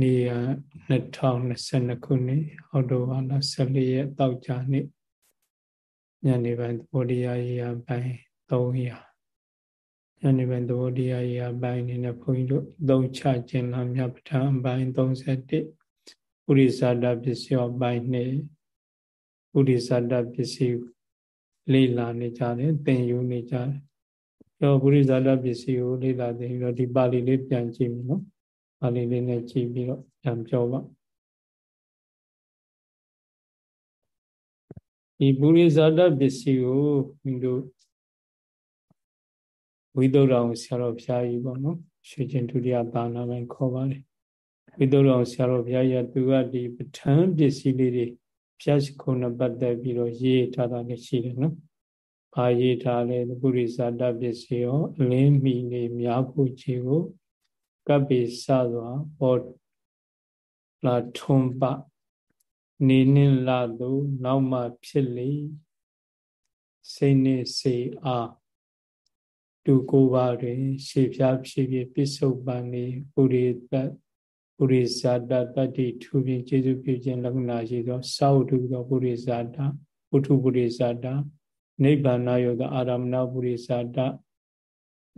နေ့က2022ခုနှစ်အောက်တိုဘာလ14ရက်တောက်ကြနေ့ညနေပိုင်းသဘောတရားရေးအပိုင်း300ညနေပိုင်းသဘောတရားရေးအပိုင်းအနေနဲ့ဘုန်းကြီးတို့သုံးချခြင်းလာမြတ်ပဋ္ဌာန်းအပိုင်း31ပုရိသတာပစ္စည်းအပိုင်း2ပုရိသတာပစ္စည်းလေ့လာနေကြတယ်သင်ယူနေကြတယ်ကျောပုရိသတာပစ္စည်းကိုလေ့လာသိပြီးတော့ဒီပါဠိလေးပြန်ကြည့်မယ်နော် ပါဠိလေးနဲ့ကြည့်ပြီးတော့ပြန်ပြောပါဒီပုရိသတာပစ္စည်းကိုမိတို့ဝိသုဒ္ဓအောင်ဆရာတော်ဘုရားကြီးပေါ့နော်ရွှေချင်းဒုတိယသာနာပိုင်းခေါ်ပါလေဝိသုဒ္ဓအောင်ဆရာတော်ဘုရားကြီးကသူကဒီပဋ္ဌာန်းပစ္စည်းလေးတွေဘုရားရှိခိုးနဲ့ပတ်သက်ပြီးတော့ရေးထားတာလည်းရှိတယ်နော်။ဘာရေးထားလဲပုရိသတာပစ္စည်းရောအလင်းမီနေများဖို့ခြေကို ကပ္ပိစစွာပေါ်လာထွန်းပနေနှင်းလာသူနောက်မှဖြစ်လေစိတ်နဲ့စေအားတူကိုပါတွင်ရှေဖြားဖြစ်ဖြစ်ပစ္စုပန်နေပုရိသပုရိဇာတတတ္တိထူဖြင့်ကျေစုပြုခြင်းလက္ခဏာရှိသောသာဝတ္ထုသောပုရိဇာတပုထုပုရိဇာတနိဗ္ဗာန်ယောသောအာရမဏပုရိဇာတ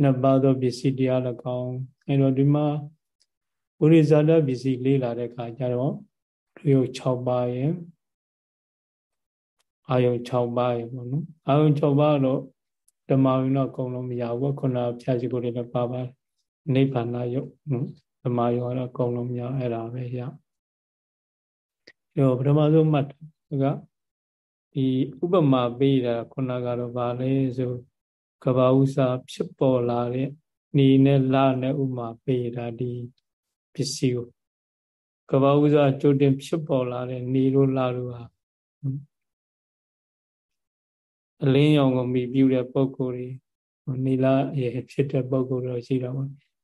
နှစ်ပါးသောပစ္စည်းတရား၎င်း အဲတော့ဒီမှာပုရိဇာတပစ္စည်းလေးလာတဲ့အခါကျတော့ရုပ်6ပါးရဲ့အာယုံ6ပါးရဲ့ပေါ့နော်အာယုံ6ပါးတော့ဓမ္မယုံတော့အကုန်လုံးမရဘူးခုနဖြာရှိကိုလည်းပါပါနိဗ္ဗာန်ယုတ်နော်ဓမ္မယုံကတော့အကုန်လုံးမရအဲ့ဒါပဲရရောပထမဆုံးမှတ်ကဒီဥပမာပေးတာခုနကတော့ဗာလဲဆိုကဘာဥစာဖြစ်ပေါ်လာတဲ့ နေနဲ့လနဲ့ဥမာပေးတာဒီပစ္စည်းကိုကဘာဥစာကြိုတင်ဖြစ်ပေါ်လာတဲ့နေတို့လတို့ဟာအလင်းရောင်ကိုမိပြုတဲ့ပုံကိုယ်တွေနီလာရဲ့ဖြစ်တဲ့ပုံကိုယ်တော့ရှိတော့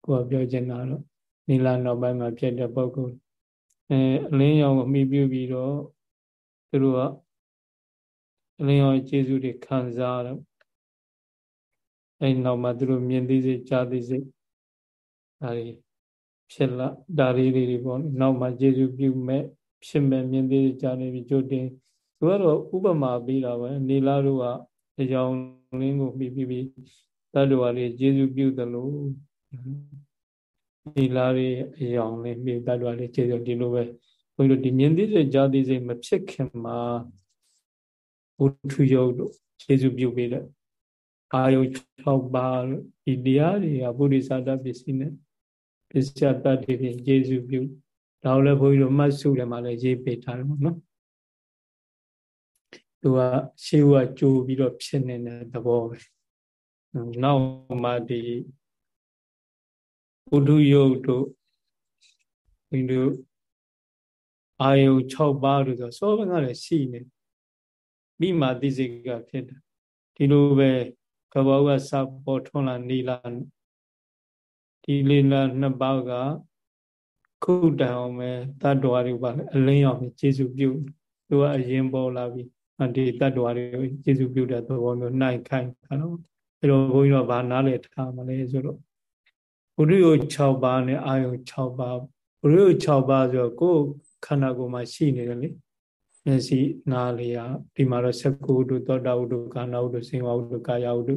ကိုယ်ကပြောချင်တာတော့နီလာနောက်ပိုင်းမှာဖြစ်တဲ့ပုံကိုယ်အဲအလင်းရောင်ကိုမိပြုပြီးတော့သူတို့ကအလင်းရောင်ကျေစုတွေခံစားတော့ အဲနောက်မှာသူတို့မြင်သိစိတ်ကြားသိစိတ်ဒါတွေဖြစ်လာဒါလေးတွေပေါ့နောက်မှာကျေစုပြုမဲ့ဖြစ်မဲ့မြင်သိစိတ်ကြားနေပြီးကြိုတင်သူကတော့ဥပမာပေးတာပဲနေလာတို့ကအကြောင်းလင်းကိုပြီးပြီးပြီးတတ္တဝါလေးကျေစုပြုသလိုနေလာတွေအကြောင်းလေးပြီးတတ္တဝါလေးကျေစုဒီလိုပဲဘုန်းကြီးတို့ဒီမြင်သိစိတ်ကြားသိစိတ်မဖြစ်ခင်မှာဘုထုယုတ်တို့ကျေစုပြုပေးတဲ့ အာယု6ပါးဒီတရားတွေကပုရိသတာပစ္စည်းနဲ့ပစ္စယတတ်တွေဖြင့်ကျေစုပြုဒါလည်းဘုန်းကြီးတို့မှတ်စုတယ်မှာလည်းရေးပေးထားတယ်ပေါ့နော်သူကရှေးကကြိုးပြီးတော့ဖြစ်နေတဲ့သဘောပဲနောက်မှဒီဘုဒ္ဓယုတ်တို့ဒီလိုအာယု6ပါးလို့ဆိုစောဘကလည်းရှိနေမိမာသိစိတ်ကဖြစ်တာဒီလိုပဲ ကဘောကစပေါ်ထွန်းလာနေလာဒီလေးလာနှစ်ပါးကခုတံအောင်ပဲတတ္တဝါတွေပါအလင်းရောက်ပြီးကျေစုပြုသူကအရင်ပေါ်လာပြီးဒီတတ္တဝါတွေကျေစုပြုတဲ့သဘောမျိုးနိုင်ခိုင်းတာနော်အဲတော့ဘုန်းကြီးတို့ဗာနားလေထားမလဲဆိုတော့ဘုရိယ6ပါးနဲ့အာယု6ပါးဘုရိယ6ပါးဆိုတော့ကိုယ်ခန္ဓာကိုယ်မှာရှိနေတယ်လေ မျက်စိနားလေရဒီမှာတော့သကုဝတ္ထုသောတာဝတ္ထုကာနာဝတ္ထုစေဝဝတ္ထုကာယဝတ္ထု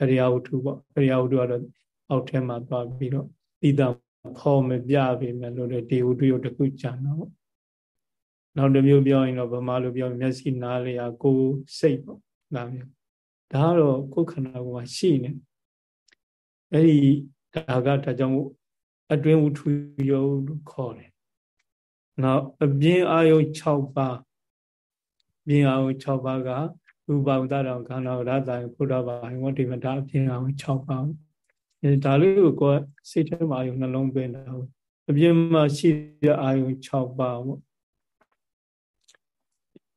အရိယဝတ္ထုပေါ့အရိယဝတ္ထုကတော့အောက်ထဲမှာသွားပြီးတော့တိတဖော်မပြပေမဲ့လို့လေဒီဝတ္ထုရုပ်တစ်ခုကြံတော့နောက်တစ်မျိုးပြောရင်တော့ဗမာလိုပြောမျက်စိနားလေရကိုယ်စိတ်ပေါ့ဒါမျိုးဒါကတော့ကိုယ်ခန္ဓာကိုယ်မှာရှိနေအဲ့ဒီဒါကဒါကြောင့်အတွင်းဝတ္ထုရုပ်လို့ခေါ်တယ်နောက်အပြင်းအာယု6ပါး ပြင်းအာယု6ပါးကရူပဝတ္တတော်ခန္ဓာဝရတန်ဘုရားဘာဝတိမတာအပြင်းအာယု6ပါးအဲဒါလေးကိုကိုယ်စိတ်ထဲမှာအာယုနှလုံးသွင်းတာအပြင်းမှာရှိတဲ့အာယု6ပါးပေါ့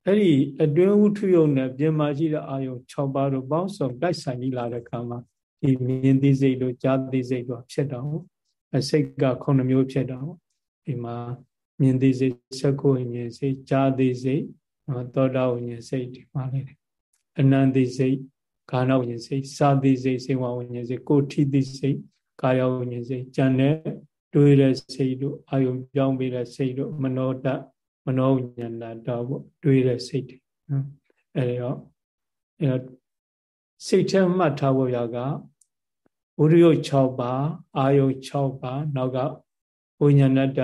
အဲ့ဒီအတွင်းဝတ္ထုယုံနဲ့ပြင်မာရှိတဲ့အာယု6ပါးတို့ပေါင်းစုံတိုက်ဆိုင်ပြီးလာတဲ့အခါမှာဒီမြင်သိစိတ်တို့ကြားသိစိတ်တို့ဖြစ်တော့အစိတ်ကခုနှစ်မျိုးဖြစ်တော့ဒီမှာမြင်သိစိတ်စက္ခုဝိညာဉ်စိတ်ကြားသိစိတ် သောတာဝိညာဉ်စိတ်ဒီမှာလေအနန္တိစိတ်ကာနဝိညာဉ်စိတ်စာသိစိတ်စေဝဝိညာဉ်စိတ်ကိုထိသိစိတ်ကာယဝိညာဉ်စိတ်ဉာဏ်နဲ့တွေးတဲ့စိတ်တို့အာယုံပြောင်းပေးတဲ့စိတ်တို့မနောတမနောဉာဏတော်ပေါ့တွေးတဲ့စိတ်တွေနော်အဲဒီတော့အဲစိတ်ထဲမှတ်ထားဖို့ရကဝိရိယ6ပါးအာယုံ6ပါးနောက်ကဝိညာဏတ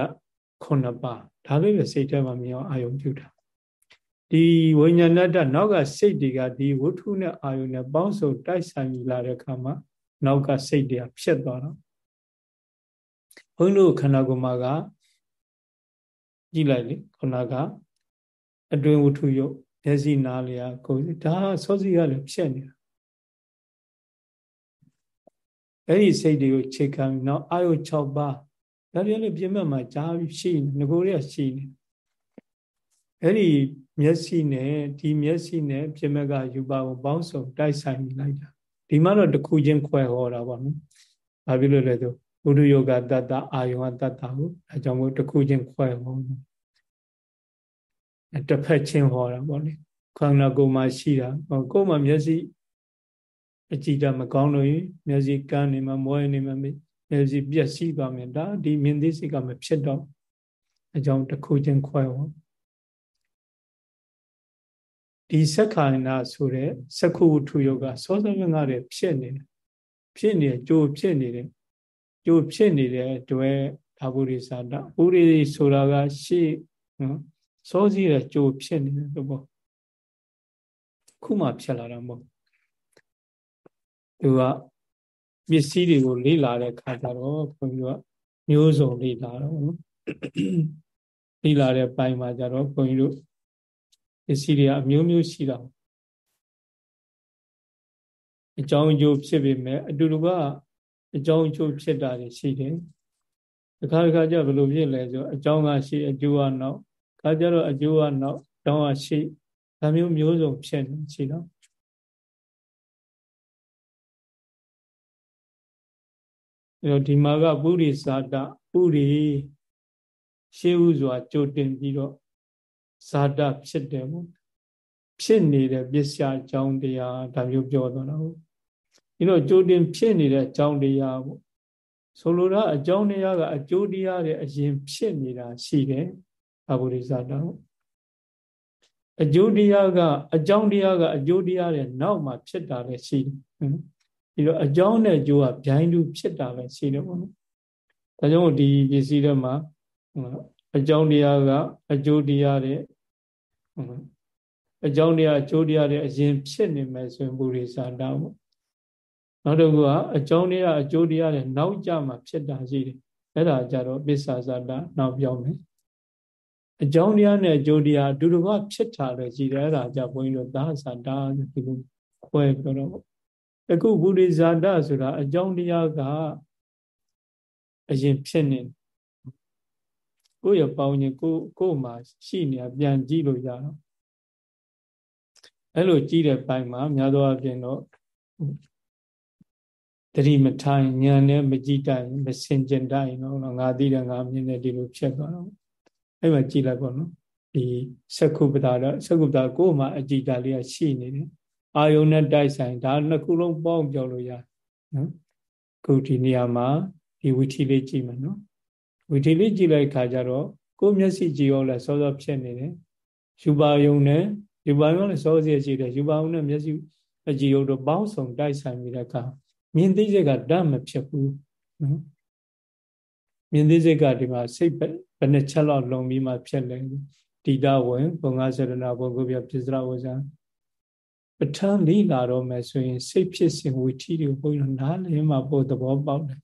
9ပါးဒါလေးပဲစိတ်ထဲမှာမြင်အောင်အာယုံပြုတာ ဒီဝိညာဏတနောက်ကစိတ်တွေကဒီဝတ္ထုနဲ့အာယုံနဲ့ပေါင်းစုံတိုက်ဆိုင်လာတဲ့အခါမှာနောက်ကစိတ်တွေကဖြစ်သွားတော့ဘုန်းတို့ခန္ဓာကိုယ်မှာကကြည့်လိုက်လေခုနကအတွင်ဝတ္ထုယုတ်မျက်စိနားလျာကိုယ်ဒါစောစီကလည်းဖြစ်နေတာအဲ့ဒီစိတ်တွေကိုခြေခံပြီးတော့အာယု6ပါးဒါပြန်လေပြင်မဲ့မှာကြားပြီးရှိနေငကိုတွေကရှိနေအဲ့ဒီ မျက်စိနဲ့ဒီမျက်စိနဲ့ပြင်မဲ့ကယူပါကိုပေါင်းစုံတိုက်ဆိုင်လိုက်တာဒီမှာတော့တစ်ခုချင်းခွဲဟောတာပေါ့နော်။ဘာဖြစ်လို့လဲဆိုဘုဒ္ဓယောဂတတ္တအာယုံတတ္တကိုအဲကြောင့်မို့တစ်ခုချင်းခွဲဟောတစ်ဖက်ချင်းဟောတာပေါ့လေခန္ဓာကိုယ်မှာရှိတာကိုယ်မှာမျက်စိအကြည့်တာမကောင်းလို့မျက်စိကန်းနေမှာမွဲနေမှာမျက်စိပြက်စီးသွားမယ်ဒါဒီမြင်သိစိတ်ကမဖြစ်တော့အကြောင်းတစ်ခုချင်းခွဲဟော ဒီစက္ခာနာဆိုတဲ့စက္ခုဝတ္ထုယောဂစောစောကငါတဲ့ဖြစ်နေတယ်ဖြစ်နေကြိုးဖြစ်နေတယ်ကြိုးဖြစ်နေတဲ့တွေ့ဒါပုရိသတာပုရိဆိုတာကရှေ့နော်စောစီးတဲ့ကြိုးဖြစ်နေတယ်လို့ပေါ့ခုမှဖြစ်လာတာမဟုတ်သူကပစ္စည်းတွေကိုလေ့လာတဲ့ခါကျတော့ဘုန်းကြီးကမျိုးစုံလေ့လာတော့နော်လေ့လာတဲ့ပိုင်းမှာကျတော့ဘုန်းကြီးတို့ ပစ္စည်းတွေကအမျိုးမျိုးရှိတာအကြောင်းအကျိုးဖြစ်ပေမဲ့အတူတူကအကြောင်းအကျိုးဖြစ်တာတွေရှိတယ်တခါတခါကျဘယ်လိုဖြစ်လဲဆိုအကြောင်းကရှိအကျိုးကနောက်ခါကျတော့အကျိုးကနောက်တောင်းကရှိဒါမျိုးမျိုးစုံဖြစ်နေရှိတော့အဲတော့ဒီမှာကပုရိသတာပုရိရှေးဥစွာကြိုတင်ပြီးတော့ ဇာတဖြစ်တယ်ပေါ့ဖြစ်နေတဲ့ပစ္စယအကြောင်းတရားဒါမျိုးပြောသွားတာဟုတ်ဒီတော့ကြိုတင်ဖြစ်နေတဲ့အကြောင်းတရားပေါ့ဆိုလိုတာအကြောင်းတရားကအကျိုးတရားတွေအရင်ဖြစ်နေတာရှိတယ်အဘုရိဇာတအကျိုးတရားကအကြောင်းတရားကအကျိုးတရားတွေနောက်မှဖြစ်တာလည်းရှိတယ်ဒီတော့အကြောင်းနဲ့အကျိုးကဗျိုင်းတူဖြစ်တာလည်းရှိတယ်ပေါ့နော်ဒါကြောင့်ဒီပစ္စည်းတွေမှာအကြောင်းတရားကအကျိုးတရားတွေ အကြောင်းတရားအကျိုးတရားတွေအရင်ဖြစ်နေမယ်ဆိုရင်ပုရိသတာပေါ့နောက်တစ်ခုကအကြောင်းတရားအကျိုးတရားတွေနောက်ကြမှာဖြစ်တာရှိတယ်အဲ့ဒါကြတော့ပစ္ဆာဇာတာနောက်ပြောမယ်အကြောင်းတရားနဲ့အကျိုးတရားအတူတူကဖြစ်တာလည်းရှိတယ်အဲ့ဒါကြဘုန်းကြီးတို့သာဇာတာဒီလိုခွဲပြောတော့အခုပုရိဇာတာဆိုတာအကြောင်းတရားကအရင်ဖြစ်နေ ကိုယ့်ရဲ့ပေါင်းခြင်းကိုကိုယ်မှာရှိနေတာပြန်ကြည့်လို့ရတော့အဲ့လိုကြည့်တဲ့ပိုင်းမှာများသောအားဖြင့်တော့တတိမထိုင်ညံနဲ့မကြည့်တိုင်မစင်ကြင်တိုင်တော့ငါသိတယ်ငါမြင်တယ်ဒီလိုဖြစ်သွားတော့အဲ့မှာကြည့်လိုက်ပေါ့နော်ဒီသက္ခုပတာတော့သက္ခုပတာကိုယ်မှာအကြည်တာလေးကရှိနေတယ်အာယုန်နဲ့တိုက်ဆိုင်ဒါနှစ်ခုလုံးပေါင်းပြောလို့ရနော်ခုဒီနေရာမှာဒီဝီထီလေးကြည့်မယ်နော် ဝီထီလေးကြည့်လိုက်ခါကျတော့ကိုယ်မျက်စိကြည့်ရောလဲစောစောဖြစ်နေတယ်ယူပါယုံနဲ့ယူပါယုံနဲ့စောစောရှိတယ်ယူပါယုံနဲ့မျက်စိအကြည့်ရုပ်တော့ပေါင်းစုံတိုက်ဆိုင်ပြီးတဲ့အခါမြင်သိစိတ်ကတတ်မဖြစ်ဘူးနော်မြင်သိစိတ်ကဒီမှာစိတ်ဘယ်နှချက်လောက်လုံပြီးမှဖြစ်လဲတိတဝင်ဘုံငါစရဏဘုံကိုပြပြစ္စရဝဇာပဋ္ဌာန်းလိလာတော့မယ်ဆိုရင်စိတ်ဖြစ်စဉ်ဝီထီတွေကိုဘုန်းကြီးတို့နားလည်မှပို့သဘောပေါက်တယ်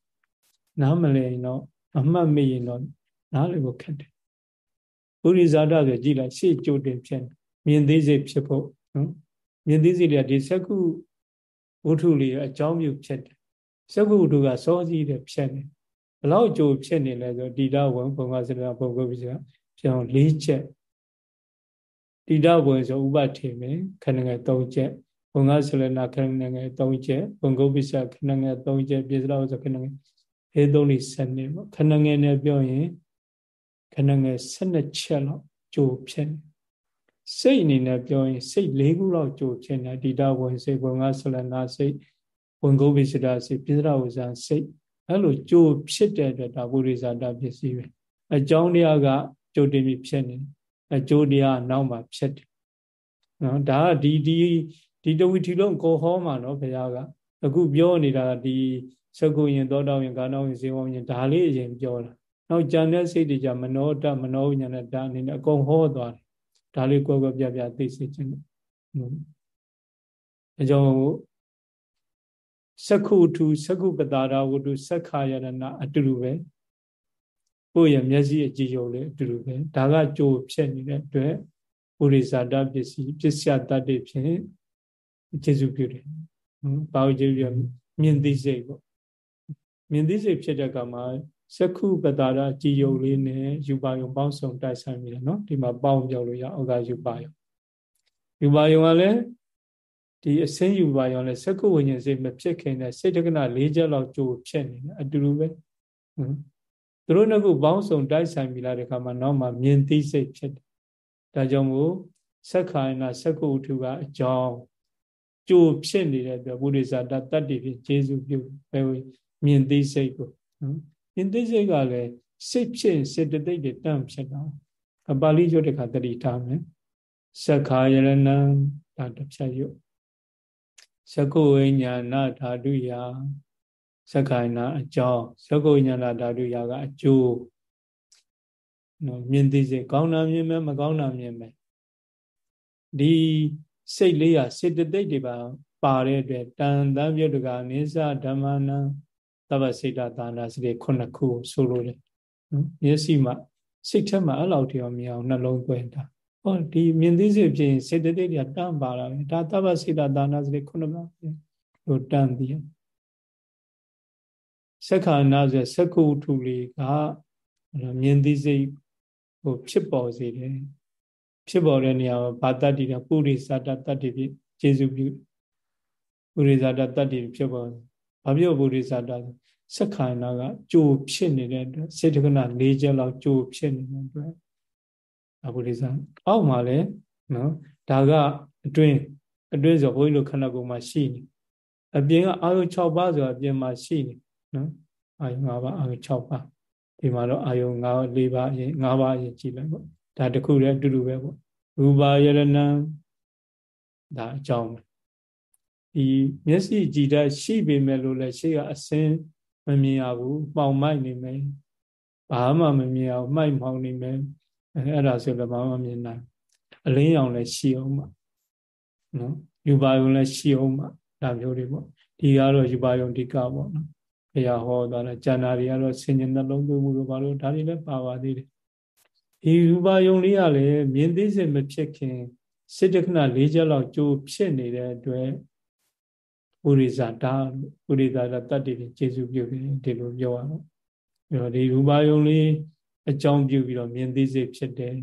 နားမလည်ရင်တော့ အမှတ်မေ့ရင်တော့နားလည်ဖို့ခက်တယ်ပုရိဇာတဆိုကြည်လိုက်ရှေ့ကြိုတင်ဖြစ်မြင်သိစိတ်ဖြစ်ဖို့နော်မြင်သိစိတ်တွေကဒီစက္ခုဝုထုလေးအကြောင်းမျိုးဖြစ်တယ်စက္ခုဝုထုကစောစီးတယ်ဖြစ်နေဘလောက်ကြိုဖြစ်နေလဲဆိုတိဒဝံဘုံကစရဘုံကုပ္ပစ္စကပြောင်း၄ချက်တိဒဝံဆိုဥပထေမယ်ခဏငယ်၃ချက်ဘုံကဆလနာခဏငယ်၃ချက်ဘုံကုပ္ပစ္စခဏငယ်၃ချက်ပြစ္ဆရာဆိုခဏငယ် အဲသုံးလေး7နှစ်ပေါ့ခဏငယ်နဲ့ပြောရင်ခဏငယ်12ချက်လောက်ကြိုဖြစ်နေစိတ်အနေနဲ့ပြောရင်စိတ်၄ခုလောက်ကြိုဖြစ်နေတိတဝင်စိတ်ဘုံကဆလနာစိတ်ဝင်ကုပ္ပိစဒစိတ်ပိစဒဝဇံစိတ်အဲ့လိုကြိုးဖြစ်တဲ့အတွက်ဒါပုရိသတာပစ္စည်းပဲအကြောင်းတရားကကြိုတင်ပြီးဖြစ်နေအကျိုးတရားနောက်မှဖြစ်တယ်နော်ဒါကဒီဒီဒီတဝီထီလုံးကိုဟောမှာနော်ဘုရားကအခုပြောနေတာဒီ သကုရင်သောတောရင်ကာနောရင်ဇေဝရင်ဒါလေးအရင်ပြောတာနောက်ကြံတဲ့စိတ်တွေကြမနောတမနောဝိညာဏတအနေနဲ့အကုန်ဟောသွားတယ်ဒါလေးကိုယ်ကိုပြပြသိစေခြင်းလို့အကြောင်းသက္ခုထုသက္ခုပတာရဝတ္ထုသက္ခာယရဏအတူတူပဲကိုယ့်ရဲ့မျက်စိအကြည့်ရုံလည်းအတူတူပဲဒါကကြိုးဖြစ်နေတဲ့အတွက်ပုရိသတာပစ္စည်းပစ္စယတတ်တွေဖြင့်ကျေစုပြုတယ်။ဘာလို့ကျေစုပြုမြင်သိစိတ်ပေါ့ မြင်သိစိတ်ဖြစ်တဲ့ကမှာစက္ခုပတာရကြည်ယုံလေးနဲ့ယူပါယုံပေါင်းစုံတိုက်ဆိုင်ပြီနော်ဒီမှာပေါင်းပြောလို့ရအောက်ကယူပါယုံယူပါယုံကလည်းဒီအစင်းယူပါယုံလည်းစက္ခုဝိညာဉ်စိတ်မဖြစ်ခင်နဲ့စိတ်တက္ကနာ၄ချက်လောက်ကြိုးဖြစ်နေတယ်အတူတူပဲသူတို့နှစ်ခုပေါင်းစုံတိုက်ဆိုင်ပြီလားဒီခါမှာနောက်မှမြင်သိစိတ်ဖြစ်တယ်ဒါကြောင့်မို့စက္ခာယနာစက္ခုထုကအကြောင်းကြိုးဖြစ်နေတဲ့အတွက်ဘုရိဇာတတ္တိဖြင့်ကျေစုပြုပဲ မြင်သိစိတ်ကိုနော်မြင်သိစိတ်ကလည်းစိတ်ဖြစ်စေတသိက်တွေတန့်ဖြစ်တာအပါဠိကျတဲ့ခါတတိထားမယ်စက္ခာယရဏံဒါတစ်ဖြတ်ရုပ်သကုဝိညာဏဓာတုယသက္ခိုင်နာအကြောင်းသကုဝိညာဏဓာတုယကအကျိုးနော်မြင်သိစေကောင်းတာမြင်မယ်မကောင်းတာမြင်မယ်ဒီစိတ်လေးရစေတသိက်တွေပါပါတဲ့အတွက်တန်တမ်းပြုတ်တကအနိစ္စဓမ္မနံ သဗ္ဗစေတသာနာစရိခုနှစ်ခုဆိုလို့တယ်နော်မျက်စိမှာစိတ်ထဲမှာအဲ့လောက်တည်းအောင်မြင်အောင်နှလုံးသွင်းတာဟောဒီမြင်သိစေဖြစ်စေတသိက်တွေကတန့်ပါလာတယ်ဒါသဗ္ဗစေတသာနာစရိခုနှစ်ပါးလို့တန့်ပြီးစက္ခာနာဆိုစက္ခုထုလေးကမြင်သိစိတ်ဟိုဖြစ်ပေါ်စေတယ်ဖြစ်ပေါ်တဲ့နေရာမှာဘာတတ္တိကပုရိသတတတ္တိဖြင့်ကျေစုပြုပုရိသတတတ္တိဖြစ်ပေါ် ဘာဖြစ်ပုရိသတစက္ခိုင်နာကကြိုဖြစ်နေတဲ့အတွက်စေတကနာ၄ချက်လောက်ကြိုဖြစ်နေတဲ့အတွက်အပုရိသအောက်မှာလည်းနော်ဒါကအတွင်းအတွင်းဆိုဘုန်းကြီးတို့ခန္ဓာကိုယ်မှာရှိနေအပြင်ကအာယု6ပါးဆိုတာအပြင်မှာရှိနေနော်အာယု5ပါးအာယု6ပါးဒီမှာတော့အာယု၅၄ပါးအရင်၅ပါးအရင်ကြည့်လိုက်ပေါ့ဒါတခုလည်းအတူတူပဲပေါ့ရူပါယရဏံဒါအကြောင်း ဒီမျက်စိကြည်တတ်ရှိပေမဲ့လို့လည်းရှေ့ကအစင်းမမြင်ရဘူးပေါင်မိုက်နေမယ်ဘာမှမမြင်အောင်မှိုက်မှောင်နေမယ်အဲ့ဒါဆိုလည်းဘာမှမမြင်နိုင်အလင်းရောင်လည်းရှိအောင်မှနော်ယူပါယုံလည်းရှိအောင်မှဒါမျိုးတွေပေါ့ဒီကတော့ယူပါယုံဒီကပေါ့နော်ဘုရားဟောသွားတယ်ကျန်တာတွေကတော့ဆင်ញံနှလုံးသွင်းမှုတို့ဘာလို့ဒါတွေလည်းပါပါသေးတယ်ဒီရူပါယုံလေးကလည်းမြင်သိစေမဖြစ်ခင်စေတခဏ၄ချက်လောက်ကြိုးဖြစ်နေတဲ့အတွက် ပုရိသတာပုရိသတာတတ္တိဖြင့်ကျေစုပြုတယ်ဒီလိုပြောရတော့အဲတော့ဒီရူပါယုံလေးအကြောင်းပြုပြီးတော့မြင်သိစေဖြစ်တယ်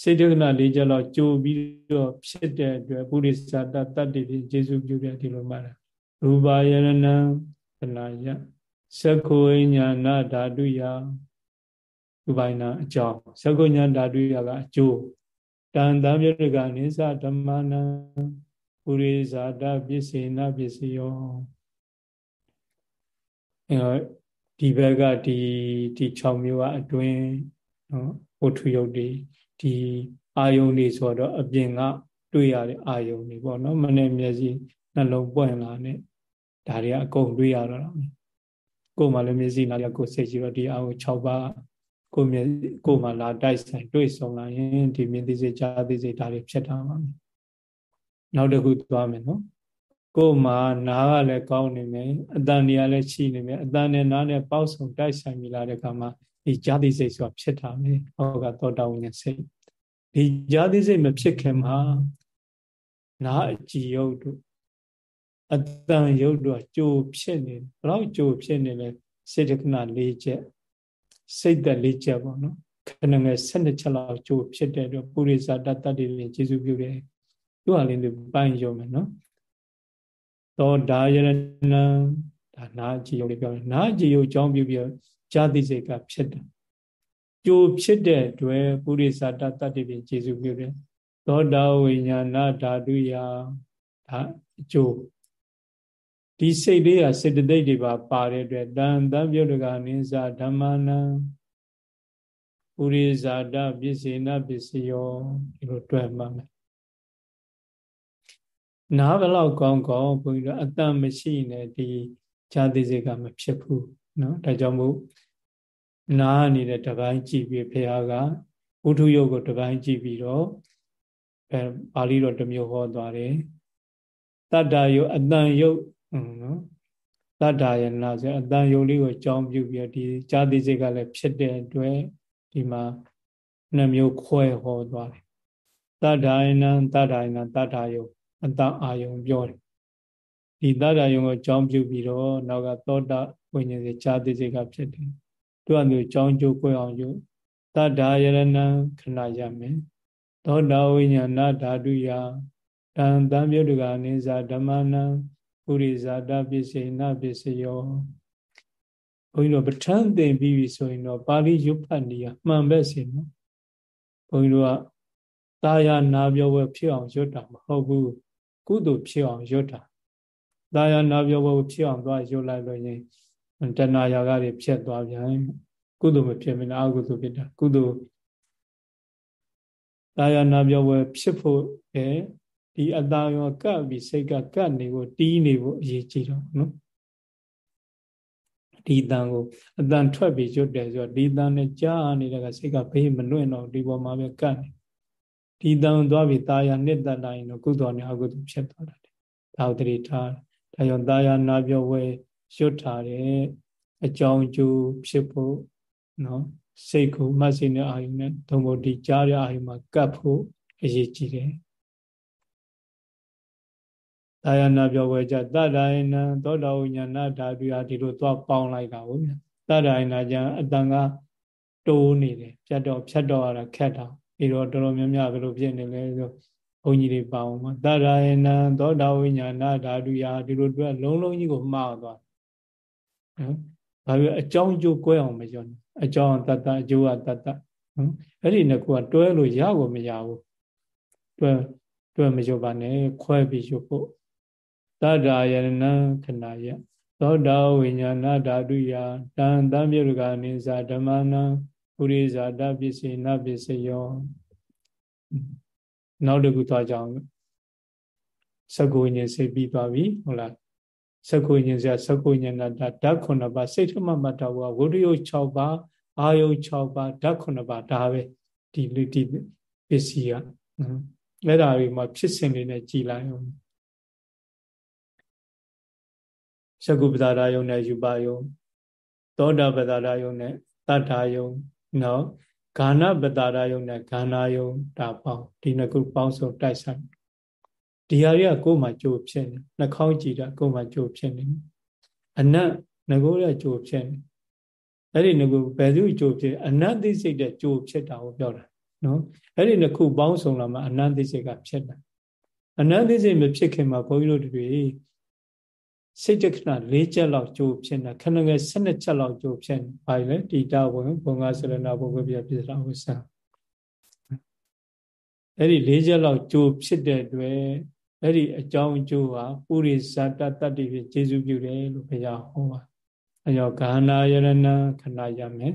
စေတခဏ၄ချက်လောက်ကြိုးပြီးတော့ဖြစ်တဲ့အတွက်ပုရိသတာတတ္တိဖြင့်ကျေစုပြုတယ်ဒီလိုမှလားရူပါယရဏံသနာယသက္ခေဝိညာဏဓာတုယဥပိုင်နာအကြောင်းသက္ကုညဓာတုရကအကျိုးတန်တံမြတ်ကနိစ္စဓမ္မနံ ပုရိဇာတပစ္စေနပစ္စယောအဲဒီဘက်ကဒီဒီ6မျိုးကအတွင်းနော်ဝတ္ထုယုတ်တွေဒီအာယုန်တွေဆိုတော့အပြင်ကတွေ့ရတဲ့အာယုန်တွေပေါ့နော်မနဲ့မျက်စိနှလုံးပွင့်လာနဲ့ဒါတွေကအကုန်တွေ့ရတော့ကိုယ်မှလည်းမျက်စိနားရကိုယ်စိတ်ကြည့်တော့ဒီအာယုန်6ပါးကိုမြကိုမှလာတိုက်ဆိုင်တွေ့ဆုံလာရင်ဒီမြင်သိစေကြားသိစေဒါတွေဖြစ်တာပါမယ် နောက်တစ်ခုသွားမယ်နော်ကိုမှနားကလည်းကောင်းနေမယ်အတန်တွေကလည်းရှိနေမယ်အတန်နဲ့နားနဲ့ပေါက်ဆုံတိုက်ဆိုင်မိလာတဲ့အခါမှာဒီကြားသိစိတ်ဆိုတာဖြစ်တာပဲဟောကသောတာဝိညာဉ်စိတ်ဒီကြားသိစိတ်မဖြစ်ခင်မှာနားအကြည်ယုတ်တို့အတန်ယုတ်တို့ကြိုးဖြစ်နေဘယ်တော့ကြိုးဖြစ်နေလဲစေတကနာ၄ချက်စိတ်သက်လေးချက်ပေါ့နော်ခဏငယ်12ချက်လောက်ကျိုးဖြစ်တဲ့အတွက်ပုရိသတတ္တတွေဖြင့်ကျေစုပြုတယ် သူ့ဟာလေးသူပိုင်းရုံမယ်နော်သောဒါယရဏဒါနာကြည်ယုံလေးပြောတယ်နာကြည်ယုံအကြောင်းပြုပြီးဇာတိစိတ်ကဖြစ်တယ်ကျိုးဖြစ်တဲ့အတွက်ပုရိသတတ္တတွေဖြင့်ကျေစုပြုတယ်သောတာဝိညာဏဓာတုယဒါအကျိုးဒီစိတ်လေးကစေတသိက်တွေပါပါတဲ့အတွက်တန်တံပြုတ်တကနိစ္စဓမ္မနံပုရိဇာတပစ္စေနပစ္စယောဒီလိုတွဲမှမယ် နားဘလောက်ကောင်းကောင်းဘုန်းကြီးတို့အတန်မရှိနဲ့ဒီဈာတိစိတ်ကမဖြစ်ဘူးနော်ဒါကြောင့်မို့နားနေတဲ့တပိုင်းကြည့်ပြီးဖះကဝုထုယုတ်ကိုတပိုင်းကြည့်ပြီးတော့အဲပါဠိတော်တစ်မျိုးဟောသွားတယ်တတ္တယုတ်အတန်ယုတ်နော်တတ္တယနာဆိုအတန်ယုတ်လေးကိုကြောင်းပြုပြီးဒီဈာတိစိတ်ကလည်းဖြစ်တဲ့အတွက်ဒီမှာနှမျိုးခွဲဟောသွားတယ်တတ္တယနံတတ္တယနံတတ္တယုတ် အတန်အာယုံပြောတယ်ဒီတတ္တယုံကိုကြောင်းပြုပြီးတော့နောက်ကသောတာဝိညာဉ်စေဈာတိစိတ်ကဖြစ်တယ်သူအမျိုးကြောင်းကျိုးကိုအောင်ယူတတ္တယရဏံခဏရမယ်သောတာဝိညာဏဓာတုယတံတံပြုတ်တကနိစ္စဓမ္မနံပုရိဇာတပစ္စေနပစ္စယောဘုန်းကြီးတို့ပဋ္ဌာန်းသင်ပြီးပြီဆိုရင်တော့ပါဠိရွတ်ဖတ်နေရမှန်ပဲစီနော်ဘုန်းကြီးတို့ကတာယာနာပြောဝဲဖြစ်အောင်ရွတ်တာမဟုတ်ဘူး ကုသိုလ်ဖြစ်အောင်ရွတ်တာတာယာနာပြောဝဲဖြစ်အောင်သွားရွတ်လိုက်လို့ရင်တဏှာရာဂတွေဖြစ်သွားပြန်ကုသိုလ်မဖြစ်မနဲ့အကုသိုလ်ဖြစ်တာကုသိုလ်တာယာနာပြောဝဲဖြစ်ဖို့ပဲဒီအတာရောကပ်ပြီးစိတ်ကကပ်နေဖို့တီးနေဖို့အရေးကြီးတော့နော်ဒီတန်ကိုအတန်ထွက်ပြီးကျွတ်တယ်ဆိုတော့ဒီတန်နဲ့ကြားနေတဲ့ကစိတ်ကဘေးမလွင့်တော့ဒီပေါ်မှာပဲကပ်နေ ဒီတန်သွားပြီးတာယာနှစ်သက်တိုင်းတော့ကုသိုလ်နဲ့အကုသိုလ်ဖြစ်သွားတယ်ဒါဥတတိထားဒါကြောင့်တာယာနာပြောဝဲရွတ်ထားတဲ့အကြောင်းကျိုးဖြစ်ဖို့နော်စိတ်ကိုမဆိနဲ့အာယုနဲ့သုံးဖို့ဒီကြားရအာယုမှာကပ်ဖို့အရေးကြီးတယ်တာယနာပြောပွဲကြတတ္တယနာသောတာဝိညာဏဓာတုရာဒီလိုသွားပေါင်းလိုက်တာဟုတ်ဗျတတ္တယနာကျန်အတန်ကတိုးနေတယ်ဖြတ်တော့ဖြတ်တော့ရတာခက်တာ ပြီးတော့တော်တော်များများဘယ်လိုဖြစ်နေလဲဆိုဘုန်းကြီးတွေပေါင်းမှာတတ္တယနာသောတာဝိညာဏဓာတုရာဒီလိုတွေ့လုံးလုံးကြီးကိုမှားသွားနော်ဘာဖြစ်အကြောင်းကျိုးကွဲအောင်မပြောနဲ့အကြောင်းတတ္တအကျိုးကတတ္တနော်အဲ့ဒီနှစ်ခုကတွဲလို့ရကိုမရဘူးတွဲတွဲမရုပ်ပါနဲ့ခွဲပြီးရုပ်ဖို့တတ္တာယရဏခဏယသောတာဝိညာဏဓာတုယတံတံပြုကနိစ္စဓမ္မနံ ပုရိဇာတပစ္စေနပစ္စယောနောက်တစ်ခုသွားကြအောင်သကုဉ္ဉ္စေပြီးသွားပြီဟုတ်လားသကုဉ္ဉ္စသကုဉ္ဉ္ဏဓာတ်9ပါးစိတ်ထမမတဝဝိရိယ6ပါးအာယု6ပါးဓာတ်9ပါးဒါပဲဒီလူဒီပစ္စည်းကအဲ့ဒါတွေမှာဖြစ်စဉ်လေးနဲ့ကြည်လိုက်အောင်သကုပ္ပဒါယုံနဲ့ယူပါယုံသောတာပဒါရယုံနဲ့တတ္ထာယုံ နော်ဂာနပဒါရယုံနဲ့ဂာနာယုံဒါပေါင်းဒီနှစ်ခုပေါင်းစုံတိုက်ဆိုင်ဒီဟာတွေကကိုယ်မှာကြိုးဖြစ်နေနှာခေါင်းကြည့်တာကိုယ်မှာကြိုးဖြစ်နေအနတ်ငကိုရကြိုးဖြစ်နေအဲ့ဒီငကိုဘယ်သူကြိုးဖြစ်အနတ်သိစိတ်တဲ့ကြိုးဖြစ်တာကိုပြောတာနော်အဲ့ဒီနှစ်ခုပေါင်းစုံလာမှအနတ်သိစိတ်ကဖြစ်တာအနတ်သိစိတ်မဖြစ်ခင်မှာဘုန်းကြီးတို့တွေ စိတ်တက္ကနာ၄ချက်လောက်ကြိုးဖြစ်နေခဏငယ်၁၂ချက်လောက်ကြိုးဖြစ်နေပါလေတိတာဘုံဘုံငါဆရဏဘုံကပြပြတာဝိဆံအဲ့ဒီ၄ချက်လောက်ကြိုးဖြစ်တဲ့အတွက်အဲ့ဒီအကြောင်းအကျိုးဟာပုရိဇာတတ္တိဖြစ်ကျေစုပြုတယ်လို့ဘုရားဟောပါအဲကြောင့်ဂာနာယရဏခဏရမယ်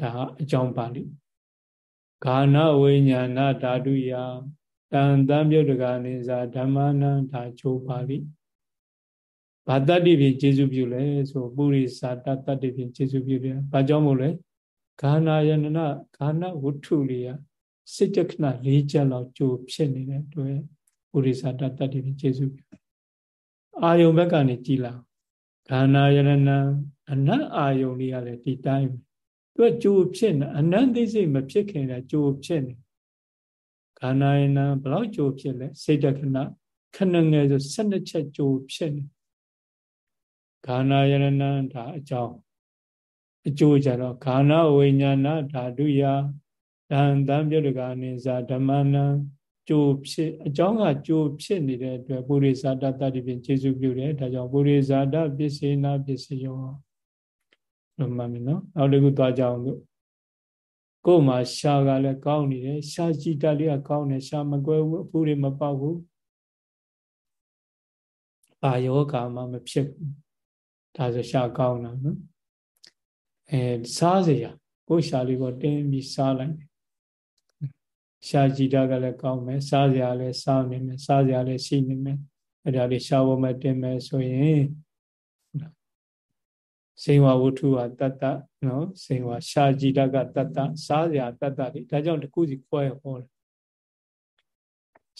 ဒါအကြောင်းပါဠိဂာနဝိညာဏဓာတုယတန်တံပြုတ်တကနိစာဓမ္မနံဓာချိုးပါဠိ ဘာတတ္တိဖြင့်ကျေစုပြုလဲဆိုပုရိသတတ္တိဖြင့်ကျေစုပြုတယ်ဘာကြောင့်မို့လဲဂာနာယနနာဂာနဝတ္ထုလေးကစိတ်တခဏ၄ချက်လောက်ကြိုဖြစ်နေတဲ့အတွက်ပုရိသတတ္တိဖြင့်ကျေစုပြုအာယုံဘက်ကနေကြည်လာဂာနာယနနာအနတ်အာယုံလေးကလည်းဒီတိုင်းသူကကြိုဖြစ်နေအနတ်သိစိတ်မဖြစ်ခင်ကကြိုဖြစ်နေခန္ဓာယနာဘလောက်ကြိုဖြစ်လဲစိတ်တခဏခဏငယ်ဆို12ချက်ကြိုဖြစ်နေ ခန္ဓာယရဏဒါအကြောင်းအကျိုးကြတော့ခန္ဓာဝိညာဏဓာတုယတန်တံပြုတ်တကနိစ္စဓမ္မနံကြိုဖြစ်အကြောင်းကကြိုဖြစ်နေတဲ့အတွက်ပုရိသတတ္တိဖြင့်ခြေစုပြုတယ်ဒါကြောင့်ပုရိသတပစ္စေနာပစ္စယောလို့မှတ်မယ်နော်နောက်တစ်ခုသွားကြအောင်လို့ကိုယ်မှာရှားကလည်းကောင်းနေတယ်ရှားကြည့်တတ်လေးကကောင်းတယ်ရှားမကွဲဘူးအဖူးတွေမပေါက်ဘူးဘာယောဂမှမဖြစ်ဘူး ဒါဆိုရှာကောင်းတာနော်အဲစားစရာကိုရှာလေးကိုတင်းပြီးစားလိုက်ရှာကြည့်တာကလည်းကောင်းမယ်စားစရာလည်းစားနေမယ်စားစရာလည်းရှိနေမယ်အဲဒါလေးရှာဖို့မတင်မယ်ဆိုရင်စေဝဝုထုဟာတတ္တနော်စေဝရှာကြည့်တာကတတ္တစားစရာတတ္တလေးဒါကြောင့်တခုစီခွဲဟောတယ်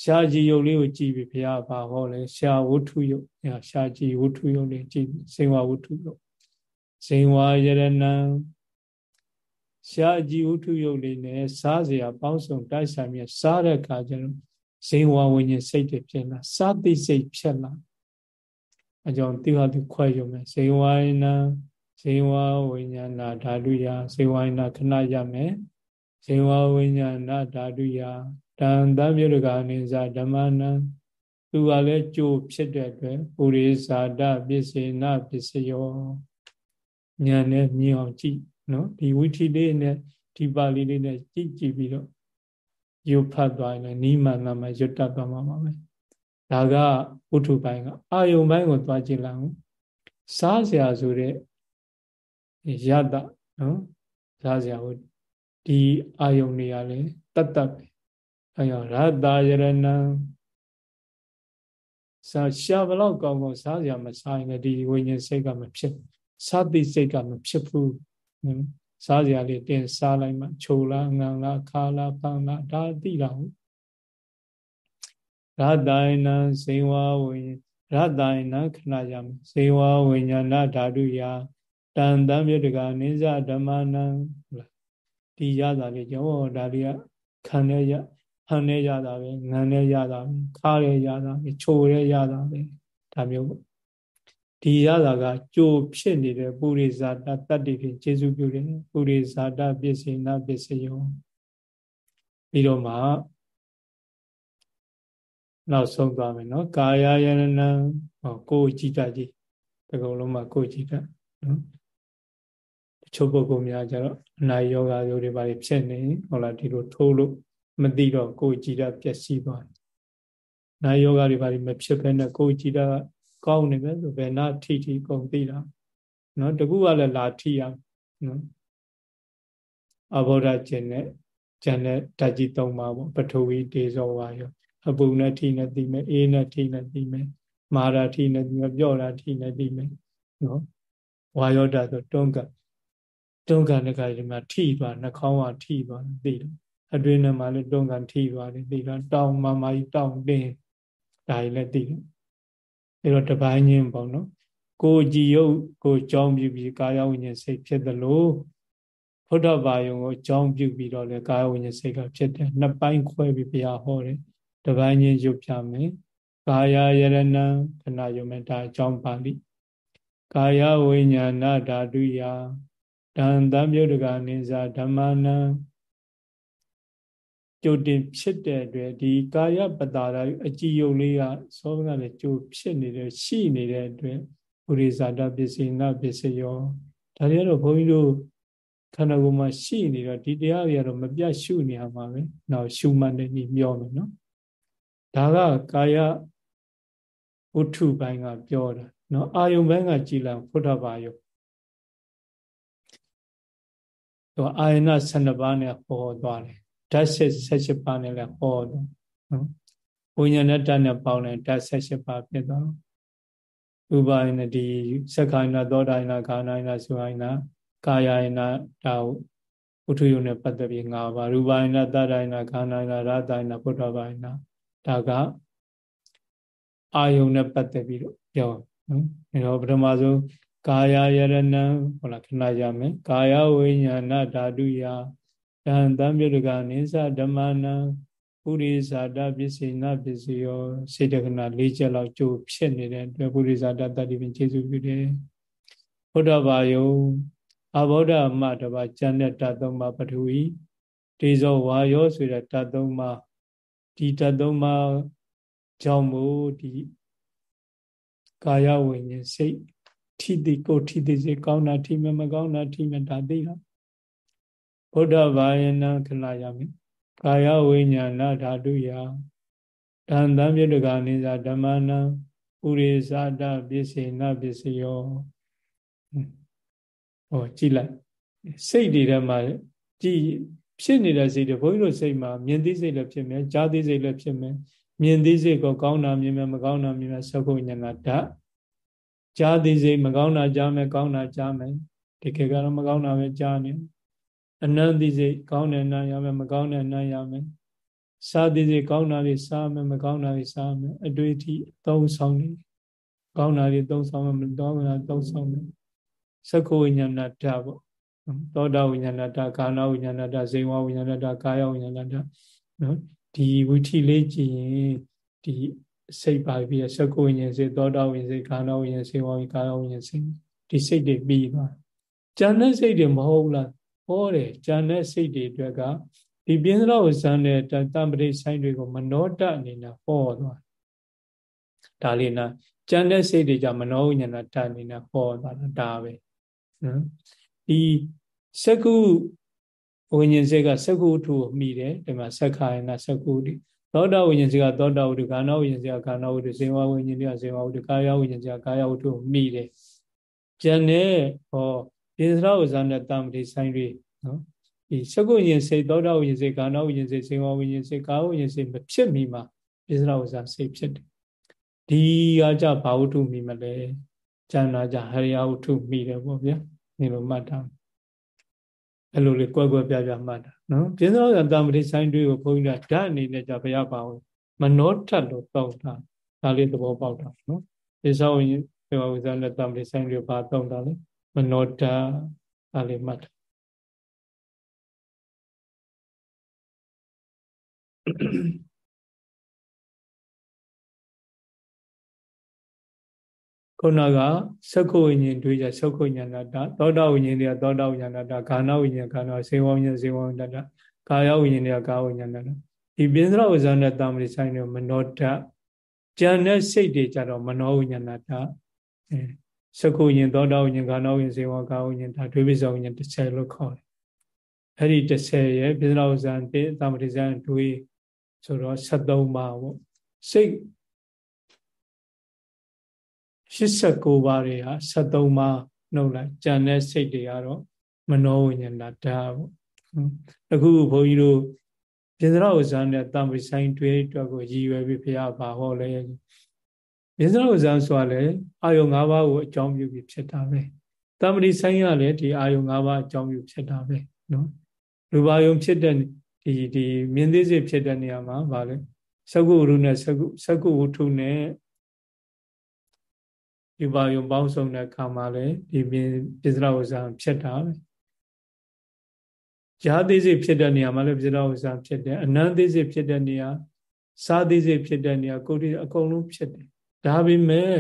ရှားကြည်ယုတ်လေးကိုကြည်ပြီးဘုရားဘာဟောလဲရှားဝုထုယုတ်ရှားကြည်ဝုထုယုတ်လေးကြည်စေဝဝုထုယုတ်စေဝယရဏံရှားကြည်ဝုထုယုတ်လေးနဲ့စားစရာပေါင်းစုံတိုက်ဆိုင်မြစားတဲ့အခါကျတော့ဇေဝဝိညာဉ်စိတ်တွေဖြစ်လာစားသိစိတ်ဖြစ်လာအကြောင်းတိဟာတိခွဲရုံနဲ့ဇေဝယနံဇေဝဝိညာဏဓာတုယဇေဝယနခဏရမယ်ဇေဝဝိညာဏဓာတုယ တံတံပြုတကနေဇာဓမ္မနံသူကလည်းကြိုးဖြစ်တဲ့အတွက်ပုရိဇာတပစ္စေနပစ္စယောဉာဏ်နဲ့မြင်အောင်ကြည့်နော်ဒီဝိထီလေးနဲ့ဒီပါဠိလေးနဲ့ကြည့်ကြည့်ပြီးတော့ရုပ်ဖတ်သွားရင်နိမန္နမှာရွတ်တတ်သွားမှာပါပဲဒါကဝုထုပိုင်းကအာယုံပိုင်းကိုသွားကြည့်လိုက်အောင်စားစရာဆိုတဲ့ရတနော်စားစရာဟိုဒီအာယုံတွေကလည်းတတ်တတ်ပဲ အဲကြောင့်ရတ္တယရဏံစာရှာဘလောက်ကောင်းကောင်းစားစရာမစားရင်ဒီဝိညာဉ်စိတ်ကမဖြစ်စားသိစိတ်ကမဖြစ်ဘူးစားစရာလေးတင်စားလိုက်မှခြုံလားငံလားခါလားပန်းလားဒါသိတာဟုတ်ရတ္တယနံစေဝဝိရတ္တယနံခဏယံစေဝဝိညာဏဓာတုယတန်တံမြတကနိစ္စဓမ္မနံဒီရတာလေးကြောဒါလေးကခံရရ ဟန်နဲ့ရတာပဲငံနဲ့ရတာပဲခါရဲရတာပဲချိုရဲရတာပဲဒါမျိုးပေါ့ဒီရတာကကြိုဖြစ်နေတဲ့ပုရိဇာတတတ္တိဖြင့်ခြေစုပြုတယ်ပုရိဇာတပစ္စေနပစ္စယောပြီးတော့မှနောက်ဆုံးသွားမယ်နော်ကာယယရဏံဟောကိုယ်ကြည်တတ်ကြီးတကုံလုံးမှာကိုယ်ကြည်တတ်နော်တချို့ပုဂ္ဂိုလ်များကျတော့အနာယောဂါမျိုးတွေပါဖြစ်နေဟုတ်လားဒီလိုထိုးလို့ မသိတော့ကိုယ်ကြည်တာပျက်စီးသွားတယ်။နာယောဂတွေဘာတွေမဖြစ်ဘဲနဲ့ကိုယ်ကြည်တာကောင်းနေပဲဆိုဘယ်နာထိထိကုန်သိတာ။နော်တကူကလည်းလာထိရနော်။အဘောဓကျင်နဲ့ကျန်တဲ့ဓာတ်ကြီး၃ပါးပေါ့ပထဝီတေဇောဝါယောအပူနဲ့ထိနဲ့သိမယ်အေးနဲ့ထိနဲ့သိမယ်မာရာထိနဲ့သိမယ်ပြော့တာထိနဲ့သိမယ်နော်ဝါယောဓာတ်ဆိုတွန်းကတွန်းကတဲ့ခါဒီမှာထိသွားနှာခေါင်းကထိသွားသိတယ် အတွင်းထဲမှာလည်းတွန်းကန်ထိပါတယ်သိလားတောင်းမမကြီးတောင်းတင်းဒါကြီးလည်းသိတယ်အဲတော့တပိုင်းချင်းပေါ့နော်ကိုကြည်ယုတ်ကိုကြောင်းပြုပြီးကာယဝိညာဉ်စိတ်ဖြစ်သလိုဘုဒ္ဓဘာယုံကိုကြောင်းပြုပြီးတော့လေကာယဝိညာဉ်စိတ်ကဖြစ်တယ်နှစ်ပိုင်းခွဲပြီးဘုရားဟောတယ်တပိုင်းချင်းရုပ်ပြမယ်ကာယယရဏံခဏယုံမဲ့ဒါအကြောင်းပါဠိကာယဝိညာဏဓာတုယတန်တံမြုဒ္ဒကနိစ္စဓမ္မနံ ကြိုတင်ဖြစ်တဲ့အတွက်ဒီကာယပတာရအကြည်ယုံလေးကသောကလည်းကြိုဖြစ်နေတဲ့ရှိနေတဲ့အတွက်ပုရိဇာတပစ္စေနပစ္စယောဒါတွေကတော့ဘုန်းကြီးတို့ခန္ဓာကိုယ်မှာရှိနေတော့ဒီတရားတွေကတော့မပြတ်ရှုနေရမှာပဲ။နောက်ရှုမှတ်နေပြီးပြောမယ်နော်။ဒါကကာယဝတ္ထုပိုင်းကပြောတာနော်အာယုံပိုင်းကကြည်လာဖုဒ္ဓဘာယုံ။တော့အာယနာ12ပါးနဲ့ဟောသွားတယ် ဓာတ်ဆက်78ပါးနဲ့လည်းဟောတယ်နော်ဝိညာဉ်နဲ့ဓာတ်နဲ့ပေါင်းတယ်ဓာတ်78ပါးဖြစ်သွားဥပါယနာဒီသက္ခိုင်နာသောတာယနာခာနာယနာသုဟိုင်နာကာယယနာဒါဥထုယုံနဲ့ပတ်သက်ပြီး၅ပါးရူပယနာတတယနာခာနာယနာရတယနာဘုဒ္ဓဘာယနာဒါကအာယုံနဲ့ပတ်သက်ပြီးတော့ပြောနော်အဲတော့ပထမဆုံးကာယယရဏံဟုတ်လားခဏရမယ်ကာယဝိညာဏဓာတုယ ယံတံမြုတကနိသဓမ္မနံပုရိဇာတပစ္စေနပစ္စယောစေတကနာ၄ချက်လောက်ကြိုးဖြစ်နေတဲ့အတွက်ပုရိဇာတတတ္တိပင်ကျေစုပြုတယ်ဘုဒ္ဓဘာယုံအဘောဓမတဘာကျန်တဲ့တသုံးပါပထဝီတေဇောဝါယောဆိုတဲ့တသုံးပါဒီတသုံးပါကြောင့်မို့ဒီကာယဝိညာဉ်စိတ်ထိတိကိုထိတိစေကောင်းတာထိမမကောင်းတာထိမတာသိတာ ဗုဒ္ဓဘာယနာခဏရမယ်ကာယဝိညာဏဓာတုယတန်တံမြတ္တကနိစ္စဓမ္မနံဥရိဇာတပစ္စေနပစ္စယောဟောကြည့်လိုက်စိတ်တွေထဲမှာကြည်ဖြစ်နေတဲ့စိတ်တွေဘုန်းကြီးတို့စိတ်မှာမြင်သိစိတ်လည်းဖြစ်မယ်ကြားသိစိတ်လည်းဖြစ်မယ်မြင်သိစိတ်ကိုကောင်းတာမြင်မယ်မကောင်းတာမြင်မယ်သက္ကုဉာဏဓာတ်ကြားသိစိတ်မကောင်းတာကြားမယ်ကောင်းတာကြားမယ်ဒီခေတ်ကတော့မကောင်းတာပဲကြားနေ အနန္တိစိတ်ကောင်းတယ်နားရမယ်မကောင်းတယ်နားရမယ်စားသိစိတ်ကောင်းတာတွေစားမယ်မကောင်းတာတွေစားမယ်အတွေ့အထိသုံးဆောင်နေကောင်းတာတွေသုံးဆောင်မယ်မကောင်းတာသုံးဆောင်မယ်သက္ကုဉာဏဓာတ်ပေါ့သောတာဝိညာဏတကာနာဝိညာဏတဇေဝဝိညာဏတကာယဝိညာဏတနော်ဒီဝိထီလေးကြည့်ရင်ဒီစိတ်ပါပြီးသကုဝိညာဉ်စိတ်သောတာဝိညာဉ်စိတ်ကာနာဝိညာဉ်စိတ်ဝိကာယဝိညာဉ်စိတ်ဒီစိတ်တွေပြီးသွားဉာဏ်နဲ့စိတ်တွေမဟုတ်လား ဟောတယ်ဉာဏ်နဲ့စိတ်တွေအတွက်ကဒီပြင်းစရာဝဇန်နဲ့တံပရိဆိုင်တွေကိုမနောတအနေနဲ့ဟောသွားဒါလေးနာဉာဏ်နဲ့စိတ်တွေကြမနောဝိညာဏတအနေနဲ့ဟောသွားတာဒါပဲနော်ဒီစကုဝိညာဉ်စိတ်ကစကုထုကိုမိတယ်ဒီမှာစက္ခာယနာစကုတိသောတာဝိညာဉ်စိတ်ကသောတာဝတ္ထုကာဏဝိညာဉ်စိတ်ကကာဏဝတ္ထုဇေဝဝိညာဉ်စိတ်ကဇေဝဝတ္ထုကာယဝိညာဉ်စိတ်ကကာယဝတ္ထုကိုမိတယ်ကျန်တဲ့ဟော ပိစရဝဇာနဲ့တမ္ပတိဆိုင်တွေနော်ဒီစကုဝိညာဉ်စိတ်သောတာဝိညာဉ်စိတ်ကာဏဝိညာဉ်စိတ်ဇေဝဝိညာဉ်စိတ်ကာယဝိညာဉ်စိတ်မဖြစ်မီမှာပိစရဝဇာစိတ်ဖြစ်တယ်ဒီကကြဘာဝတ္ထုမိမလဲကျန်တာကြဟရိယဝတ္ထုမိတယ်ပေါ့ဗျာဒီလိုမှတ်တာအဲ့လိုလေးကွက်ကွက်ပြပြမှတ်တာနော်ပြင်းသောတမ္ပတိဆိုင်တွေကိုဘုန်းကြီးကဓာတ်အနေနဲ့じゃဘုရားပါဝင်မနောထတ်လို့တောက်တာဒါလေးသဘောပေါက်တာနော်ဒီသောဝင်ဒီဝိဇ္ဇာနဲ့တမ္ပတိဆိုင်တွေပါတောက်တာလေ မနောထဒါလေးမှတ်တာခုနကသက္ကုဝိညာဉ်တွေးကြသက္ကုဉာဏတသောတာဝိညာဉ်တွေကသောတာဝိညာဏတခန္ဓာဝိညာဉ်ခန္ဓာစေဝဝိညာဉ်စေဝဝိညာဏတကာယဝိညာဉ်တွေကကာဝိညာဏတဒီပိစရဝဇ္ဇနဲ့တာမရိဆိုင်တွေမနောတကြံတဲ့စိတ်တွေကြတော့မနောဝိညာဏတအဲ သက္ကုဉာဏ်သောတာဝိညာဉ်ခန္ဓာဝိညာဉ်စေဝကာဝိညာဉ်ဒါဒွေပိစဝိညာဉ်30လို့ခေါ်တယ်အဲ့ဒီ30ရဲ့ပိစရဝဇ္ဇတဲ့တာမရိဆိုင်တွေဆိုတော့73ပါပေါ့စိတ်89ပါးတွေဟာ73ပါးနှုတ်လိုက်ကြံတဲ့စိတ်တွေကတော့မနောဝိညာဏဓာတ်ပေါ့အခုဘုန်းကြီးတို့ပြဇရဥဇာနဲ့တံပိဆိုင်တွေအတွက်ကိုရည်ရွယ်ပြီးဘုရားပါဟောလဲ ပြဇရဥဇာဆိုတာလေအာယုံ၅ပါးကိုအကြောင်းပြုပြီးဖြစ်တာပဲတံပိဆိုင်ကလည်းဒီအာယုံ၅ပါးအကြောင်းပြုဖြစ်တာပဲနော်လူပါယုံဖြစ်တဲ့ဒီဒီမြင်သိစိတ်ဖြစ်တဲ့နေရာမှာဗာလဲသကုဝရုနဲ့သကုသကုဝုထုနဲ့ဒီပါယုံပေါင်းစုံတဲ့ခါမှာလည်းဒီပစ္စရဝဇ္ဇာဖြစ်တာပဲဈာသေးစိတ်ဖြစ်တဲ့နေရာမှာလည်းပစ္စရဝဇ္ဇာဖြစ်တယ်အနန္သေးစိတ်ဖြစ်တဲ့နေရာစာသေးစိတ်ဖြစ်တဲ့နေရာကိုယ်ဒီအကုန်လုံးဖြစ်တယ် ဒါပေမဲ့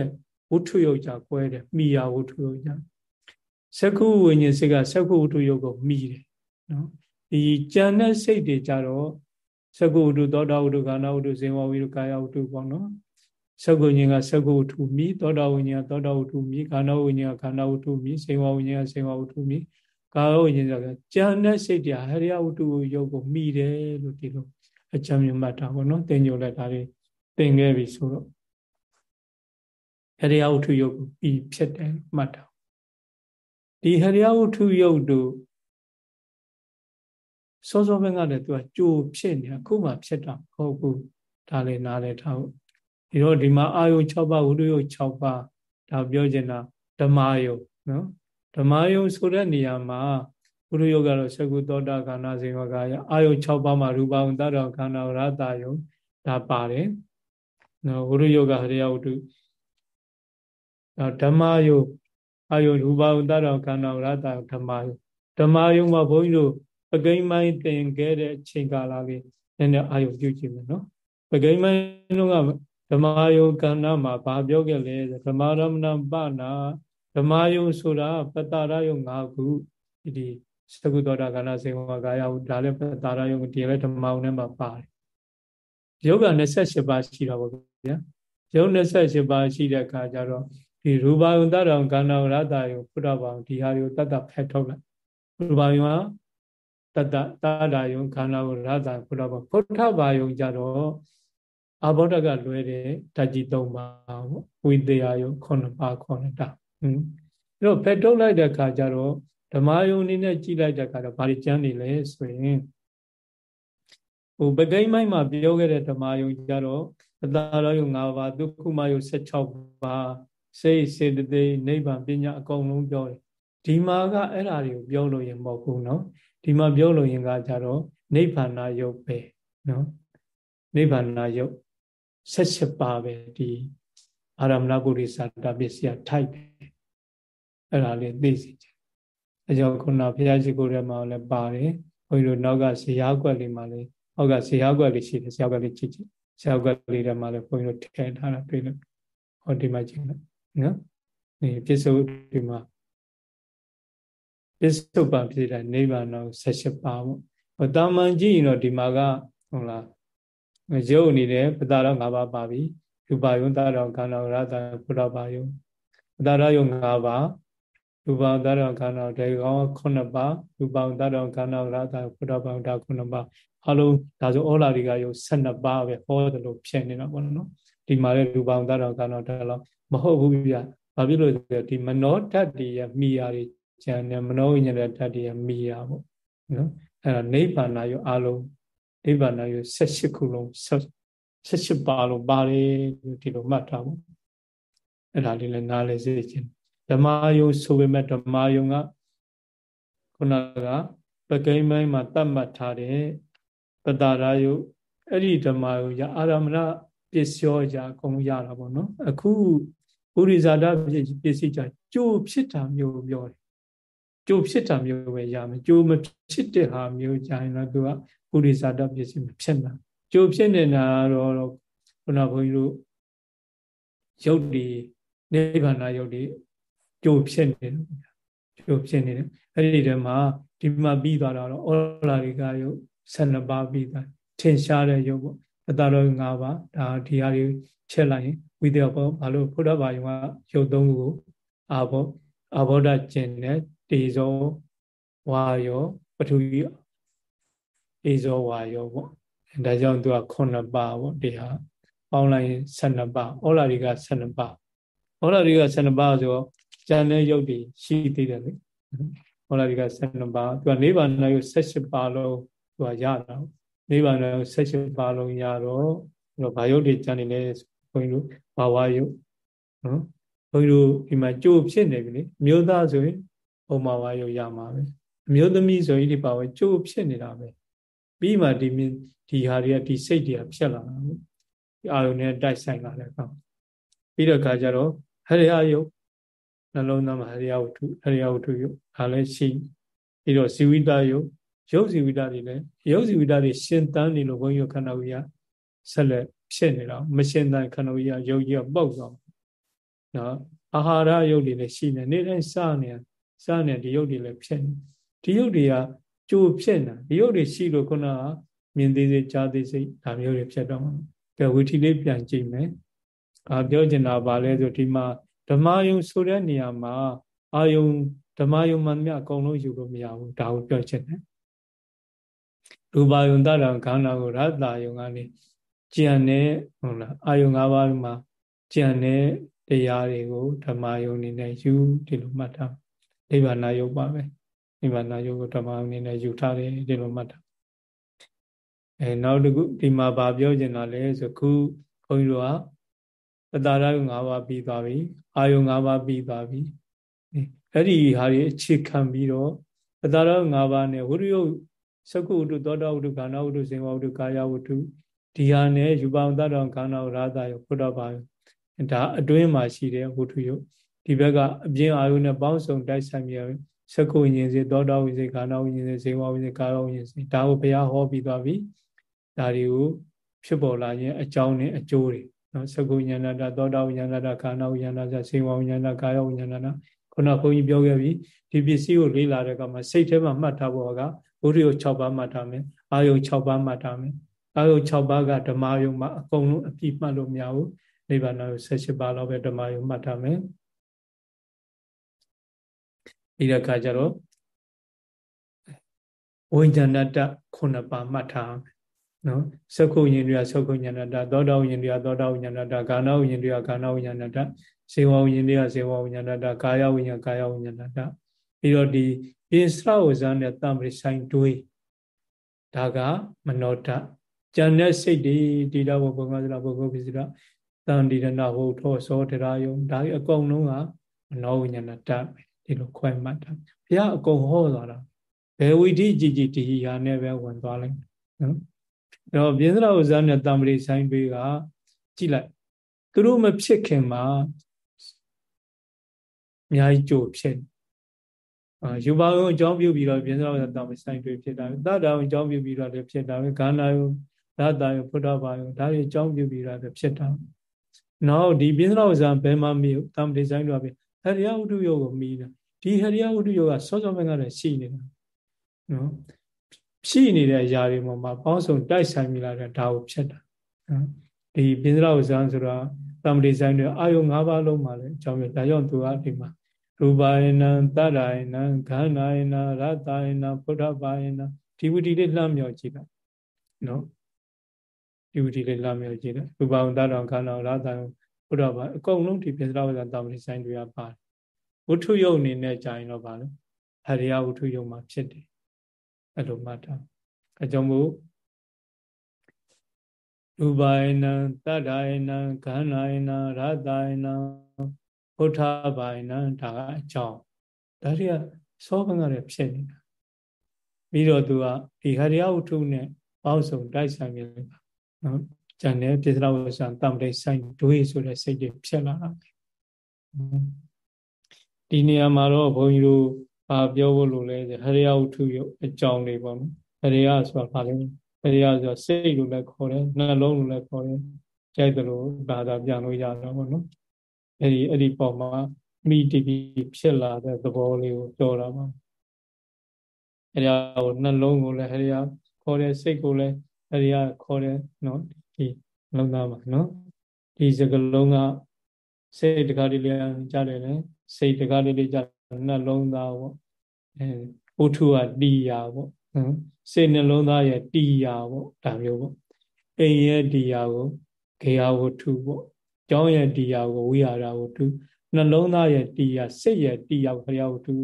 ဝုထုယုတ်ကြကွဲတယ်မိယာဝုထုယုတ်ကြသက္ခုဝိညာဉ်စိတ်ကသက္ခုဝုထုယုတ်ကိုမိတယ်နော်ဒီကြံတဲ့စိတ်တွေကြတော့သက္ခုဝုထုသောတာဝုထုကာဏဝုထုဇေဝဝိထုကာယဝုထုပေါ့နော်သက္ကုဉ္ဉကသက္ကုဝတ္ထုမိသောတာဝိညာဉ်သောတာဝတ္ထုမိခန္ဓာဝိညာဉ်ခန္ဓာဝတ္ထုမိစေဝဝိညာဉ်စေဝဝတ္ထုမိကာယဝိညာဉ်ကကြံတဲ့စိတ်တရားဟရိယဝတ္ထုကိုရုပ်ကိုမိတယ်လို့ဒီလိုအကြံဉာဏ်မှတ်တာပေါ့နော်သင်ညိုလိုက်တာလေးသင်ခဲ့ပြီဆိုတော့ ဟရိယဝတ္ထုရုပ်ကိုပြီးဖြစ်တယ်မှတ်တာဒီဟရိယဝတ္ထုရုပ်တို့စောစောဘက်ကလည်းသူကကြိုဖြစ်နေအခုမှဖြစ်တာမဟုတ်ဘူးဒါလည်းနားလည်ထားဖို့ဒီတော့ဒီမှာအာယု6ပါးဝိရိယ6ပါးဒါပြောချင်တာဓမ္မယုနော်ဓမ္မယုဆိုတဲ့နေရာမှာဝိရိယကတော့သကုသောတာခန္ဓာစေဝကာယအာယု6ပါးမှာရူပဝန္တတော်ခန္ဓာရတယုဒါပါတယ်နော်ဝိရိယကဟရိယဝတ္ထုဓမ္မယုအာယုရူပဝန္တတော်ခန္ဓာရတဓမ္မယုဓမ္မယုမှာဘုန်းကြီးတို့ပကိမ့်မိုင်းတင်ခဲ့တဲ့အချိန်ကာလလေးနည်းနည်းအာယုပြုကြည့်မယ်နော်ပကိမ့်မိုင်းလုံးကဓမ္မယုံကဏ္ဍမှာဘာပြောခဲ့လဲဓမ္မရမဏပနာဓမ္မယုံဆိုတာပတ္တာရယုံ၅ခုဒီသကုသောတာကဏစေဝကာယဟုဒါလည်းပတ္တာရယုံဒီလည်းဓမ္မယုံထဲမှာပါတယ်ယုတ်က28ပါးရှိတာပေါ့ဗျာယုတ်28ပါးရှိတဲ့အခါကျတော့ ဒီရူပယုံတတောင်ကဏ္ဍရတယုံဖုဒ္ဓဘာယုံဒီဟာတွေကိုတတ်တဖက်ထုတ်လိုက်ရူပယုံကတတတတာယုံခန္ဓာကိုရတဖုဒ္ဓဘာဖုဒ္ဓဘာယုံကြတော့အာဘောဓကလွဲတဲ့ဓာတ်ကြီး၃ပါးပေါ့ဝိသေယယု9ပါး9တာဟွန်းအဲ့တော့ဖက်ထုတ်လိုက်တဲ့ခါကျတော့ဓမ္မယုံအနေနဲ့ကြည့်လိုက်တဲ့ခါတော့ဘာတွေကျမ်းနေလဲဆိုရင်ဟိုပကိမ့်မိုင်းမှာပြောခဲ့တဲ့ဓမ္မယုံကြတော့အတာရယုံ၅ပါးဒုက္ခမယုံ16ပါး စိတ်စေတသိက်နိဗ္ဗာန်ပညာအကုန်လုံးပြောတယ်ဒီမှာကအဲ့ဓာတွေကိုပြောလို့ရင်မဟုတ်ဘူးเนาะဒီမှာပြောလို့ရင်ကကြတော့နိဗ္ဗာန်ယုတ်ပဲเนาะနိဗ္ဗာန်ယုတ်78ပါးပဲဒီအာရမဏပုရိသတာပစ္စယထိုက်တယ်အဲ့ဒါလေးသိစီချင်အကြောင်းခုနဘုရားရှိခိုးထဲမှာလည်းပါတယ်ဘုန်းကြီးတို့နောက်ကဇေယျကွက်လေးမှာလည်းဟောက်ကဇေယျကွက်လေးရှိတယ်ဇေယျကွက်လေးကြည့်ကြည့်ဇေယျကွက်လေးထဲမှာလည်းဘုန်းကြီးတို့ထည့်ထားတာတွေ့လို့ဟောဒီမှာကြည့်လိုက် နော်ဒီပစ္စုဒီမှာပစ္စုပန်ဖြစ်တဲ့နိဗ္ဗာန်တော်78ပါးပေါ့ဟောတာမန်ကြည့်ရင်တော့ဒီမှာကဟုတ်လားရုပ်အနေနဲ့ပတာတော့၅ပါးပါပြီရူပယုံတာတော်ခန္ဓာရတာဘုရားပါယုံပတာရယုံ၅ပါးရူပတာတော်ခန္ဓာတေကောင်း9ပါးရူပတာတော်ခန္ဓာရတာဘုရားပါယုံတာ9ပါးအလုံးဒါဆိုဩလာရိကယုံ12ပါးပဲဟောတယ်လို့ဖြစ်နေတာပေါ့နော်ဒီမှာလေရူပတာတော်ခန္ဓာတော်လောက် မဟုတ်ဘူးပြဘာဖြစ်လို့လဲဒီမနောဓာတ်တွေရဲ့မိယာတွေကျန်တယ်မနောဝိညာဉ်ရဲ့ဓာတ်တွေရဲ့မိယာပေါ့နော်အဲ့ဒါနိဗ္ဗာန်ယုံအလုံးနိဗ္ဗာန်ယု78ခုလုံး78ပါလုံးပါတယ်ဒီလိုမှတ်ထားဖို့အဲ့ဒါလေးလည်းနားလဲစေချင်ဓမ္မယုဆိုပေမဲ့ဓမ္မယုကခုနကပကိမ့်မိုင်းမှာတတ်မှတ်ထားတဲ့ပတာရယုအဲ့ဒီဓမ္မယုရအာရမဏပစ္စယောကြအကုန်ရတာပေါ့နော်အခု ပုရိဇာတပစ္စည်းကြကြိုးဖြစ်တာမျိုးပြောတယ်ကြိုးဖြစ်တာမျိုးပဲရမယ်ကြိုးမဖြစ်တဲ့ဟာမျိုးကြရင်တော့သူကပုရိဇာတပစ္စည်းမဖြစ်နိုင်ကြိုးဖြစ်နေတာတော့ခုနဘုန်းကြီးတို့ရုပ်ဒီနိဗ္ဗာန်ရုပ်ဒီကြိုးဖြစ်နေတယ်ကြိုးဖြစ်နေတယ်အဲ့ဒီတည်းမှာဒီမှာပြီးသွားတော့ဩလာရိကရုပ်12ပါးပြီးသွားထင်ရှားတဲ့ရုပ်ပေါ့အတာတော်5ပါးဒါဒီဟာတွေချက်လိုက်ရင် ဝိသေယဘောဘာလို့ဘုရားဘာယုံကရုပ်သုံးခုကိုအာဘောအာဘောဓကျင်တဲ့တေဇောဝါယောပထဝီအေဇောဝါယောပေါ့ဒါကြောင့်သူက9ပါးပေါ့ဒီဟာပေါင်းလိုက်12ပါးဩလာရိက12ပါးဩလာရိက12ပါးဆိုတော့ဉာဏ်နဲ့ယုတ်တွေရှိသေးတယ်လေဩလာရိက12ပါးသူကနိဗ္ဗာန်ယုတ်78ပါးလုံးသူကရတာနိဗ္ဗာန်ယုတ်78ပါးလုံးရတော့ဘာယုတ်တွေဉာဏ်နေလဲဘု န်းကြီးတို့ဘာဝယုတ်နော်ဘုန်းကြီးတို့ဒီမှာကြိုးဖြစ်နေပြီလေမြို့သားဆိုရင်ဥမာဝါယုတ်ရမှာပဲအမျိုးသမီးဆိုရင်ဒီပါဝဲကြိုးဖြစ်နေတာပဲပြီးမှဒီဒီဟာတွေကဒီစိတ်တွေကဖြစ်လာတာပေါ့ဒီအာယုန်နဲ့တိုက်ဆိုင်လာတဲ့အခါပြီးတော့ခါကျတော့ဟရိယယုတ်နှလုံးသားမှာဟရိယဝတ္ထုဟရိယဝတ္ထုယုတ်ဒါလည်းရှိပြီးတော့ဇီဝိတယုတ်ရုပ်ဇီဝိတတွေလည်းရုပ်ဇီဝိတတွေရှင်တန်းနေလို့ဘုန်းကြီးခန္ဓာဝိယဆက်လက် ဖြစ်နေတော့မရှင်တန်းခန္ဓာဝိယရုပ်ကြီးကပုတ်သွားနော်အာဟာရယုတ်တွေလည်းရှိနေနေတိုင်းစနေစနေဒီယုတ်တွေလည်းဖြစ်နေဒီယုတ်တွေကကြိုးဖြစ်နေဒီယုတ်တွေရှိလို့ခုနကမြင်သေးစေကြားသေးစေဒါမျိုးတွေဖြစ်တော့မှာကဲဝီထီလေးပြန်ကြည့်မယ်အာပြောချင်တာဗာလဲဆိုဒီမှာဓမ္မယုံဆိုတဲ့နေရာမှာအာယုံဓမ္မယုံမှန်မြအကုန်လုံးယူလို့မရဘူးဒါကိုပြောချင်တယ်ရူပယုံတရံခန္ဓာကိုရတ္တယုံကနေ ကြံတဲ့ဟုတ်လားအာယုံ၅ပါးမှာကြံတဲ့တရားတွေကိုဓမ္မယုံနေနဲ့ယူဒီလိုမှတ်ထားနိဗ္ဗာန်ယုံပါပဲနိဗ္ဗာန်ယုံကိုဓမ္မယုံနေနဲ့ယူထားတယ်ဒီလိုမှတ်ထားအဲနောက်တစ်ခုဒီမှာဗာပြောချင်တာလဲဆိုခုဘုန်းကြီးတို့ကပတာရယုံ၅ပါးပြီးသွားပြီအာယုံ၅ပါးပြီးသွားပြီအဲ့ဒီဟာတွေအခြေခံပြီးတော့ပတာရယုံ၅ပါးနဲ့ဝိရိယသကုဝတ္ထုသောတာဝတ္ထုခန္ဓာဝတ္ထုဇင်ဝဝတ္ထုကာယဝတ္ထု ဒီဟာနဲ့ယူပံတတော်ခန္ဓာရာသယောဘုဒ္ဓဘာယောဒါအတွင်းမှာရှိတဲ့ဝတ္ထုယုတ်ဒီဘက်ကအပြင်းအာယုနဲ့ပေါင်းစုံတိုက်ဆိုင်မြေသကုဝိညာဉ်စေသောတာဝိညာဉ်စေခန္ဓာဝိညာဉ်စေဇင်ဝဝိညာဉ်ကာယဝိညာဉ်စေဒါကိုဘုရားဟောပြီးသွားပြီဒါတွေကိုဖြစ်ပေါ်လာခြင်းအကြောင်းနဲ့အကျိုးတွေနော်သကုဉာဏတသောတာဝိညာဏတခန္ဓာဝိညာဏတစေဝဝိညာဏကာယဝိညာဏတခုနဘုန်းကြီးပြောခဲ့ပြီဒီပစ္စည်းကိုလေ့လာတဲ့အခါမှာစိတ်ထဲမှာမှတ်ထားဖို့ကဘုရား6ပါးမှတ်ထားမယ်အာယုံ6ပါးမှတ်ထားမယ် အာယုံ6ပါးကဓမ္မယုံမှာအကုန်လုံးအပြည့်မှတ်လို့မရဘူးနိဗ္ဗာန်ကို78ပါးလောက်ပဲဓမ္မယုံမှတ်ထားမယ်ဒီတဲ့အခါကျတော့ဝိညာဏတ9ပါးမှတ်ထားမယ်နော်သက္ခုဉ္ဇရိယသက္ခုဉာဏတသောတာဉ္ဇရိယသောတာဉာဏတကာဏဉ္ဇရိယကာဏဉာဏတစေဝဉ္ဇရိယစေဝဉာဏတကာယဝဉ္ဇကာယဝဉာဏတပြီးတော့ဒီပိစရဝဇာနဲ့တံပရိဆိုင်တွေးဒါကမနောတ ကြံတဲ့စိတ်တွေတိတော်ဘုံကစရာဘုဂုပ္ပစိရတန်ဒီရဏဟောထောသောတရားယုံဒါအကုန်လုံးကမနောဝိညာဏတပဲဒီလိုခွဲမှတ်တာဘုရားအကုန်ဟောသွားတာဘယ်ဝိဓိကြည်ကြည်ဒီဟာနဲ့ပဲဝင်သွားလိုက်နော်အဲ့တော့ပြင်းစရာဥစ္စာနဲ့တံပရိဆိုင်ပေးကကြည့်လိုက်သူတို့မဖြစ်ခင်မှာအများကြီးကြိုဖြစ်အာယူပါယုံအကြောင်းပြုပြီးတော့ပြင်းစရာဥစ္စာတံပရိဆိုင်တွေဖြစ်တာတတ္တဝအကြောင်းပြုပြီးတော့လည်းဖြစ်တာပဲခန္ဓာယု ရတ္တယုဖုဒ္ဓဘာယုဒါတွေအကြောင်းပြုပြီးတော့လည်းဖြစ်တာနောက်ဒီပြင်းစရာဥစ္စာဘယ်မှမယူတံပရိဆိုင်တော့ပဲဟရိယဝတ္ထုယောကိုမိတာဒီဟရိယဝတ္ထုယောကစောစောပိုင်းကလည်းရှိနေတာနော်ရှိနေတဲ့အရာတွေပေါ်မှာပေါင်းစုံတိုက်ဆိုင်မိလာတဲ့ဒါကိုဖြစ်တာနော်ဒီပိန္ဒရာဥဇံဆိုတော့တမ္ပတိဆိုင်တွေအာယု၅ပါးလုံးမှာလည်းအကြောင်းပြဒါကြောင့်သူကဒီမှာရူပါယနံတတ္တာယနံခန္ဓာယနံရတ္တယနံဖုဒ္ဓဘာယနံဒီဝတိလေးလှမ်းမြော်ကြည့်လိုက်နော် ဒီဝတိလေးလှမ်းမြော်ကြည့်လိုက်ရူပါယတတ္တခန္ဓာရတ္တယဘုရားပါအကုန်လုံးဒီပိဿရာဝဇ္ဇတာမဏိဆိုင်တွေကပါတယ်ဝတ္ထုယုတ်အနေနဲ့ကြာရင်တော့ပါလို့ဟရိယဝတ္ထုယုတ်မှာဖြစ်တယ်အဲ့လိုမှတ်တာအကြောင်းမို့ရူပယနံတတ္တယနံခန္ဓာယနံရတယနံဘုထဘာယနံဒါကအကြောင်းဒါတွေကစောကံကလည်းဖြစ်နေတာပြီးတော့သူကဒီဟရိယဝတ္ထုနဲ့ပေါင်းစုံတိုက်ဆိုင်နေတယ် နော်ကျန်တဲ့ပြစ္ဆရာဝဆံတမ္ပတိဆိုင်ဒွေဆိုတဲ့စိတ်တွေဖြစ်လာတာဒီနေရာမှာတော့ဘုန်းကြီးတို့ဘာပြောဖို့လိုလဲဟရိယဝတ္ထုရုပ်အကြောင်းလေးပေါ့နော်ဟရိယဆိုတာဘာလဲဟရိယဆိုစိတ်လို့လည်းခေါ်တယ်နှလုံးလို့လည်းခေါ်တယ်ကြိုက်တယ်လို့ဘာသာပြန်လို့ရတော့ပေါ့နော်အဲ့ဒီအဲ့ဒီပုံမှာမိတတိဖြစ်လာတဲ့သဘောလေးကိုပြောတာပါဟရိယကိုနှလုံးကိုလည်းဟရိယခေါ်တယ်စိတ်ကိုလည်း ဟရိယခေါ်တယ်နော်ဒီလုံးသားပါနော်ဒီစကလုံးကစိတ်တကားလေးလေးကြားတယ်လေစိတ်တကားလေးလေးကြားနှလုံးသားပေါ့အဲဥထုကတီယာပေါ့နော်စိတ်နှလုံးသားရဲ့တီယာပေါ့ဒါမျိုးပေါ့အိမ်ရဲ့တီယာကိုခေယဝတ္ထုပေါ့ကျောင်းရဲ့တီယာကိုဝိဟာရဝတ္ထုနှလုံးသားရဲ့တီယာစိတ်ရဲ့တီယာခရယဝတ္ထု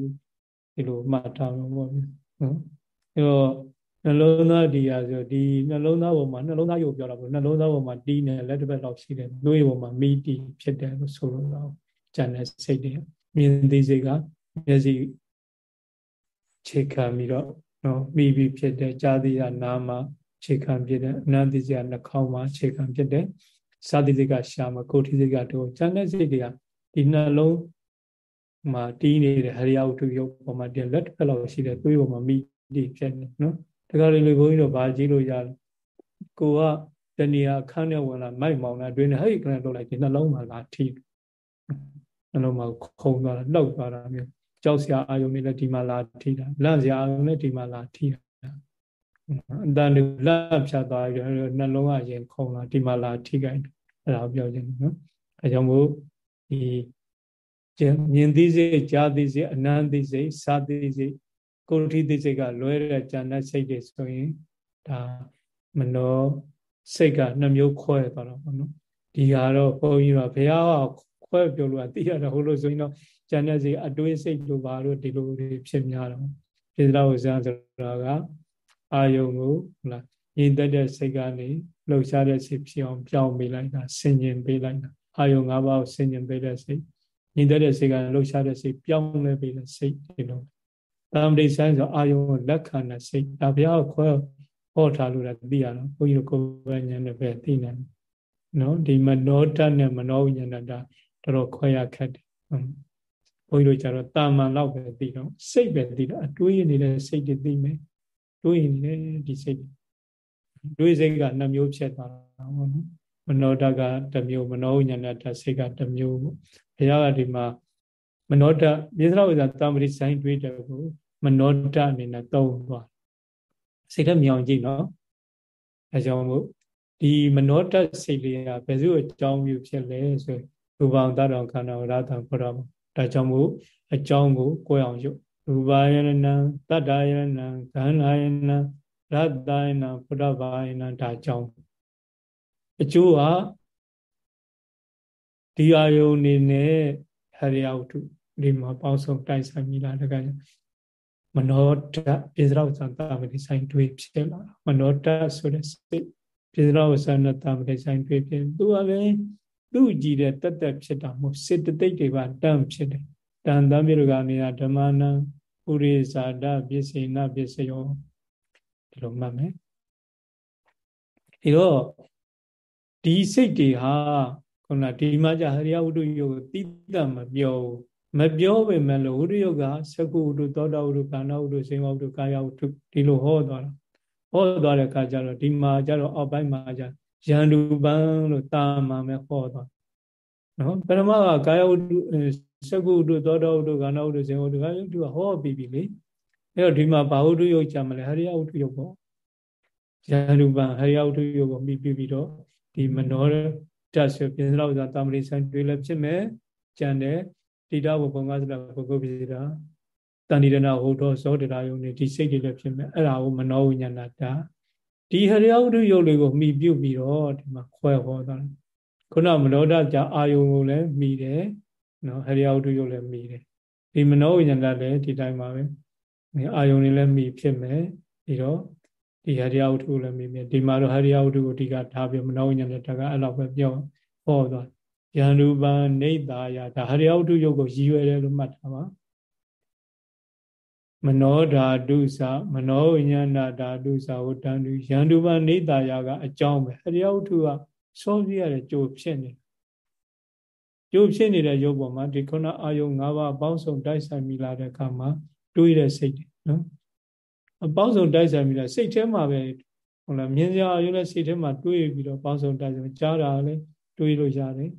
ဒီလိုမှတ်ထားမှာပေါ့နော်အဲတော့ နှလုံးသားဒီဟာဆိုဒီနှလုံးသားပေါ်မှာနှလုံးသားရုပ်ပြောတာပေါ့နှလုံးသားပေါ်မှာတီးနေလက်တစ်ဘက်လောက်ရှိတယ်နှွေးပေါ်မှာမီးတီးဖြစ်တယ်လို့ဆိုလိုတော့ကျန်တဲ့စိတ်တွေမြင်သိစိတ်ကမျက်စိခြေခံပြီးတော့နော်မိပြီးဖြစ်တဲ့ကြာတိယနာမခြေခံဖြစ်တဲ့အနန္တိစိတ်ကနှာခေါင်းမှာခြေခံဖြစ်တဲ့စာတိစိတ်ကရှာမှာကိုဋ္ဌိစိတ်ကတော့ကျန်တဲ့စိတ်တွေကဒီနှလုံးမှာတီးနေတဲ့ဟရိယဝတ္ထုရုပ်ပေါ်မှာတင်လက်တစ်ဖက်လောက်ရှိတဲ့သွေးပေါ်မှာမိတီးဖြစ်နေနော် တခါလေလေဘုန်းကြီးတို့ဗာကြည့်လို့ရတယ်ကိုကတဏီယာခန်းနဲ့ဝင်လာမိုက်မောင်လာတွင်ဟဲ့ခဏလောက်လိုက်ဒီနှလုံးမှာလာထိနှလုံးမှာခုံသွားတာလှုပ်သွားတာမျိုးကြောက်စရာအာယုံတွေလည်းဒီမှာလာထိတာလန့်စရာအာယုံလည်းဒီမှာလာထိတာအတန်တွေလက်ဖြတ်သွားပြီးတော့နှလုံးကရင်ခုံလာဒီမှာလာထိကြတယ်အဲ့ဒါပြောချင်တယ်နော်အဲကြောင့်မို့ဒီမြင်သိစိတ်ကြားသိစိတ်အနန္တိစိတ်စာသိစိတ် ကိုဋ္ဌိသိစိတ်ကလွဲတဲ့ဉာဏ်စိတ်တွေဆိုရင်ဒါမနောစိတ်ကနှမျိုးခွဲသွားတော့ဘောနော်ဒီဟာတော့ဘုန်းကြီးကဘုရားကခွဲပြောလို့သိရတော့ဟိုလိုဆိုရင်တော့ဉာဏ်စိတ်အတွေးစိတ်လိုပါလို့ဒီလိုတွေဖြစ်များတော့ပိစရာဝဇ္ဇံဆိုတာကအာယုံကိုဟုတ်လားညီသက်တဲ့စိတ်ကနေလှုပ်ရှားတဲ့စိတ်ဖြစ်အောင်ပြောင်းပေးလိုက်တာဆင်ញင်ပေးလိုက်တာအာယုံ၅ပါးကိုဆင်ញင်ပေးတဲ့စိတ်ညီသက်တဲ့စိတ်ကလှုပ်ရှားတဲ့စိတ်ပြောင်းလဲပေးတဲ့စိတ်ဒီလို တမ္ပတိဆိုင်ဆိုအာယုံလက်ခံတဲ့စိတ်ဒါဘုရားခွဲဟောထားလို့လည်းသိရတော့ဘုန်းကြီးတို့ကိုယ်ပဲဉာဏ်နဲ့ပဲသိနေတယ်နော်ဒီမနောတတ်နဲ့မနောဝိညာဏတာတော်တော်ခွဲရခက်တယ်ဘုန်းကြီးတို့ကျတော့တာမန်လောက်ပဲသိတော့စိတ်ပဲသိတော့အတွေးနေတဲ့စိတ်တွေသိမယ်တွေးနေဒီစိတ်တွေးစိတ်ကနှမျိုးဖြစ်သွားတာပေါ့နော်မနောတကတစ်မျိုးမနောဝိညာဏတစိတ်ကတစ်မျိုးပေါ့ဘုရားကဒီမှာမနောတမြေသရဝိဇ္ဇာတမ္ပတိဆိုင်တွေးတယ်ကို မနောတအနေနဲ့သုံးသွားစိတ်ထဲမြောင်ကြည့်နော်အဲကြောင့်မို့ဒီမနောတစိတ်လေးကဘယ်သူအကြောင်းပြုဖြစ်လဲဆိုရူပံတတော်ခန္ဓာရတံခေါ်တော့ဒါကြောင့်မို့အကြောင်းကိုကိုယ်အောင်ရုပ်ရူပါယနံတတ္တယနံခန္ဓာယနံရတ္တယနာဘုဒ္ဓဘာယနာဒါကြောင့်အကျိုးဟာဒီအာယုန်နေနဲ့ဟရိယဝတ္ထုဒီမှာပေါင်းစုံတိုက်ဆိုင်မိလာတကယ် မနောတပိစရောက်သံတာမတိဆိုင်တွေးဖြစ်လာမနောတဆိုတဲ့စိတ်ပိစရောက်သံတာမတိဆိုင်တွေးဖြစ်သူကလည်းသူ့ကြည့်တဲ့တက်တက်ဖြစ်တာမဟုတ်စေတသိက်တွေပါတန့်ဖြစ်တယ်တန်တမြေကနေဓမ္မနံပုရိဇာတပစ္စေနပစ္စယောဒီလိုမှတ်မယ်ဒီတော့ဒီစိတ်တွေဟာခုနဒီမှာじゃဟရိယဝတ္ထုယုတ်တိတမပြော မပြောပေမဲ့လို့ဝတ္ထုယုတ်ကသကုဝတ္ထုသောတာဝတ္ထုကာဏဝတ္ထုစေဝတ္ထုကာယဝတ္ထုဒီလိုဟောသွားတာဟောသွားတဲ့အခါကျတော့ဒီမှာကျတော့အောက်ပိုင်းမှာကျရန်သူပံလို့တာမှာမဲ့ဟောသွားနော်ပရမကကာယဝတ္ထုသကုဝတ္ထုသောတာဝတ္ထုကာဏဝတ္ထုစေဝတ္ထုကာယဝတ္ထုကဟောပြီးပြီလေအဲ့တော့ဒီမှာဘာဝတ္ထုယုတ်ကြမလဲဟရိယဝတ္ထုယုတ်ပေါ့ရန်သူပံဟရိယဝတ္ထုယုတ်ကိုမိပြီးပြီးတော့ဒီမနောတဆိုပြင်စလောက်သာတာမရိဆိုင်တွေလည်းဖြစ်မယ်ကြံတယ် တိတဘုံကစလာဘုဂုပိစရာတဏိရဏဟောတော်ဇောတရာယုံနေဒီစိတ်တွေလည်းဖြစ်မယ်အဲ့ဒါကိုမနောဝိညာဏတာဒီဟရိယဝတ္ထုယုတ်လေးကိုမှီပြုတ်ပြီးတော့ဒီမှာခွဲဟောတာခုနမနောဒကြအာယုံကိုလည်းမှီတယ်နော်ဟရိယဝတ္ထုယုတ်လည်းမှီတယ်ဒီမနောဝိညာဏလည်းဒီတိုင်းပါပဲအာယုံတွေလည်းမှီဖြစ်မယ်ပြီးတော့ဒီဟရိယဝတ္ထုလည်းမြင်မြင်ဒီမှာတော့ဟရိယဝတ္ထုကိုအဓိကထားပြီးမနောဝိညာဉ်နဲ့တကအဲ့လောက်ပဲပြောဟောသွား ယန္တုပံနေသာယဒါဟရိယဝတ္ထုယုတ်ကိုရည်ရွယ်တယ်လို့မှတ်ထားပါမနောဓာတုသမနောဝိညာဏဓာတုသဝတ္တံတုယန္တုပံနေသာယကအကြောင်းပဲဟရိယဝတ္ထုကစောပြရတဲ့ကြိုဖြစ်နေကြိုဖြစ်နေတဲ့ရုပ်ပေါ်မှာဒီခုနအာယုံ၅ပါးအပေါင်းစုံတိုက်ဆိုင်မိလာတဲ့အခါမှာတွေးတဲ့စိတ်တွေနော်အပေါင်းစုံတိုက်ဆိုင်ပြီးတော့စိတ်ထဲမှာပဲဟုတ်လားမြင်စရာရုပ်နဲ့စိတ်ထဲမှာတွေးပြီးတော့ပေါင်းစုံတိုက်ဆိုင်ကြားတာလည်းတွေးလို့ရတယ်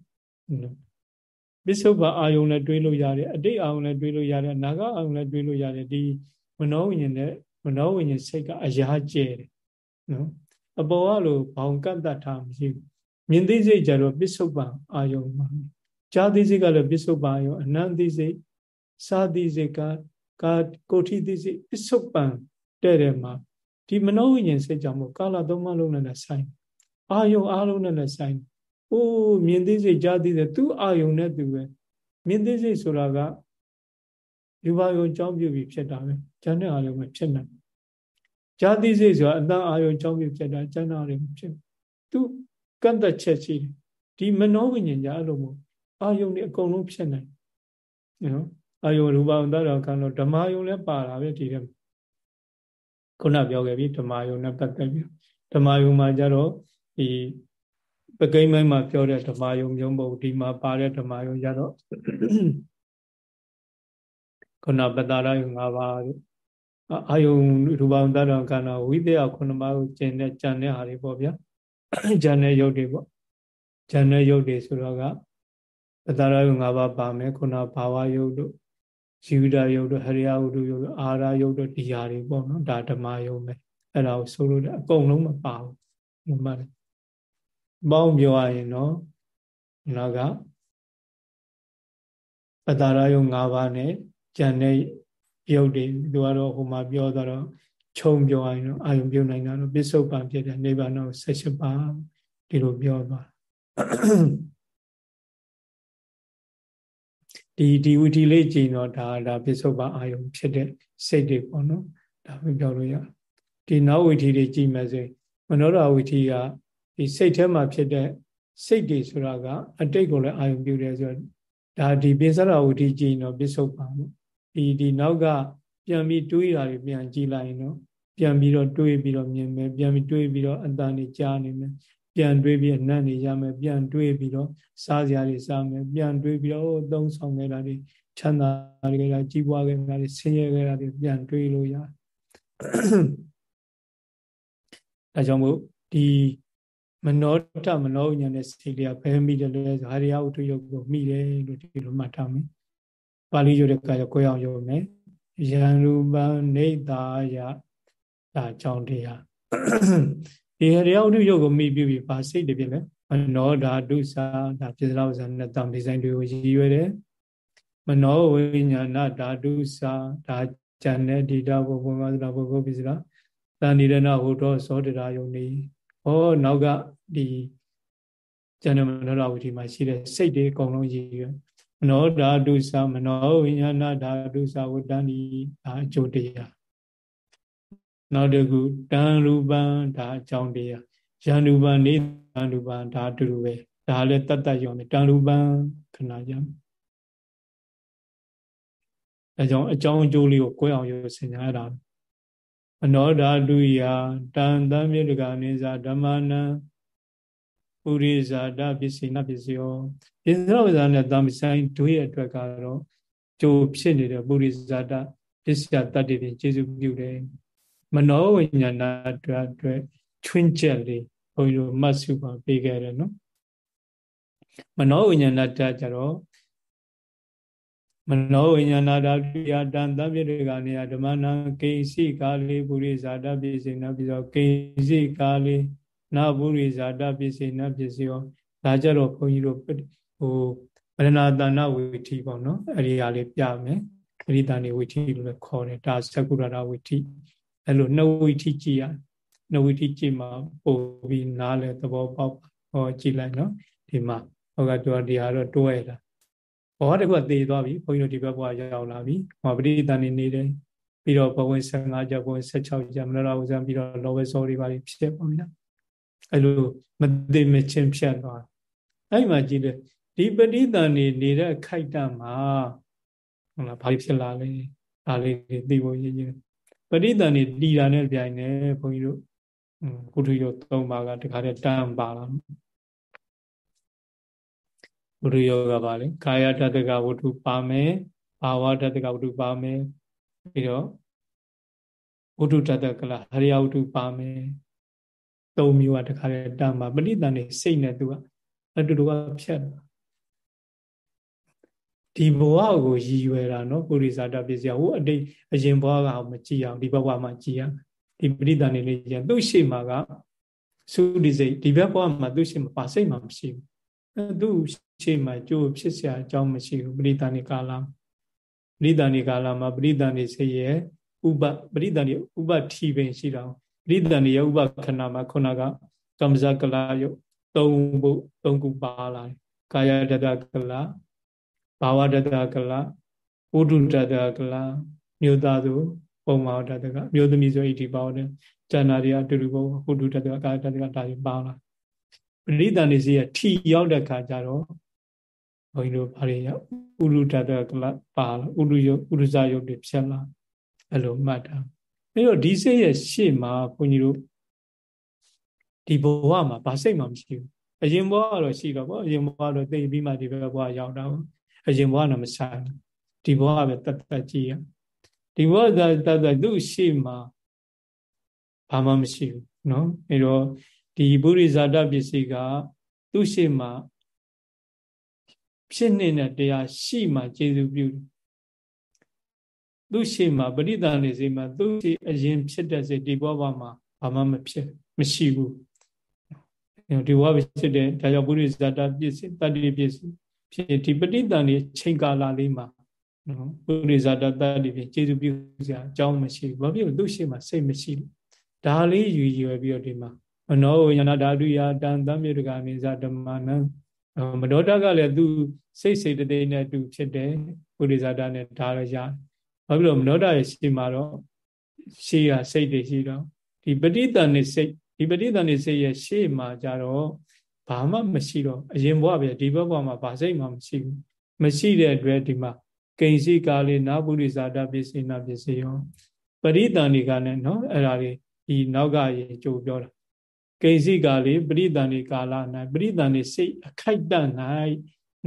ပစ္စုပန်အာယုံနဲ့တွေးလို့ရတယ်အတိတ်အာယုံနဲ့တွေးလို့ရတယ်အနာဂတ်အာယုံနဲ့တွေးလို့ရတယ်ဒီမနောဝိညာဉ်နဲ့မနောဝိညာဉ်စိတ်ကအရာကျဲတယ်နော်အပေါ်ကလို့ဘောင်ကတ်တတ်တာမရှိဘူးမြင်သိစိတ်ကြတော့ပစ္စုပန်အာယုံမှာကြားသိစိတ်ကလည်းပစ္စုပန်အာယုံအနန္တိစိတ်စာသိစိတ်ကကာကိုဋ္ဌိသိစိတ်ပစ္စုပန်တဲ့တယ်မှာဒီမနောဝိညာဉ်စိတ်ကြောင့်မို့ကာလသုံးပါးလုံးနဲ့ဆိုင်အာယုံအားလုံးနဲ့ဆိုင် အိုးမြင်သိစိတ်ကြားသိစိတ်သူ့အာယုံနဲ့သူပဲမြင်သိစိတ်ဆိုတာကယူပါယုံကြောင်းပြုပြီးဖြစ်တာပဲဉာဏ်နဲ့အာယုံပဲဖြစ်နေကြားသိစိတ်ဆိုတာအတန်အာယုံကြောင်းပြုဖြစ်တာဉာဏ်နဲ့အာယုံဖြစ်သူကန့်သက်ချက်ရှိတယ်ဒီမနောဝိညာဉ်ကြအဲ့လိုမို့အာယုံတွေအကုန်လုံးဖြစ်နေနော်အာယုံရူပံတတော်ကံတော့ဓမ္မယုံလည်းပါတာပဲဒီထဲမှာခုနပြောခဲ့ပြီဓမ္မယုံနဲ့ပတ်သက်ပြီးဓမ္မယုံမှာကြတော့ဒီ ပကိမ့်မိုင်းမှာပြောတဲ့ဓမ္မယုံမျိုးမဟုတ်ဒီမှာပါတဲ့ဓမ္မယုံကြတော့ခုနပတ္တာရယုံ၅ပါးအာယုံရူပံတတ္တကံတော်ဝိသေယခုနပါးကိုကျင်တဲ့ကြံတဲ့ဟာတွေပေါ့ဗျာကြံတဲ့ယုတ်တွေပေါ့ကြံတဲ့ယုတ်တွေဆိုတော့ကပတ္တာရယုံ၅ပါးပါမယ်ခုနဘာဝယုတ်တို့ဇီဝဒယုတ်တို့ဟရိယဝတ္ထုယုတ်တို့အာရယုတ်တို့ဒီဟာတွေပေါ့နော်ဒါဓမ္မယုတ်ပဲအဲ့ဒါကိုဆိုလို့အကုန်လုံးမပါဘူးမှတ်တယ် ပေါင်းပြောရရင်တော့နောက်ကပတာရယုတ်၅ပါးနဲ့ဉာဏ်နဲ့ယုတ်တွေသူကတော့ဟိုမှာပြောတော့ခြုံပြောရရင်တော့အာယုံပြုတ်နိုင်တာတော့ပစ္စုပန်ဖြစ်တဲ့နိဗ္ဗာန်တော့၁၈ပါးဒီလိုပြောသွားဒီဒီဝီတီလေးကြည်တော့ဒါဒါပစ္စုပန်အာယုံဖြစ်တဲ့စိတ်တွေပေါ့နော်ဒါပဲပြောလို့ရဒီနောက်ဝီတီတွေကြည်မယ်ဆိုရင်မနောရဝီတီက ဒီစိတ်ထဲမှာဖြစ်တဲ့စိတ်တွေဆိုတာကအတိတ်ကိုလည်းအာယုံပြုတယ်ဆိုတော့ဒါဒီပိစရဝီတီကြည်တော့ပစ္စုပန်ပေါ့ဒီဒီနောက်ကပြန်ပြီးတွေးတာတွေပြန်ကြည်လိုက်ရင်တော့ပြန်ပြီးတော့တွေးပြီးတော့မြင်မယ်ပြန်ပြီးတွေးပြီးတော့အတန်နေကြားနေမယ်ပြန်တွေးပြီးအနတ်နေရမယ်ပြန်တွေးပြီးတော့စားစရာတွေစားမယ်ပြန်တွေးပြီးတော့သုံးဆောင်ခဲ့တာတွေချမ်းသာခဲ့တာကြီးပွားခဲ့တာတွေဆင်းရဲခဲ့တာတွေပြန်တွေးလို့ရအဲကြောင့်မို့ဒီ မနောတမနောဉာဏ်နဲ့စိတ်တွေကဘယ်မိတယ်လဲဆိုဟာရိယဥထုယုတ်ကိုမိတယ်လို့ဒီလိုမှတ်ထားမယ်ပါဠိရုပ်တဲ့ကကြောကိုယ်အောင်ရုပ်မယ်ယံရူပံနေသာယဒါကြောင့်တရားဒီဟရိယဝတ္ထုယုတ်ကိုမိပြီးပြီပါစိတ်တွေဖြစ်လဲမနောဓာတုစာဒါပြစ္ဆလောက်ဇာနဲ့တံဒီဇိုင်းတွေကိုရည်ရွယ်တယ်မနောဝိညာဏဓာတုစာဒါဉာဏ်နဲ့ဒီတာဘုဘုံကသလာဘုဂုပိစရာတတဏိရဏဟိုတော့သောတရာယုံနေ ဟောနောက်ကဒီဇဏမနောရဝိธีမှာရှိတဲ့စိတ်တွေအကုန်လုံးရည်ရွယ်မနောဓာတုသမနောဝိညာဏဓာတုသဝတ္တဏီဒါအကျိုးတရားနောက်တစ်ခုတန်ရူပံဒါအကြောင်းတရားယန္တုပံနေတန်ရူပံဒါအတူတူပဲဒါလည်းတတ်တတ်ရောမယ်တန်ရူပံခဏကြမယ်အဲကြောင့်အကြောင်းအကျိုးလေးကိုကိုယ်အောင်ရဆင်ညာရတာ အနောဓာတုယတန်တံမြေတကနေဇာဓမ္မနံပုရိဇာတပစ္စေနပစ္စယောပစ္စယောဇာနဲ့တမ္ပဆိုင်တို့ရဲ့အတွက်ကတော့ကြိုဖြစ်နေတဲ့ပုရိဇာတပစ္စယတတ္တိဖြင့်ကျေစုပြုတယ်မနောဝိညာဏအတွက်အတွက်ချွင်းချက်လေးဘုန်းကြီးတို့မှတ်စုပါပေးခဲ့တယ်နော်မနောဝိညာဏတကြတော့ မနောဝိညာဏဓာတုယတံသဗ္ဗေကနေယဓမ္မနံကိစီကာလေပုရိဇာတပိစေနပိသောကိစီကာလေနာပုရိဇာတပိစေနပိစေယောဒါကြတော့ဘုန်းကြီးတို့ဟိုပရဏာတဏဝိထီပေါ့နော်အဲ့ဒီဟာလေးပြမယ်ပရိသဏိဝိထီလို့လည်းခေါ်တယ်ဒါသကုရတာဝိထီအဲ့လိုနှဝိထီကြည့်ရနှဝိထီကြည့်မှာပို့ပြီးနားလဲသဘောပေါက်ဟောကြည့်လိုက်နော်ဒီမှာဟောကတူဒီဟာတော့တွဲတာ ဘောတကွသေသွားပြီဘုန်းကြီးတို့ဒီဘက်ဘဝရောက်လာပြီဟောပရိသဏိနေတယ်ပြီးတော့ဘဝင်15ကြဘဝင်16ကြမနောရဝဇံပြီးတော့လောဘစောတွေပါဖြစ်ပါပြီနော်အဲ့လိုမသိမချင်းဖြတ်သွားအဲ့မှာကြည့်တယ်ဒီပဋိသန္ဓေနေတဲ့ခိုက်တမှာဟုတ်လားဘာဖြစ်လာလဲဒါလေးသိဖို့ရည်ရည်ပဋိသန္ဓေတည်တာနဲ့ပြိုင်နေဘုန်းကြီးတို့ကုထုရောသုံးပါးကတခါတည်းတန်းပါလာ ဘုရယောကပါလေကာယတတကဝတ္ထုပါမယ်ဘာဝတတကဝတ္ထုပါမယ်ပြီးတော့ဝတ္ထုတတကလဟရိယဝတ္ထုပါမယ်သုံးမျိုးကတခါတည်းတန်းပါပဋိသန္ဓေစိတ်နဲ့သူကအတူတူကဖြတ်ဒီဘဝကိုရည်ရွယ်တာနော်ပုရိသတာပစ္စယဟိုအတိတ်အရင်ဘဝကမကြည့်အောင်ဒီဘဝမှာကြည့်ရဒီပရိသန္ဓေလေးကြည့်သူ့ရှိမှာကသုတိစိတ်ဒီဘက်ဘဝမှာသူ့ရှိမှာပါစိတ်မှာမရှိဘူး သူ့ရှိမှာကြိုးဖြစ်เสียအကြောင်းမရှိဘူးပရိသန္ဓေကာလပရိသန္ဓေကာလမှာပရိသန္ဓေစိတ်ရဲ့ဥပပရိသန္ဓေဥပထီပင်ရှိတာပရိသန္ဓေရဲ့ဥပခဏမှာခုနကကမ္မဇကလာယုတ်သုံးဖို့သုံးခုပါလာတယ်ကာယတတကလာဘာဝတတကလာဝုဒ္ဓတတကလာမြို့သားသူပုံမာတတကမြို့သမီးဆိုဣတိပါဝတယ်ဇဏတွေအတူတူပုံဝုဒ္ဓတတကကာယတတကဒါတွေပါလာ ပရိသန္တိစီရထီရောက်တဲ့ခါကျတော့ဘုန်းကြီးတို့ဘာတွေရဥရုတတကလာပါလာဥရုယဥရုဇယုတ်တွေဖြစ်လာအဲ့လိုမှတ်တာအဲ့တော့ဒီစိတ်ရဲ့ရှေ့မှာဘုန်းကြီးတို့ဒီဘဝမှာဘာစိတ်မှမရှိဘူးအရင်ဘဝကတော့ရှိတော့ဗောအရင်ဘဝတော့သိပြီးမှဒီဘဝရောက်တာပေါ့အရင်ဘဝတော့မဆိုင်ဒီဘဝပဲတတ်တတ်ကြည့်ရဒီဘဝတတ်တတ်သူ့ရှေ့မှာဘာမှမရှိဘူးเนาะအဲတော့ ဒီပုရိဇာတပစ္စည်းကသူ့ရှေ့မှာဖြစ်နေတဲ့တရားရှိမှကျေစုပြုတယ်သူ့ရှေ့မှာပရိသန်နေစိမှာသူ့ရှေ့အရင်ဖြစ်တဲ့စိတ်ဒီဘဝမှာဘာမှမဖြစ်မရှိဘူးဒီဝါဖြစ်တဲ့ဒါကြောင့်ပုရိသတာပြည့်စုံတတ္တိပြည့်စုံဖြစ်ဒီပဋိသန္ဓေချိန်ကာလလေးမှာနော်ပုရိသတာတတ္တိဖြစ်ကျေစုပြုစရာအကြောင်းမရှိဘူးဘာဖြစ်လို့သူ့ရှိမှစိတ်မရှိလို့ဒါလေးယူရွယ်ပြီးတော့ဒီမှာ မနောဝိညာဏဓာတုယတန်တမြေတကနေဇဓမ္မနံမနောတကလည်းသူစိတ်စိတ်တည်းနဲ့တူဖြစ်တယ်ပုရိသတာနဲ့ဒါလည်းရတယ်ဘာဖြစ်လို့မနောတရဲ့ရှိမှာတော့ရှိရစိတ်တွေရှိတော့ဒီပဋိသန္ဓေစိတ်ဒီပဋိသန္ဓေစိတ်ရဲ့ရှေ့မှာကြတော့ဘာမှမရှိတော့အရင်ဘဝပဲဒီဘဝမှာဘာစိတ်မှမရှိဘူးမရှိတဲ့အတွက်ဒီမှာကိဉ္စီကာလေနာပုရိသတာပစ္စေနာပစ္စယောပရိသန္ဓေကနဲ့နော်အဲ့ဒါလေးဒီနောက်ကရေကြိုပြောတာ ကိဉ္စီကာလေပရိသန္ဓေကာလ၌ပရိသန္ဓေစိတ်အခိုက်တန့်၌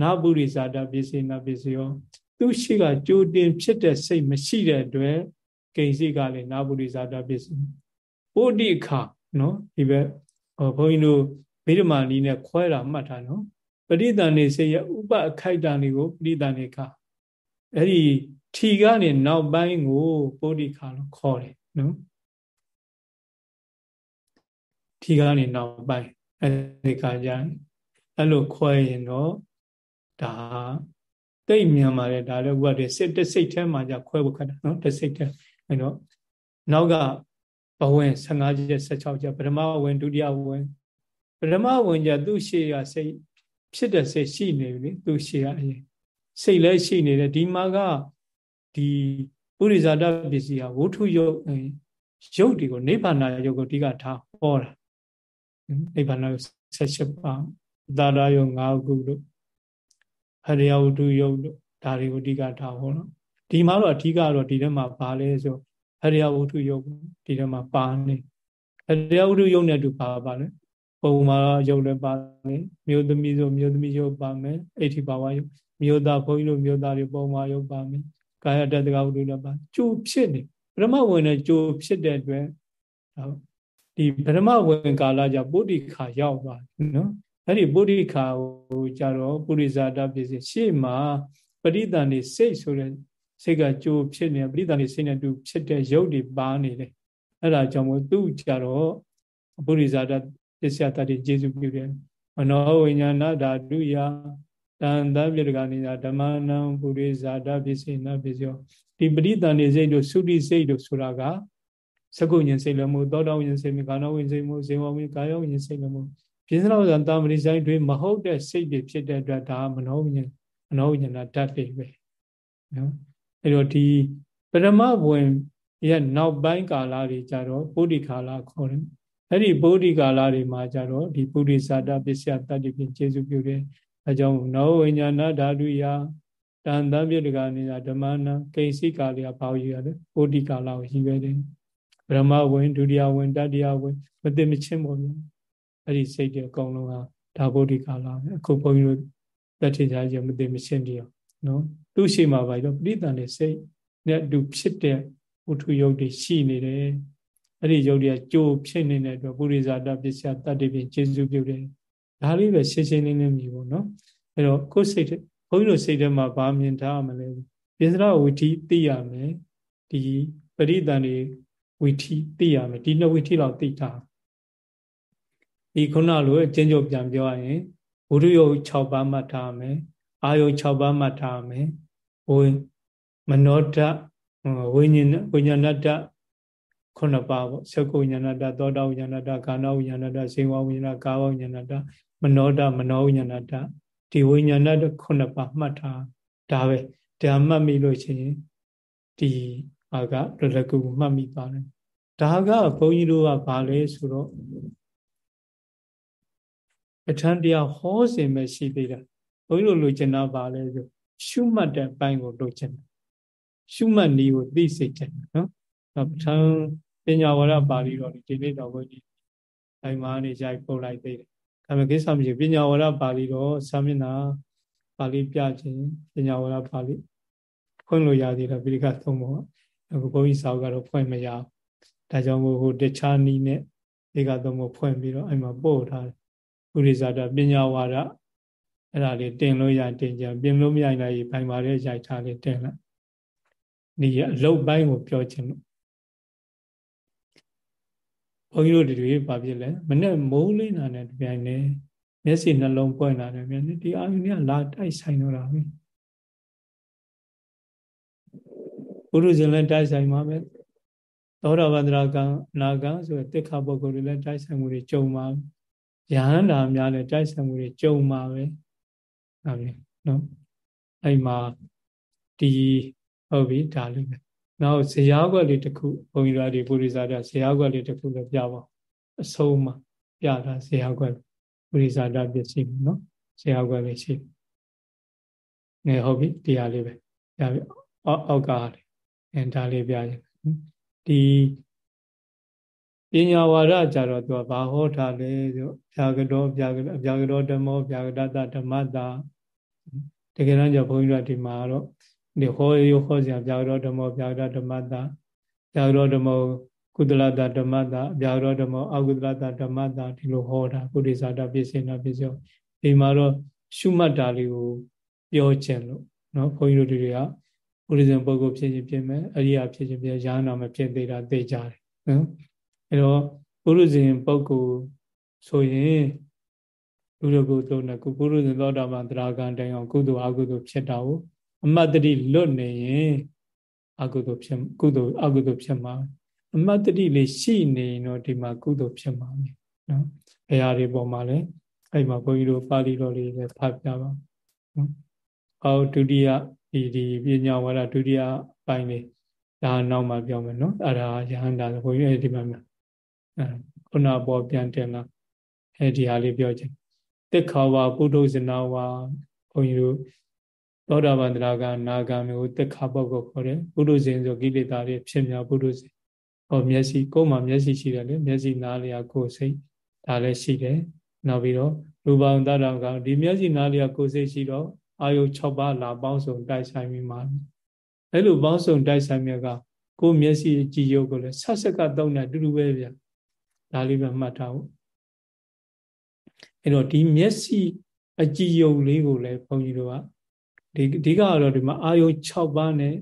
နာပုရိသတာပစ္စေနာပစ္စယောသူရှိကကြိုတင်ဖြစ်တဲ့စိတ်မရှိတဲ့အတွက်ကိဉ္စီကာလေနာပုရိသတာပစ္စပုဒ္ဓိခနော်ဒီဘက်ဟောဘုန်းကြီးတို့ဗိဓမာနီးနဲ့ခွဲတာမှတ်တာနော်ပရိသန်နေစေရဥပအခိုက်တန်တွေကိုပရိသန်နေခအဲ့ဒီထီကနေနောက်ပိုင်းကိုပုဒ္ဓိခလို့ခေါ်တယ်နော် ထီကနေနောက်ပိုင်းအဲ့ဒီခါကျအဲ့လိုခွဲရင်တော့ဒါတိတ်မြန်ပါတယ်ဒါလည်းဥပဒေစစ်တစိတ်ထဲမှာじゃခွဲဖို့ခက်တာနော်တစိတ်ထဲအဲ့တော့နောက်ကဘဝင်15ချက်16ချက်ပထမဝင်ဒုတိယဝင်ပထမဝင်ကြသူ့ရှေ့ကစိတ်ဖြစ်တဲ့စိတ်ရှိနေပြီလေသူ့ရှေ့ကအရင်စိတ်လည်းရှိနေတယ်ဒီမှာကဒီပုရိဇာတပစ္စည်းဟာဝုထုယုတ်ရုပ်တွေကိုနိဗ္ဗာန်ယုတ်ကိုအဓိကထားဟောတာ နိဗ္ဗာန်ဆက်ချက်ပါသာရယုတ်၅ခုတို့ဟရိယဝုထုယုတ်တို့ဒါတွေကိုအဓိကထားဟောတော့ဒီမှာတော့အဓိကတော့ဒီထဲမှာပါလဲဆိုဟရိယဝုထုယုတ်ဒီထဲမှာပါနေဟရိယဝုထုယုတ်နဲ့တူပါပါလဲပုံမှာယုတ်လည်းပါမယ်မြို့သမီးဆိုမြို့သမီးယုတ်ပါမယ်အိဋ္ဌိပါဝယုတ်မြို့သားဘုန်းကြီးတို့မြို့သားတွေပုံမှာယုတ်ပါမယ်ကာယတတကဝုထုလည်းပါကျိုးဖြစ်နေပရမဝင်နဲ့ကျိုးဖြစ်တဲ့အတွက် ဒီပရမဝင်ကာလကြပုဒ္ဓိခါရောက်ပါနော်အဲ့ဒီပုဒ္ဓိခါကိုကြတော့ပုရိဇာတပစ္စည်းရှေ့မှာပရိသန်နေစိတ်ဆိုတဲ့စိတ်ကကြိုးဖြစ်နေပရိသန်နေစိတ်နဲ့တူဖြစ်တဲ့ရုပ်တွေပါနေတယ်အဲ့ဒါကြောင့်မို့သူ့ကြတော့ပုရိဇာတပစ္စယတတ်တွေကျေစုပြုတယ်မနောဝိညာဏဓာတုယတန်တပြတကနေဓမ္မနံပုရိဇာတပစ္စေနပစ္စယောဒီပရိသန်နေစိတ်တို့သုတိစိတ်တို့ဆိုတာက သကုညင်စိတ်လည်းမဟုတ်သောတာဝိညာဉ်စိတ်မျိုးကာနဝိညာဉ်စိတ်မျိုးဇေဝဝိညာဉ်ကာယဝိညာဉ်စိတ်လည်းမဟုတ်ပြင်းစလောက်ဆိုတာမရိဆိုင်တွေမဟုတ်တဲ့စိတ်တွေဖြစ်တဲ့အတွက်ဒါမနောဝိညာဉ်မနောဝိညာဏဓာတ်တွေပဲနော်အဲတော့ဒီပရမဘဝင်ရဲ့နောက်ပိုင်းကာလတွေကြတော့ပုဒိကာလခေါ်တယ်အဲ့ဒီပုဒိကာလတွေမှာကြတော့ဒီပုရိသတာပစ္စယတတ္တိဖြင့်ကျေစုပြုတယ်အဲကြောင့်နောဝိညာဏဓာတုယတန်တံပြုတကနေတာဓမ္မနာကိဉ္စိကာလကဘာယူရတယ်ပုဒိကာလကိုရည်ရွယ်တယ် ပရမဝင်ဒုတိယဝင်တတိယဝင်မသိမချင်းပေါ့ဗျာအဲ့ဒီစိတ်တွေအကုန်လုံးဟာဒါဗုဒ္ဓကာလပဲအခုဘုန်းကြီးတို့တက်ထင်ကြရမသိမချင်းတည်းနော်သူ့ရှိမှာပါတော့ပရိသန်တဲ့စိတ်နဲ့အတူဖြစ်တဲ့ဝုထုယုတ်တွေရှိနေတယ်အဲ့ဒီယုတ်တွေကကြိုးဖြစ်နေတဲ့အတွက်ပုရိဇာတပစ္စယတတ္တိဖြင့်ကျေစုပြုတယ်ဒါလေးပဲရှင်းရှင်းလင်းလင်းမြည်ပေါ့နော်အဲ့တော့ကိုယ်စိတ်ဘုန်းကြီးတို့စိတ်ထဲမှာဗာမြင်ထားရမလဲပိစရဝိထီသိရမယ်ဒီပရိသန်တွေ ဝိထီသိရမယ်ဒီနှစ်ဝိထီလောက်သိထားဒီခုနလိုအကျဉ်းချုပ်ပြန်ပြောရရင်ဘုရုယုတ်6ပါးမှတ်ထားမယ်အာယုတ်6ပါးမှတ်ထားမယ်ဝိမနောတဝိညာဉ်ဝိညာဏတခုနှစ်ပါးပေါ့သကုဉာဏတသောတာဝိညာဏတကာနဝိညာဏတစေဝဝိညာဏကာဝဝိညာဏတမနောတမနောဝိညာဏတဒီဝိညာဏတခုနှစ်ပါးမှတ်ထားဒါပဲဒါမှတ်မိလို့ရှိရင်ဒီ အာကလွယ်လွယ်ကူကူမှတ်မိပါတယ်ဒါကဘုန်းကြီးတို့ကဘာလဲဆိုတော့ပဋ္ဌာန်းတရားဟောစဉ်ပဲရှိသေးတာဘုန်းကြီးတို့လိုချင်တာပါလဲဆိုရှုမှတ်တဲ့အပိုင်းကိုလိုချင်တယ်ရှုမှတ်နည်းကိုသိစေချင်တယ်နော်ပဋ္ဌာန်းပညာဝရပါဠိတော်ဒီနေ့တော့ဘုန်းကြီးအိမ်မာနေကြိုက်ပို့လိုက်သေးတယ်ဒါပေမဲ့ကိစ္စမရှိပညာဝရပါဠိတော်စာမျက်နှာပါဠိပြခြင်းပညာဝရပါဠိဖွင့်လို့ရသေးတယ်ပိဋကသုံးပေါ့ အခုဘုန်းကြီးစာအုပ်ကတော့ဖွင့်မရဘူးဒါကြောင့်မို့ဟိုတခြားနည်းနဲ့ဒီကသုံးဖို့ဖွင့်ပြီးတော့အဲ့မှာပို့ထားတယ်ဥရိဇာတပညာဝါဒအဲ့ဒါလေးတင်လို့ရတင်ကြပြင်လို့မရနိုင်ရင်ဘိုင်ပါတဲ့ရိုက်ထားလေးတင်လိုက်ဒီအလုတ်ပိုင်းကိုပြောချင်လို့ဘုန်းကြီးတို့တွေဘာဖြစ်လဲမနဲ့မိုးလင်းတာနဲ့တပြိုင်တည်းမျက်စိနှလုံးပွင့်လာတယ်မြန်ဒီအာယုန်ကလာတိုက်ဆိုင်တော့တာပဲ ဘုရုဇင်လည်းတိုက်ဆိုင်မှာပဲသောတာပန္တရာကံနာကံဆိုတဲ့တိခါပုဂ္ဂိုလ်တွေလည်းတိုက်ဆိုင်မှုတွေကြုံမှာယဟန္တာများလည်းတိုက်ဆိုင်မှုတွေကြုံမှာပဲဟုတ်ပြီနော်အဲ့မှာဒီဟုတ်ပြီဒါလေးပဲနောက်ဇေယျကွက်လေးတစ်ခုဘုန်းကြီးတို့ဒီပုရိသတာဇေယျကွက်လေးတစ်ခုလည်းပြပါအဆုံးမှာပြတာဇေယျကွက်ပုရိသတာပစ္စည်းနော်ဇေယျကွက်လေးရှိနေဟုတ်ပြီတရားလေးပဲပြပြီအောက်အောက်ကလေး အဲဒါလေးပြရင်ဒီပညာဝါဒကြတော့သူကဘာဟောထားလဲဆိုဖြာကတော်ဖြာကတော်ဖြာကတော်ဓမ္မောဖြာကတတဓမ္မတာတကယ်တော့ကြောင့်ဘုန်းကြီးတို့ဒီမှာတော့ဒီဟောရောဟောစရာဖြာကတော်ဓမ္မောဖြာကတဓမ္မတာဖြာကတော်ဓမ္မောကုသလတာဓမ္မတာဖြာကတော်ဓမ္မောအကုသလတာဓမ္မတာဒီလိုဟောတာကုဋေသာတာပြည့်စင်တာပြည့်စုံဒီမှာတော့ရှုမှတ်တာလေးကိုပြောခြင်းလို့နော်ဘုန်းကြီးတို့တွေက ပုရိသပုဂ္ဂိုလ်ဖြစ်ခြင်းဖြစ်မယ်အရိယာဖြစ်ခြင်းဖြစ်ရဟနာမဖြစ်သေးတာသိကြတယ်နော်အဲတော့ပုရိသပုဂ္ဂိုလ်ဆိုရင်လူတို့ကိုသုံးတဲ့ကုပုရိသသောတာပန်တရားကံတိုင်အောင်ကုသိုလ်အကုသိုလ်ဖြစ်တာကိုအမတ်တတိလွတ်နေရင်အကုသိုလ်ဖြစ်ကုသိုလ်အကုသိုလ်ဖြစ်မှာအမတ်တတိလေးရှိနေရင်တော့ဒီမှာကုသိုလ်ဖြစ်မှာမယ်နော်ဘယ်ဟာတွေပေါ်မှာလဲအဲ့မှာဘုန်းကြီးတို့ပါဠိတော်လေးလည်းဖတ်ပြပါနော်အောဒုတိယဒီဒီပညာဝါဒဒုတိယပိုင်းလေးဒါနောက်မှပြောမယ်နော်အဲ့ဒါယဟန္တာဘုန်းကြီးအဲ့ဒီမှာအဲခုနပေါ်ပြန်တင်လာအဲ့ဒီဟာလေးပြောချင်တိခါဝပုထုဇနာဝါဘုန်းကြီးတို့သောတာပန်တရာကနာဂံမျိုးတိခါပုဂ္ဂိုလ်ခေါ်တယ်ပုထုဇဉ်ဆိုကိလေသာတွေဖြစ်များပုထုဇဉ်ဟောမျက်စိကိုယ်မှာမျက်စိရှိတယ်လေမျက်စိနားလျာကိုယ်စိတ်ဒါလည်းရှိတယ်နောက်ပြီးတော့ရူပံတရံကဒီမျက်စိနားလျာကိုယ်စိတ်ရှိတော့ အာယု6ပါးလာပေါင်းစုံတိုက်ဆိုင်ပြီးမှအဲ့လိုပေါင်းစုံတိုက်ဆိုင်မြတ်ကကိုယ်မျက်စိကြည်ရုပ်ကိုလည်းဆက်ဆက်ကသုံးတယ်အတူတူပဲဗျဒါလေးပဲမှတ်ထားဖို့အဲ့တော့ဒီမျက်စိအကြည်ယုံလေးကိုလည်းဘုန်းကြီးတို့ကဒီအဓိကကတော့ဒီမှာအာယု6ပါးနဲ့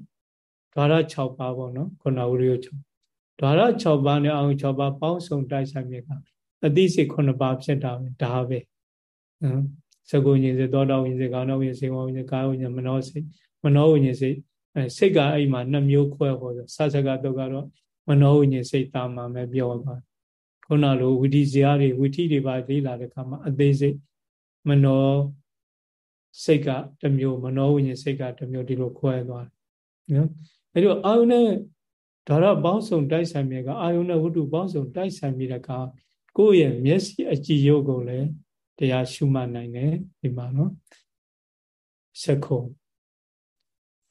ဓာရ6ပါးပေါ့နော်ခုနဝရိယ6ဓာရ6ပါးနဲ့အာယု6ပါးပေါင်းစုံတိုက်ဆိုင်မြတ်ကအသိစိတ်9ပါးဖြစ်တာပဲဒါပဲနော် သကုဉ္ဉ္စေသောတာဝိဉ္စေကာနဝိဉ္စေဝဝိဉ္စေကာယဝိဉ္စေမနောစိတ်မနောဝိဉ္စေစိတ်အဲစိတ်ကအဲ့မှာနှစ်မျိုးခွဲဟောဆိုစသကတော့ကတော့မနောဝိဉ္စေစိတ်တာမှပဲပြောပါခုနလိုဝိဓိဇာတွေဝိဓိတွေပါလေးလာတဲ့အခါမှာအသေးစိတ်မနောစိတ်ကတစ်မျိုးမနောဝိညာဉ်စိတ်ကတစ်မျိုးဒီလိုခွဲသွားတယ်နော်အဲလိုအာယုန်နဲ့ဒါရပေါင်းစုံတိုက်ဆိုင်မြေကအာယုန်နဲ့ဝတ္ထုပေါင်းစုံတိုက်ဆိုင်ပြီးတဲ့အခါကိုယ့်ရဲ့မျက်စိအကြည့်ရုပ်ကိုလည်း တရားရှုမှတ်နိုင်တယ်ဒီမှာနော်စက္ခု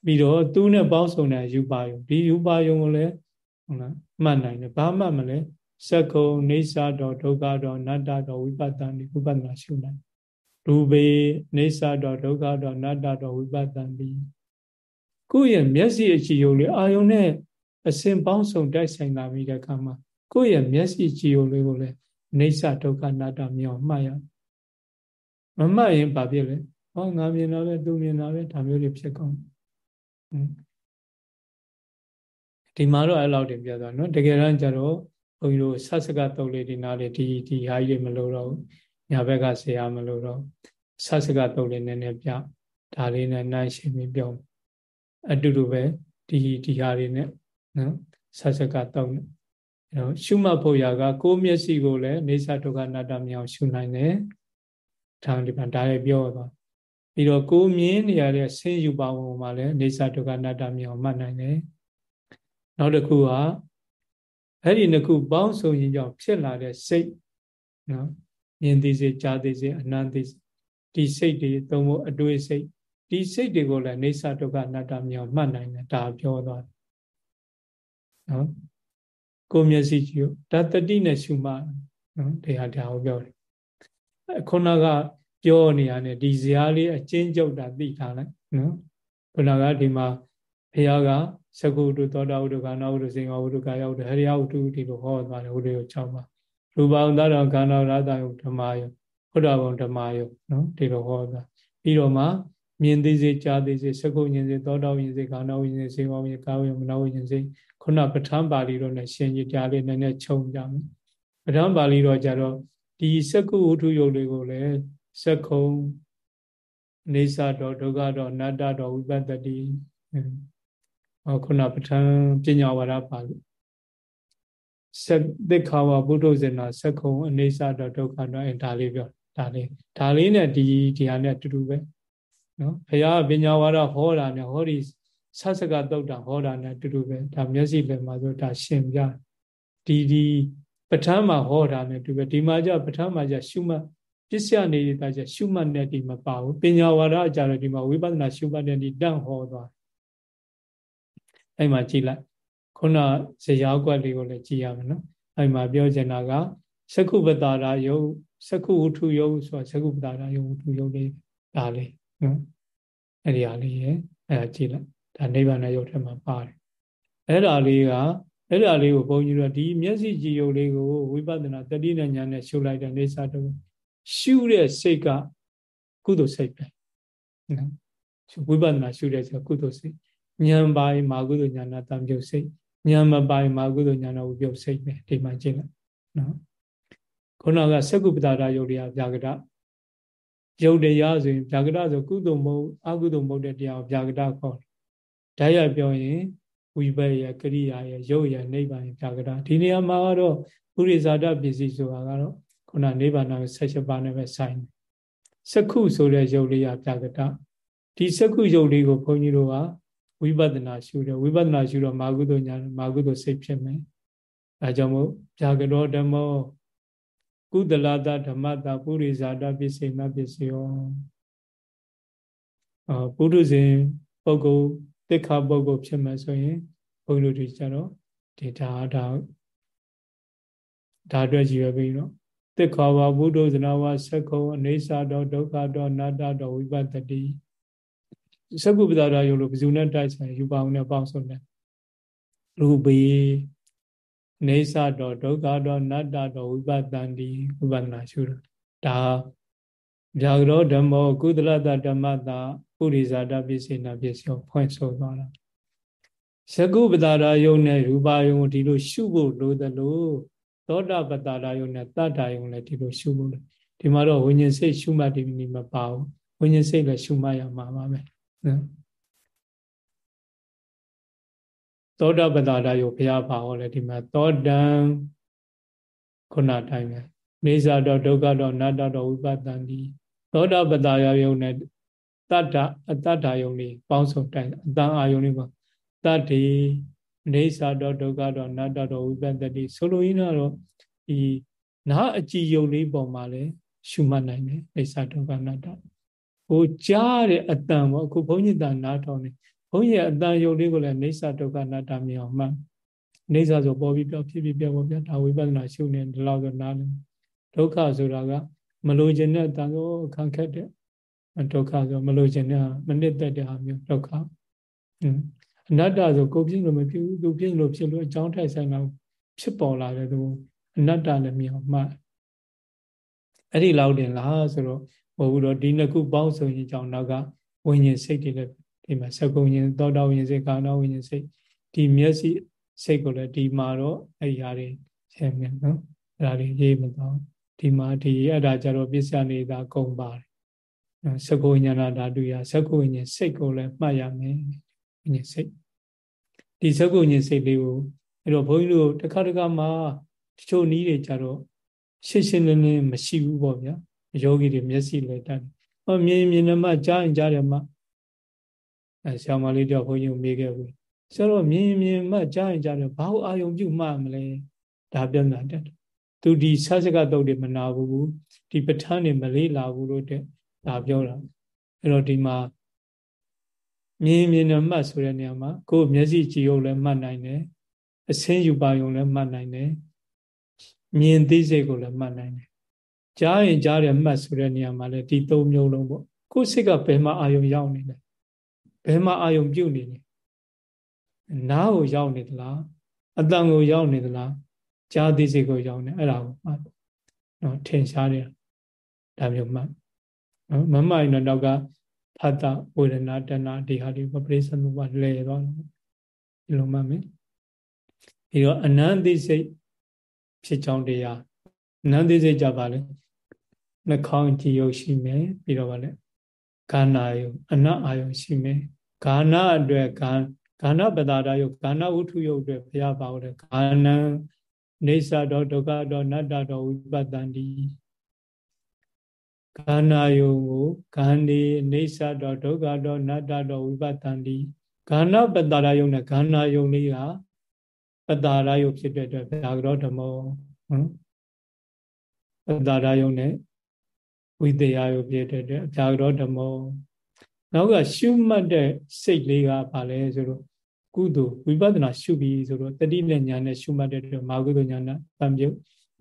ပြီးတော့သူနဲ့ပေါင်းစုံတဲ့ယူပါယုံဒီယူပါယုံကိုလည်းဟုတ်လားမှတ်နိုင်တယ်ဘာမှမလဲစက္ကုံနေသတော်ဒုက္ခတော်နတ္တတော်ဝိပဿနာဝိပဿနာရှုနိုင်ရူပေနေသတော်ဒုက္ခတော်နတ္တတော်ဝိပဿနာပြီးကိုယ့်ရဲ့မျက်စိအကြည့်ယုံလေးအာယုံနဲ့အစဉ်ပေါင်းစုံတိုက်ဆိုင်လာပြီးတဲ့အခါမှာကိုယ့်ရဲ့မျက်စိကြည့်ယုံလေးကိုလည်းနေသဒုက္ခနတ္တမြောင်မှတ်ရ မမှတ်ရင်ဘာဖြစ်လဲဟောငါမြင်တာပဲသူမြင်တာပဲဒါမျိုးတွေဖြစ်ကောင်းဒီမှာတော့အဲ့လောက်တင်ပြသွားနော်တကယ်တမ်းကျတော့ဘုန်းကြီးတို့ဆက်စကတုတ်လေးဒီနားလေးဒီဒီဟာကြီးတွေမလို့တော့ညာဘက်ကဆရာမလို့တော့ဆက်စကတုတ်လေးနည်းနည်းပြဒါလေးနဲ့နိုင်ရှင်းပြီးပြောအတူတူပဲဒီဒီဟာလေးနဲ့နော်ဆက်စကတုတ်နဲ့အဲတော့ရှုမှတ်ဖို့ရာကကိုယ်မျက်စိကိုလည်းနေသဒုက္ခနာတမြောင်ရှုနိုင်တယ် ဒါဒီမှာဒါလည်းပြောသွားပြီးတော့ကိုယ်မြင်နေရတဲ့ဆင်းယူပါဝင်မှာလည်းနေသဒုက္ခနာတမြောင်မှတ်နိုင်တယ်နောက်တစ်ခုကအဲ့ဒီနှစ်ခုပေါင်းစုံရင်ကြောင့်ဖြစ်လာတဲ့စိတ်နော်မြင်သိစေကြားသိစေအနန္တိဒီစိတ်တွေသုံးဖို့အတွေ့စိတ်ဒီစိတ်တွေကိုလည်းနေသဒုက္ခအနတ္တမြောင်မှတ်နိုင်တယ်ဒါပြောသွားတယ်နော်ကိုမျက်စိကြည့်ဒါတတိနဲ့ရှုမှနော်တရားတရားကိုပြောတယ် ခုနကပြောနေရတယ်ဒီဇာလေးအချင်းကျုပ်တာသိထားလိုက်နော်ခုနကဒီမှာဘုရားကသကုတုသောတာဝတ္တကာနာဝတ္တစေငဝတ္တကာယဝတ္တဟရိယဝတ္တဒီလိုဟောသွားတယ်ဝတ္တရော6ပါရူပံသတ္တခန္ဓာရတယုဓမ္မယုဘုဒ္ဓဘုံဓမ္မယုနော်ဒီလိုဟောသွားပြီးတော့မှမြင်သိစေကြားသိစေသကုဉ္စေသောတာဝိဉ္စေကာနာဝိဉ္စေစေဝဝိဉ္စေကာဝိဉ္မနောဝိဉ္စေခုနပဋ္ဌာန်းပါဠိတော်နဲ့ရှင်ကြီးကြားလေးနည်းနည်းခြုံကြမယ်ပဋ္ဌာန်းပါဠိတော်ကြတော့ ဒီသကုဝတ္ထုယုတ်လေးကိုလည်းသကုံနေသတော်ဒုက္ခတော်အနတ္တတော်ဝိပတ္တိခုနပဋ္ဌာန်းပညာဝါဒပါဠိဆက်သိခါဝဘုဒ္ဓဇေနာသကုံအနေဆတော့ဒုက္ခတော့အဲဒါလေးပြောဒါလေးဒါလေးနဲ့ဒီဒီဟာနဲ့အတူတူပဲနော်ဘုရားပညာဝါဒဟောတာနဲ့ဟောဒီဆတ်စကတုတ်တာဟောတာနဲ့အတူတူပဲဒါမျက်စိလည်းမှာဆိုဒါရှင်ပြဒီဒီ ပဋ္ဌာန်းမှာဟောတာနဲ့တူပဲဒီမှာကျပဋ္ဌာန်းမှာကျရှုမှတ်ပစ္စယနေတာကျရှုမှတ်နဲ့ဒီမပါဘူးပညာဝါဒအကြတော့ဒီမှာဝိပဿနာရှုမှတ်တဲ့ဒီတန့်ဟောသွားအဲ့မှာကြည်လိုက်ခုနဇေယောကွက်လေးကိုလည်းကြည်ရမယ်နော်အဲ့မှာပြောချင်တာကသက္ခုပတာရာယုတ်သက္ခုဝုထုယုတ်ဆိုသက္ခုပတာရာယုတ်ဝုထုယုတ်လေးဒါလေးနော်အဲ့ဒီဟာလေးရယ်အဲ့ဒါကြည်လိုက်ဒါနိဗ္ဗာန်ယုတ်ထဲမှာပါတယ်အဲ့ဒါလေးက အဲ့ဒါလေးကိုဘုန်းကြီးတို့ဒီမျက်စိကြည်ယုတ်လေးကိုဝိပဿနာတတိနဲ့ညာနဲ့ရှုလိုက်တဲ့နေစာတော့ရှုတဲ့စိတ်ကကုသိုလ်စိတ်ပဲနော်ဝိပဿနာရှုတဲ့စိတ်ကုသိုလ်စိတ်ဉာဏ်ပိုင်းမာကုသိုလ်ဉာဏတံပြုတ်စိတ်ဉာဏ်မပိုင်းမာကုသိုလ်ဉာဏဝပြုတ်စိတ်ပဲဒီမှာကြည့်လိုက်နော်ခုနကသက္ကုပ္ပတာရယုတ်တရားဗျာကတယုတ်တရားဆိုရင်ဗျာကတဆိုကုသိုလ်မဟုတ်အကုသိုလ်မဟုတ်တဲ့တရားကိုဗျာကတခေါ်တယ်။ဒါရပြောရင် ဝိဘတ်ရကရိယာရရုပ်ရနိဗ္ဗာန်ပြာကတာဒီနေရာမှာတော့ပုရိဇာတပစ္စည်းဆိုတာကတော့ခုနနိဗ္ဗာန်ကိုဆက်ချက်ပါနဲ့ပဲဆိုင်တယ်စက္ခုဆိုတဲ့ရုပ်လေးရပြာကတာဒီစက္ခုရုပ်လေးကိုဘုန်းကြီးတို့ကဝိပဿနာရှုတယ်ဝိပဿနာရှုတော့မာကုသိုလ်ညာမာကုသိုလ်စိတ်ဖြစ်မယ်အဲကြောင့်မို့ပြာကတော်ဓမ္မောကုသလတဓမ္မတာပုရိဇာတပစ္စေမပစ္စယောအာပုရုဇဉ်ပုဂ္ဂိုလ် တိခါပုဂ္ဂိုလ်ဖြစ်မယ်ဆိုရင်ဘုန်းကြီးတို့ဒီကြတော့ဒီဒါဒါဒါအတွက်ကြည့်ရပြီနော်တိခါဝဘုဒ္ဓဇနဝသက္ခုံအနေစာတော်ဒုက္ခတော်နာတတော်ဝိပတ္တိသက္ကုပ္ပဒါရယုလို့ဘယ်သူနဲ့တိုက်ဆိုင်ယူပါအောင်နဲ့ပေါင်းစုံတယ်ရူပေနေသတော်ဒုက္ခတော်နတ္တတော်ဝိပတ္တန်ဒီဝိပဿနာရှုတာဒါ ဗျာကရောဓမ္မောကုသလတဓမ္မတာပုရိဇာတပစ္စေနာပစ္စယောဖွင့်ဆိုသွားတာသကုပ္ပဒါရယုံနဲ့ရူပါယုံဒီလိုရှုဖို့လိုသလိုသောတာပတ္တာရယုံနဲ့တတ္တာယုံလည်းဒီလိုရှုဖို့ဒီမှာတော့ဝိညာဉ်စိတ်ရှုမှတ်ဒီနည်းမပါဘူးဝိညာဉ်စိတ်လည်းရှုမှတ်ရမှာပါပဲနော်သောတာပတ္တာယုံဘုရားပါဟောလေဒီမှာသောတံခုနတိုင်းပဲနေဇာတော့ဒုက္ခတော့နတ္တတော့ဝိပတ္တန်ဒီ သောတာပတ္တာယုံနဲ့တတ္တအတ္တယုံလေးပေါင်းစုံတိုင်းအတန်အာယုံလေးပါတတ္တိနေဇာတော့ဒုက္ခတော့နတ္တတော့ဝိပတ္တိဆိုလိုရင်းတော့ဒီနာအကြည်ယုံလေးပေါ်မှာလဲရှုမှတ်နိုင်တယ်နေဇာဒုက္ခနတ္တဟိုကြားတဲ့အတန်ပေါ့အခုဘုန်းကြီးတန်နားထောင်နေဘုန်းကြီးရဲ့အတန်ယုံလေးကိုလည်းနေဇာဒုက္ခနတ္တမြင်အောင်မှတ်နေဇာဆိုပေါ်ပြီးပြောဖြစ်ဖြစ်ပြောပေါ့ဗျာဒါဝိပဿနာရှုနေဒီလောက်ဆိုနားနေဒုက္ခဆိုတာက မလိုချင်တဲ့အတန်ကိုခံခက်တဲ့ဒုက္ခဆိုမလိုချင်တဲ့မနစ်သက်တဲ့ဟာမျိုးဒုက္ခအနတ္တဆိုကိုပြင်းလို့မဖြစ်ဘူးသူပြင်းလို့ဖြစ်လို့အကြောင်းထိုက်ဆိုင်တော့ဖြစ်ပေါ်လာတဲ့သူအနတ္တလည်းမြင်အောင်မှအဲ့ဒီလောက်တင်လားဆိုတော့ဟိုဘူးတော့ဒီနှစ်ခုပေါင်းစုံရင်ကြောင့်နောက်ကဝိညာဉ်စိတ်တွေလည်းဒီမှာသကုဉ္ဉ္သောတာဝိညာဉ်စိတ်ကာဏဝိညာဉ်စိတ်ဒီမျက်စိစိတ်ကိုလည်းဒီမှာတော့အဲ့ဒီဟာတွေဆယ်မြင်နော်အဲ့ဒါတွေရေးမတော့ ဒီမှာဒီအဲ့ဒါကြတော့ပစ္စယနေတာကုန်ပါတယ်သကုဉ္ဉ္ဓာတုရသကုဉ္ဉ္စိတ်ကိုလည်းမှတ်ရမယ်ဝိညာဉ်စိတ်ဒီသကုဉ္ဉ္စိတ်လေးကိုအဲ့တော့ဘုန်းကြီးတို့တစ်ခါတစ်ခါမှတချို့နည်းတွေကြတော့ရှင်းရှင်းလင်းလင်းမရှိဘူးပေါ့ဗျာယောဂီတွေမျက်စိလည်းတတ်ဟောမြင်မြင်နဲ့မှကြားရင်ကြားတယ်မှအဲဆရာမလေးတော့ဘုန်းကြီးကိုမေးခဲ့ဘူးဆိုတော့မြင်မြင်မှကြားရင်ကြားတယ်ဘာလို့အာယုံပြုမှမလဲဒါပြန်တာတက် သူဒီဆာစကတုတ်တွေမနာဘူးဒီပဋ္ဌာန်းတွေမလေးလာဘူးလို့တဲ့ဒါပြောတာအဲ့တော့ဒီမှာမြင်မြင်နဲ့မှတ်ဆိုတဲ့နေရာမှာကိုယ်မျက်စိကြည့်ုံလည်းမှတ်နိုင်တယ်အစင်းယူပါယုံလည်းမှတ်နိုင်တယ်မြင်သိစိတ်ကိုလည်းမှတ်နိုင်တယ်ကြားရင်ကြားတယ်မှတ်ဆိုတဲ့နေရာမှာလည်းဒီသုံးမျိုးလုံးပေါ့ကိုယ်စိတ်ကဘယ်မှာအာယုံရောက်နေလဲဘယ်မှာအာယုံပြုတ်နေလဲနားကိုရောက်နေသလားအတန်ကိုရောက်နေသလား ကြားသိစိတ်ကိုရောက်နေအဲ့ဒါကိုမှတ်နော်ထင်ရှားတယ်ဒါမျိုးမှတ်နော်မမှန်ရင်တော့ကဖတ်တာဝေဒနာတဏဒီဟာဒီပရိစ္ဆနုပလဲသွားတော့ဒီလိုမှတ်မယ်ပြီးတော့အနန္တိစိတ်ဖြစ်ကြောင်းတရားအနန္တိစိတ်ကြပါလေနှာခေါင်းကြည်ရုပ်ရှိမယ်ပြီးတော့ဗာလေခန္ဓာယုအနတ်အာယုရှိမယ်ခန္ဓာအတွက်ခန္ခန္ဓာပဒါရယုခန္ဓာဝုထုယုအတွက်ဘုရားပါဟောတယ်ခန္ဓာ နေသတော်ဒုက္ခတော်နတ္တတော်ဝိပတ္တန်တိခန္ဓာယုံကိုခန္ဒီနေသတော်ဒုက္ခတော်နတ္တတော်ဝိပတ္တန်တိခန္ဓာပဒါရယုံနဲ့ခန္ဓာယုံလေးကပတာရယုဖြစ်တဲ့အတွက်ဗျာကရောဓမ္မောနော်ပတာရယုနဲ့ဝိတယယုဖြစ်တဲ့အတွက်ဗျာကရောဓမ္မောနောက်ကရှုမှတ်တဲ့စိတ်လေးကဘာလဲဆိုတော့ ကုသိုလ်ဝိပဿနာရှုပြီးဆိုတော့တတိနဲ့ညာနဲ့ရှုမှတ်တဲ့အတွက်မာကုသိုလ်ညာနဲ့တံပြုတ်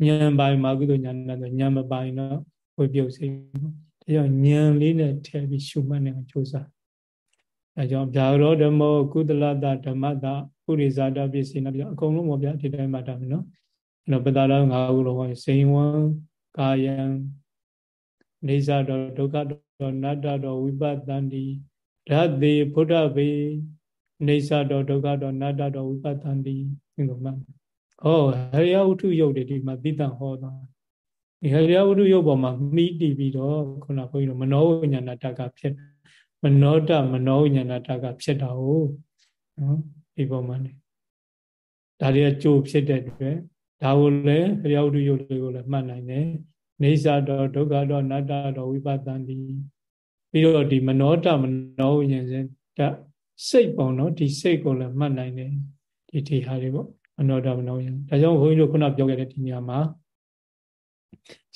ဉာဏ်ပိုင်းမာကုသိုလ်ညာနဲ့ဆိုဉာဏ်မပိုင်းတော့ဝိပြုတ်စိတ်ဒါကြောင့်ဉာဏ်လေးနဲ့ထည့်ပြီးရှုမှတ်နေအောင်ကြိုးစားအဲကြောင့်ဗျာရောဓမ္မောကုသလတဓမ္မတပုရိဇာတပစ္စည်းနဲ့ပြအကုန်လုံးပေါ့ဗျာဒီတိုင်းမှတ်တာမယ်နော်အဲ့တော့ပတာရငါးခုလုံးဟောစိန်ဝံကာယံနေဇာတော်ဒုက္ခတော်နတ္တတော်ဝိပတန္တိဓာတိဘုဒ္ဓဗေ နေဇာတော်ဒုက္ခတော်နတ္တတော်ဝိပတန္တိဒီလိုမှတ်ဟောဟရိယဝုထုယုတ်တွေဒီမှာသိတံဟောတာဒီဟရိယဝုထုယုတ်ပေါ်မှာမိတည်ပြီးတော့ခုနဘုန်းကြီးတို့မနောဝိညာဏတ္တကဖြစ်မနောတမနောဝိညာဏတ္တကဖြစ်တာဟုတ်နော်ဒီပုံမှာနေဒါတွေကကြိုဖြစ်တဲ့အတွက်ဒါကိုလည်းအရိယဝတ္ထုယုတ်တွေကိုလည်းမှတ်နိုင်တယ်နေစာတော့ဒုက္ခတော့နတ္တတော့ဝိပဿနာတိပြီးတော့ဒီမနောတမနောဝိညာဉ်စဉ်တ စိတ်ပုံနော်ဒီစိတ်ကိုလည်းမှတ်နိုင်တယ်ဒီဒီဟာတွေပေါ့မနောတမနောဝိညာဉ်ဒါကြောင့်ဘုန်းကြီးတို့ခုနပြောခဲ့တဲ့ဒီနေရာမှာ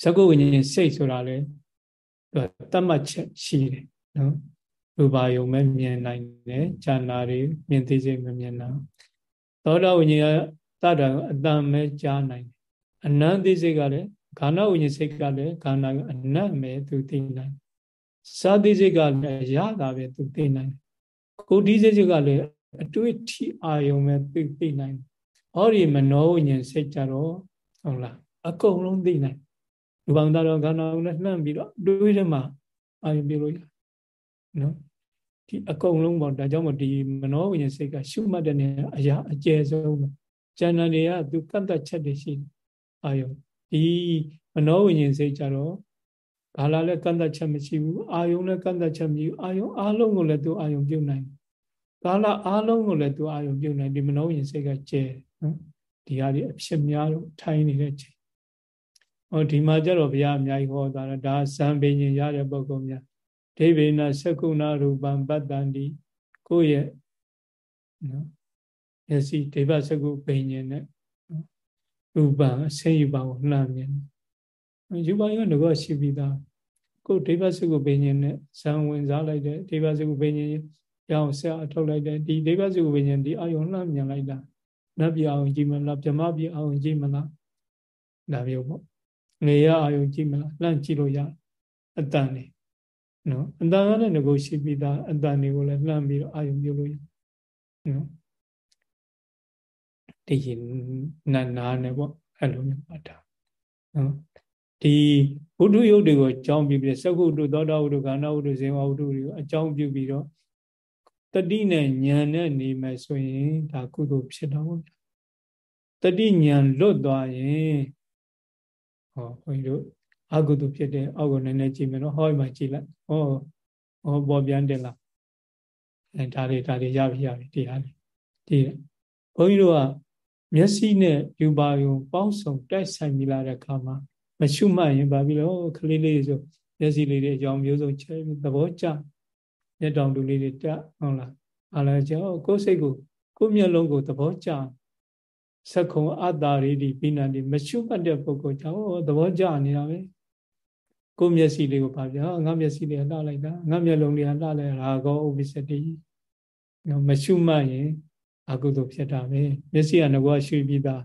သကုဝိညာဉ်စိတ်ဆိုတာလေသူတတ်မှတ်ချက်ရှိတယ်နော်ရူပါယုံမဲ့မြင်နိုင်တယ်ဉာဏ်နာတွေမြင်သိစိတ်မမြင်နိုင်သောတာဝိညာဉ်ကတတာအတန်မဲ့ကြားနိုင်တယ်အနန္တိစိတ်ကလည်းခန္ဓာဝိညာဉ်စိတ်ကလည်းခန္ဓာကအနတ်မဲ့သူသိနိုင်စာတိစိတ်ကလည်းရတာပဲသူသိနိုင် ကိုတိစိတ်ကလည်းအတွေ့အထိအာယုံမဲ့သူသိနိုင်ဟောဒီမနောဝိညာဉ်စိတ်ကြတော့ဟုတ်လားအကုန်လုံးသိနိုင်လူပေါင်းသားတော့ခန္ဓာကိုလည်းနှံ့ပြီးတော့တွေးထဲမှာအာယုံပြလို့ရနော်ဒီအကုန်လုံးပေါ့ဒါကြောင့်မို့ဒီမနောဝိညာဉ်စိတ်ကရှုမှတ်တဲ့နေအရာအကျယ်ဆုံးပဲဉာဏ်တွေကသူကန့်သက်ချက်တွေရှိတယ်အာယုံဒီမနောဝိညာဉ်စိတ်ကြတော့ဘာလာလည်းကန့်သက်ချက်မရှိဘူးအာယုံလည်းကန့်သက်ချက်မရှိဘူးအာယုံအားလုံးကိုလည်းသူအာယုံပြုတ်နိုင် ကာလအားလုံးကိုလည်းသူအာယုံပြုတ်နိုင်ဒီမနောဝိညာဉ်စိတ်ကကျဲနော်ဒီဟာဒီအဖြစ်များတော့ထိုင်းနေတဲ့ချိန်ဟောဒီမှာကြတော့ဘုရားအများကြီးဟောတာဒါဇံပင်ရင်ရတဲ့ပုဂ္ဂိုလ်များဒိဗေနသကုဏရူပံပတ္တန္တိကိုယ့်ရဲ့နော်မျက်စိဒိဗ္ဗစကုပင်ရင်နဲ့ရူပံအစိယူပါကိုလှမ်းမြင်ယူပါရောငကောရှိပြီးသားကိုဒိဗ္ဗစကုပင်ရင်နဲ့ဇံဝင်စားလိုက်တဲ့ဒိဗ္ဗစကုပင်ရင် ရောင်ဆက်အထုတ်လိုက်တဲ့ဒီဒိဗ္ဗစကုပင်ရင်ဒီအာယုံလှမ်းမြင်လိုက်တာနတ်ပြအောင်ကြည့်မလားဗြဟ္မပြအောင်ကြည့်မလားဒါမျိုးပေါ့ငရေအာယုံကြည့်မလားလှမ်းကြည့်လို့ရအတန်နေနော်အတန်ကလည်းငကိုရှိပြီးသားအတန်တွေကိုလည်းလှမ်းပြီးတော့အာယုံပြုလို့ရနော်ဒီနာနာနဲ့ပေါ့အဲ့လိုမျိုးပါတာနော်ဒီဘုဒ္ဓယုတ်တွေကိုအကြောင်းပြုပြီးသက္ကုတ္တသောတာဝတ္တခန္ဓာဝတ္တဇေဝဝတ္တတွေကိုအကြောင်းပြုပြီးတော့ တတိနဲ့ဉာဏ်နဲ့နေမယ်ဆိုရင်ဒါကုသိုလ်ဖြစ်တော့ဗျာတတိဉာဏ်လွတ်သွားရင်ဟောဘုန်းကြီးတို့အကုသိုလ်ဖြစ်တဲ့အောက်ကိုနည်းနည်းကြည့်မယ်နော်ဟောဒီမှာကြည့်လိုက်ဟောဟောပေါ်ပြန်တယ်လားအဲဒါတွေဒါတွေရပြီရပြီတရားတွေဒီဘုန်းကြီးတို့ကမျက်စိနဲ့ယူပါယုံပေါင်းစုံတိုက်ဆိုင်မိလာတဲ့အခါမှာမရှုမှတ်ရင်ဘာဖြစ်လို့ခလေးလေးဆိုမျက်စိလေးတွေအကြောင်းမျိုးစုံချဲပြီးသဘောကျ မျက်တောင်တူလေးတွေတက်ဟုတ်လားအားလည်းကြောကိုယ်စိတ်ကိုကိုယ်မျက်လုံးကိုသဘောကျစက္ခုံအတ္တာရိတိပိဏတိမရှုမှတ်တဲ့ပုဂ္ဂိုလ်ကြောင့်သဘောကျနေတာပဲကိုယ်မျက်စိလေးကိုပါပြငါမျက်စိလေးလှလိုက်တာငါမျက်လုံးလေးလှလိုက်ရာဂောဥပ္ပစ္စတိမရှုမှတ်ရင်အကုသိုလ်ဖြစ်တာပဲမျက်စိကငကောရှုပြီးသား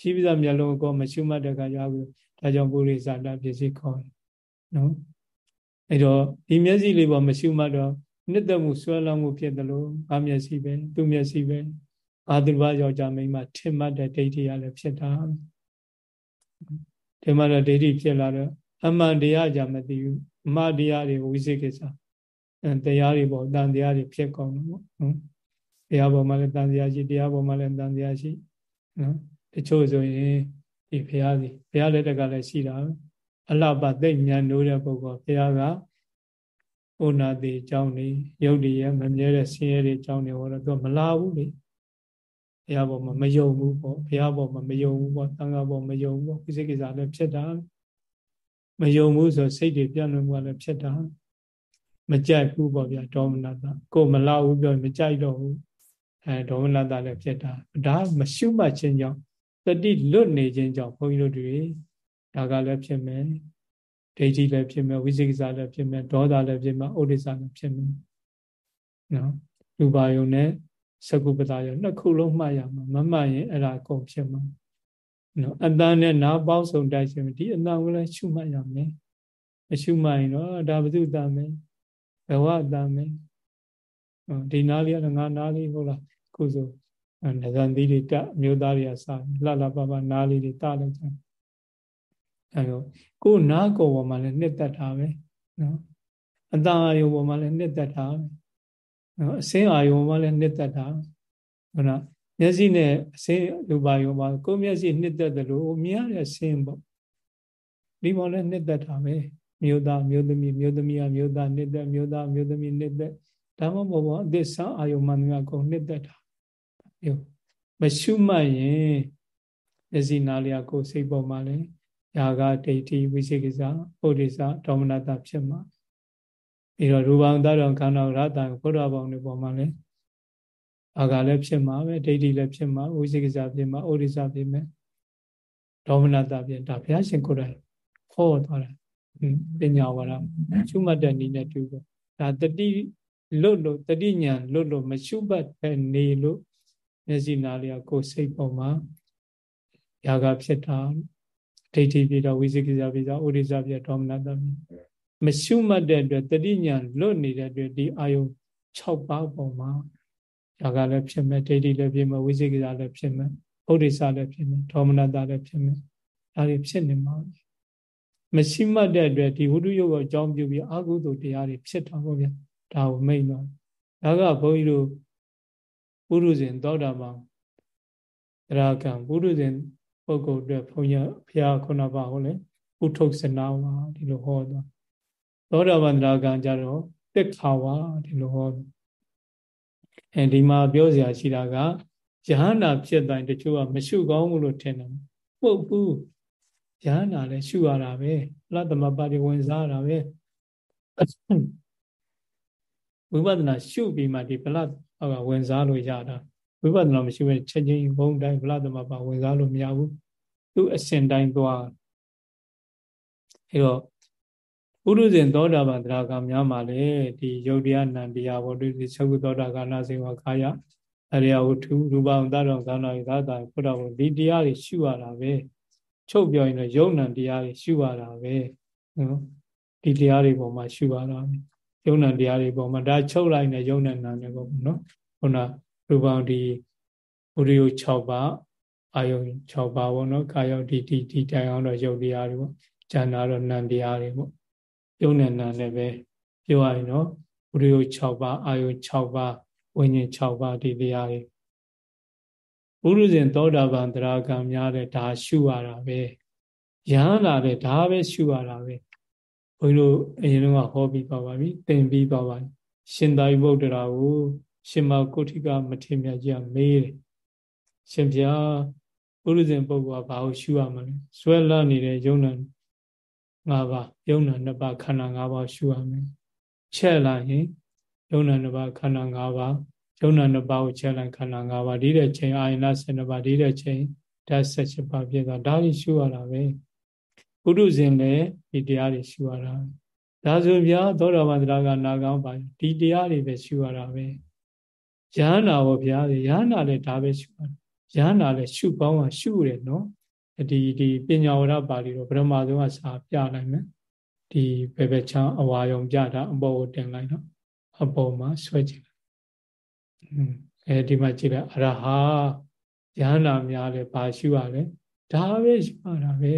ရှိပြီးသားမျက်လုံးကောမရှုမှတ်တဲ့အခါကျတော့ဒါကြောင့်ပုရိသတာပစ္စည်းခေါ်တယ်နော်အဲ့တော့ဒီမျက်စိလေးပေါ်မရှုမှတ်တော့ နှစ်သက်မှုဆွဲလန်းမှုဖြစ်တယ်လို့ငါမျက်စိပဲသူ့မျက်စိပဲအာသူဘယောက်ျားမိန်းမထင်မှတ်တဲ့ဒိဋ္ဌိရလည်းဖြစ်တာဒီမှာတော့ဒိဋ္ဌိဖြစ်လာတော့အမှန်တရားကြမသိဘူးအမှားတရားတွေဝိသေကိစ္စတရားတွေပေါ့တန်တရားတွေဖြစ်ကုန်တယ်ပေါ့နော်တရားပေါ်မှာလည်းတန်တရားရှိတရားပေါ်မှာလည်းတန်တရားရှိနော်တချို့ဆိုရင်ဒီဘုရားစီဘုရားလက်ထက်ကလည်းရှိတာအလှပသိဉာဏ်နိုးတဲ့ပုဂ္ဂိုလ်ဘုရားက ဥနာတိအကြောင်းနေရုပ်တည်ရမမြဲတဲ့ဆင်းရဲတွေအကြောင်းတွေဟောတော့သူမလာဘူးလေဘုရားပေါ်မှာမယုံဘူးပေါ့ဘုရားပေါ်မှာမယုံဘူးပေါ့သံဃာပေါ်မယုံဘူးပေါ့ကိစ္စကိစ္စလည်းဖြစ်တာမယုံဘူးဆိုစိတ်တွေပြန့်လွင့်မှုလည်းဖြစ်တာမကြိုက်ဘူးပေါ့ဗျာဒေါမနတာကိုမလာဘူးပြောမကြိုက်တော့ဘူးအဲဒေါမနတာလည်းဖြစ်တာဒါမရှုမှတ်ခြင်းကြောင့်တတိလွတ်နေခြင်းကြောင့်ဘုန်းကြီးတို့တွေဒါကလည်းဖြစ်မယ် ဒိဋ္ဌိလည်းဖြစ်မယ်ဝိသေကိစ္စလည်းဖြစ်မယ်ဒေါသလည်းဖြစ်မယ်ဥဒိစ္စလည်းဖြစ်မယ်နော်လူပါယုံနဲ့သကုပ္ပတာယုံနှစ်ခုလုံးမှတ်ရမှာမမှတ်ရင်အဲ့ဒါအကုန်ဖြစ်မှာနော်အတန်နဲ့နားပေါင်းစုံတိုက်ရှင်ဒီအတန်ကိုလည်းရှုမှတ်ရမယ်မရှုမှတ်ရင်တော့ဒါဘု து တမ်းမယ်ဘဝတမ်းမယ်ဒီနားလေးကငါနားလေးဟုတ်လားခုဆိုနဇန်သီးတွေတအမျိုးသားတွေကစားလှလှပပနားလေးတွေတလိုက်ကြ အဲတော့ကိုနားကောပေါ်မှာလည်းနှစ်သက်တာပဲနော်အတန်အာယုံပေါ်မှာလည်းနှစ်သက်တာပဲနော်အစင်းအာယုံပေါ်မှာလည်းနှစ်သက်တာဟုတ်လားမျက်စိနဲ့အစင်းလူပါယုံမှာကိုမျက်စိနှစ်သက်တယ်လို့မြင်ရတဲ့ဆင်းပေါ့ဒီပေါ်လည်းနှစ်သက်တာပဲမြို့သားမြို့သမီးမြို့သမီးကမြို့သားနှစ်သက်မြို့သားမြို့သမီးနှစ်သက်ဒါမှမဟုတ်ဘောအသစ္စာအာယုံမှန်များကုန်နှစ်သက်တာမရှုမှတ်ရင်မျက်စိနာလျာကိုယ်စိတ်ပေါ်မှာလဲ ယာကဒိဋ္ဌိဝိသေကိစ္စဩဒိစ္စဒေါမနတဖြစ်မှာပြီးတော့ရူပံသတ္တံခန္ဓာရတ္တံဘုရားပေါင်းတွေပေါ်မှာလဲအာကလည်းဖြစ်မှာပဲဒိဋ္ဌိလည်းဖြစ်မှာဝိသေကိစ္စဖြစ်မှာဩဒိစ္စဖြစ်မယ်ဒေါမနတဖြစ်ဒါဘုရားရှင်ကိုယ်တိုင်ဟောသွားတာပညာဝါဒရှုမှတ်တဲ့နည်းနဲ့တူပေါ့ဒါတတိလွတ်လို့တတိညာလွတ်လို့မရှုပတ်တဲ့နေလို့မျက်စိနာလျာကိုယ်စိတ်ပေါ်မှာယာကဖြစ်တာ ဒိဋ္ဌိဖြစ်တာဝိသေကိစ္စဖြစ်တာဩဒိစ္စဖြစ်ဒေါမနတဖြစ်မရှုမှတ်တဲ့အတွက်တတိညာလွတ်နေတဲ့အတွက်ဒီအာယု6ပါးပေါ်မှာယာကလည်းဖြစ်မယ်ဒိဋ္ဌိလည်းဖြစ်မယ်ဝိသေကိစ္စလည်းဖြစ်မယ်ဩဒိစ္စလည်းဖြစ်မယ်ဒေါမနတလည်းဖြစ်မယ်ဒါတွေဖြစ်နေမှာမရှိမှတ်တဲ့အတွက်ဒီဝိတုယုတ်ကိုအကြောင်းပြုပြီးအာဟုတုတရားတွေဖြစ်တာပေါ့ဗျာဒါကိုမိတ်တော့ဒါကဘုန်းကြီးတို့ပုရုဇဉ်သောတာပန်တရာကံပုရုဇဉ် ပုဂ္ဂိုလ်အတွက်ဘုန်းကြီးဘုရားခုနပါဟုတ်လေဥထုစနာဝါဒီလိုဟောသွားသောတာပန်တရာကံကြတော့တက်ခါဝါဒီလိုဟောအဲဒီမှာပြောစရာရှိတာကယဟန္တာဖြစ်တိုင်းတချို့ကမရှုကောင်းဘူးလို့ထင်တယ်မဟုတ်ဘူးယဟန္တာလည်းရှုရတာပဲလတ္တမပါတိဝင်စားရတာပဲဝိပဿနာရှုပြီးမှဒီဗလတ်ဟောဝင်စားလို့ရတာ ဝိပဿနာမရှိဘဲချက်ချင်းဘုံတိုင်းဗလတ်တမပါဝင်စားလို့မရဘူးသူအစဉ်တိုင်းသွားအဲတော့ပုရုဇဉ်သောတာပန်တရားကများမှာလေဒီယုတ်တရားနံတရားဘောဒီသကုသောတာကနာစေဝခာယအရိယဝတ္ထုရူပံသတ္တံသန္တာယသတ္တဘုရားဘုဒီတရားတွေရှုရတာပဲချုပ်ပြောရင်တော့ယုံနံတရားတွေရှုရတာပဲနော်ဒီတရားတွေပေါ်မှာရှုရတာပဲယုံနံတရားတွေပေါ်မှာဒါချုပ်လိုက်နေယုံနံနံတွေပေါ့နော်ခုန ရူပံဒီဥရိယ6ပါးအာယုံ6ပါးပေါ့နော်ကာယောဒီဒီဒီတိုင်အောင်တော့ယုတ်တရားတွေပေါ့ဉာဏ်တော့နံတရားတွေပေါ့ယုံနံနံလည်းပဲပြောရရင်တော့ဥရိယ6ပါးအာယုံ6ပါးဝိညာဉ်6ပါးဒီတရားတွေပုရုဇဉ်သောတာပန်တရားကံများတဲ့ဒါရှုရတာပဲရဟန္တာတဲ့ဒါပဲရှုရတာပဲဘုန်းကြီးတို့အရင်ကဟောပြီးပါပါပြီသင်ပြီးပါပါရှင်သာရိပုတ္တရာကို ရှင်မကုဋ္ဌိကမထေမြတ်ကြီးကမေးတယ်ရှင်ဗျာပုရုဇဉ်ပုဂ္ဂိုလ်ကဘာကိုရှုရမလဲဆွဲလန်းနေတဲ့ယုံနာ၅ပါးယုံနာနှစ်ပါးခန္ဓာ၅ပါးရှုရမယ်ချက်လိုက်ရင်ယုံနာနှစ်ပါးခန္ဓာ၅ပါးယုံနာနှစ်ပါးကိုချက်လိုက်ခန္ဓာ၅ပါးဒီတဲ့ချိန်အာယနာ၁၂ပါးဒီတဲ့ချိန်ဓာတ်၁၈ပါးပြည့်သွားဒါကြီးရှုရတာပဲပုရုဇဉ်လည်းဒီတရားတွေရှုရတာဒါဆိုဗျာသောတာပန်တရားကနာကောင်းပါဒီတရားတွေပဲရှုရတာပဲ ယဟနာဘောဗျာယဟနာလည်းဒါပဲရှုရယဟနာလည်းရှုပေါင်းကရှုတယ်နော်ဒီဒီပညာဝရပါဠိတော့ပထမဆုံးကစာပြလိုက်မယ်ဒီဘယ်ဘက်ချမ်းအဝါယုံပြတာအပေါ်ကိုတင်လိုက်တော့အပေါ်မှာဆွဲကြည့်လိုက်အဲဒီမှာကြည့်လိုက်အရဟာယဟနာများလည်းဘာရှုရလဲဒါပဲရှုရတာပဲ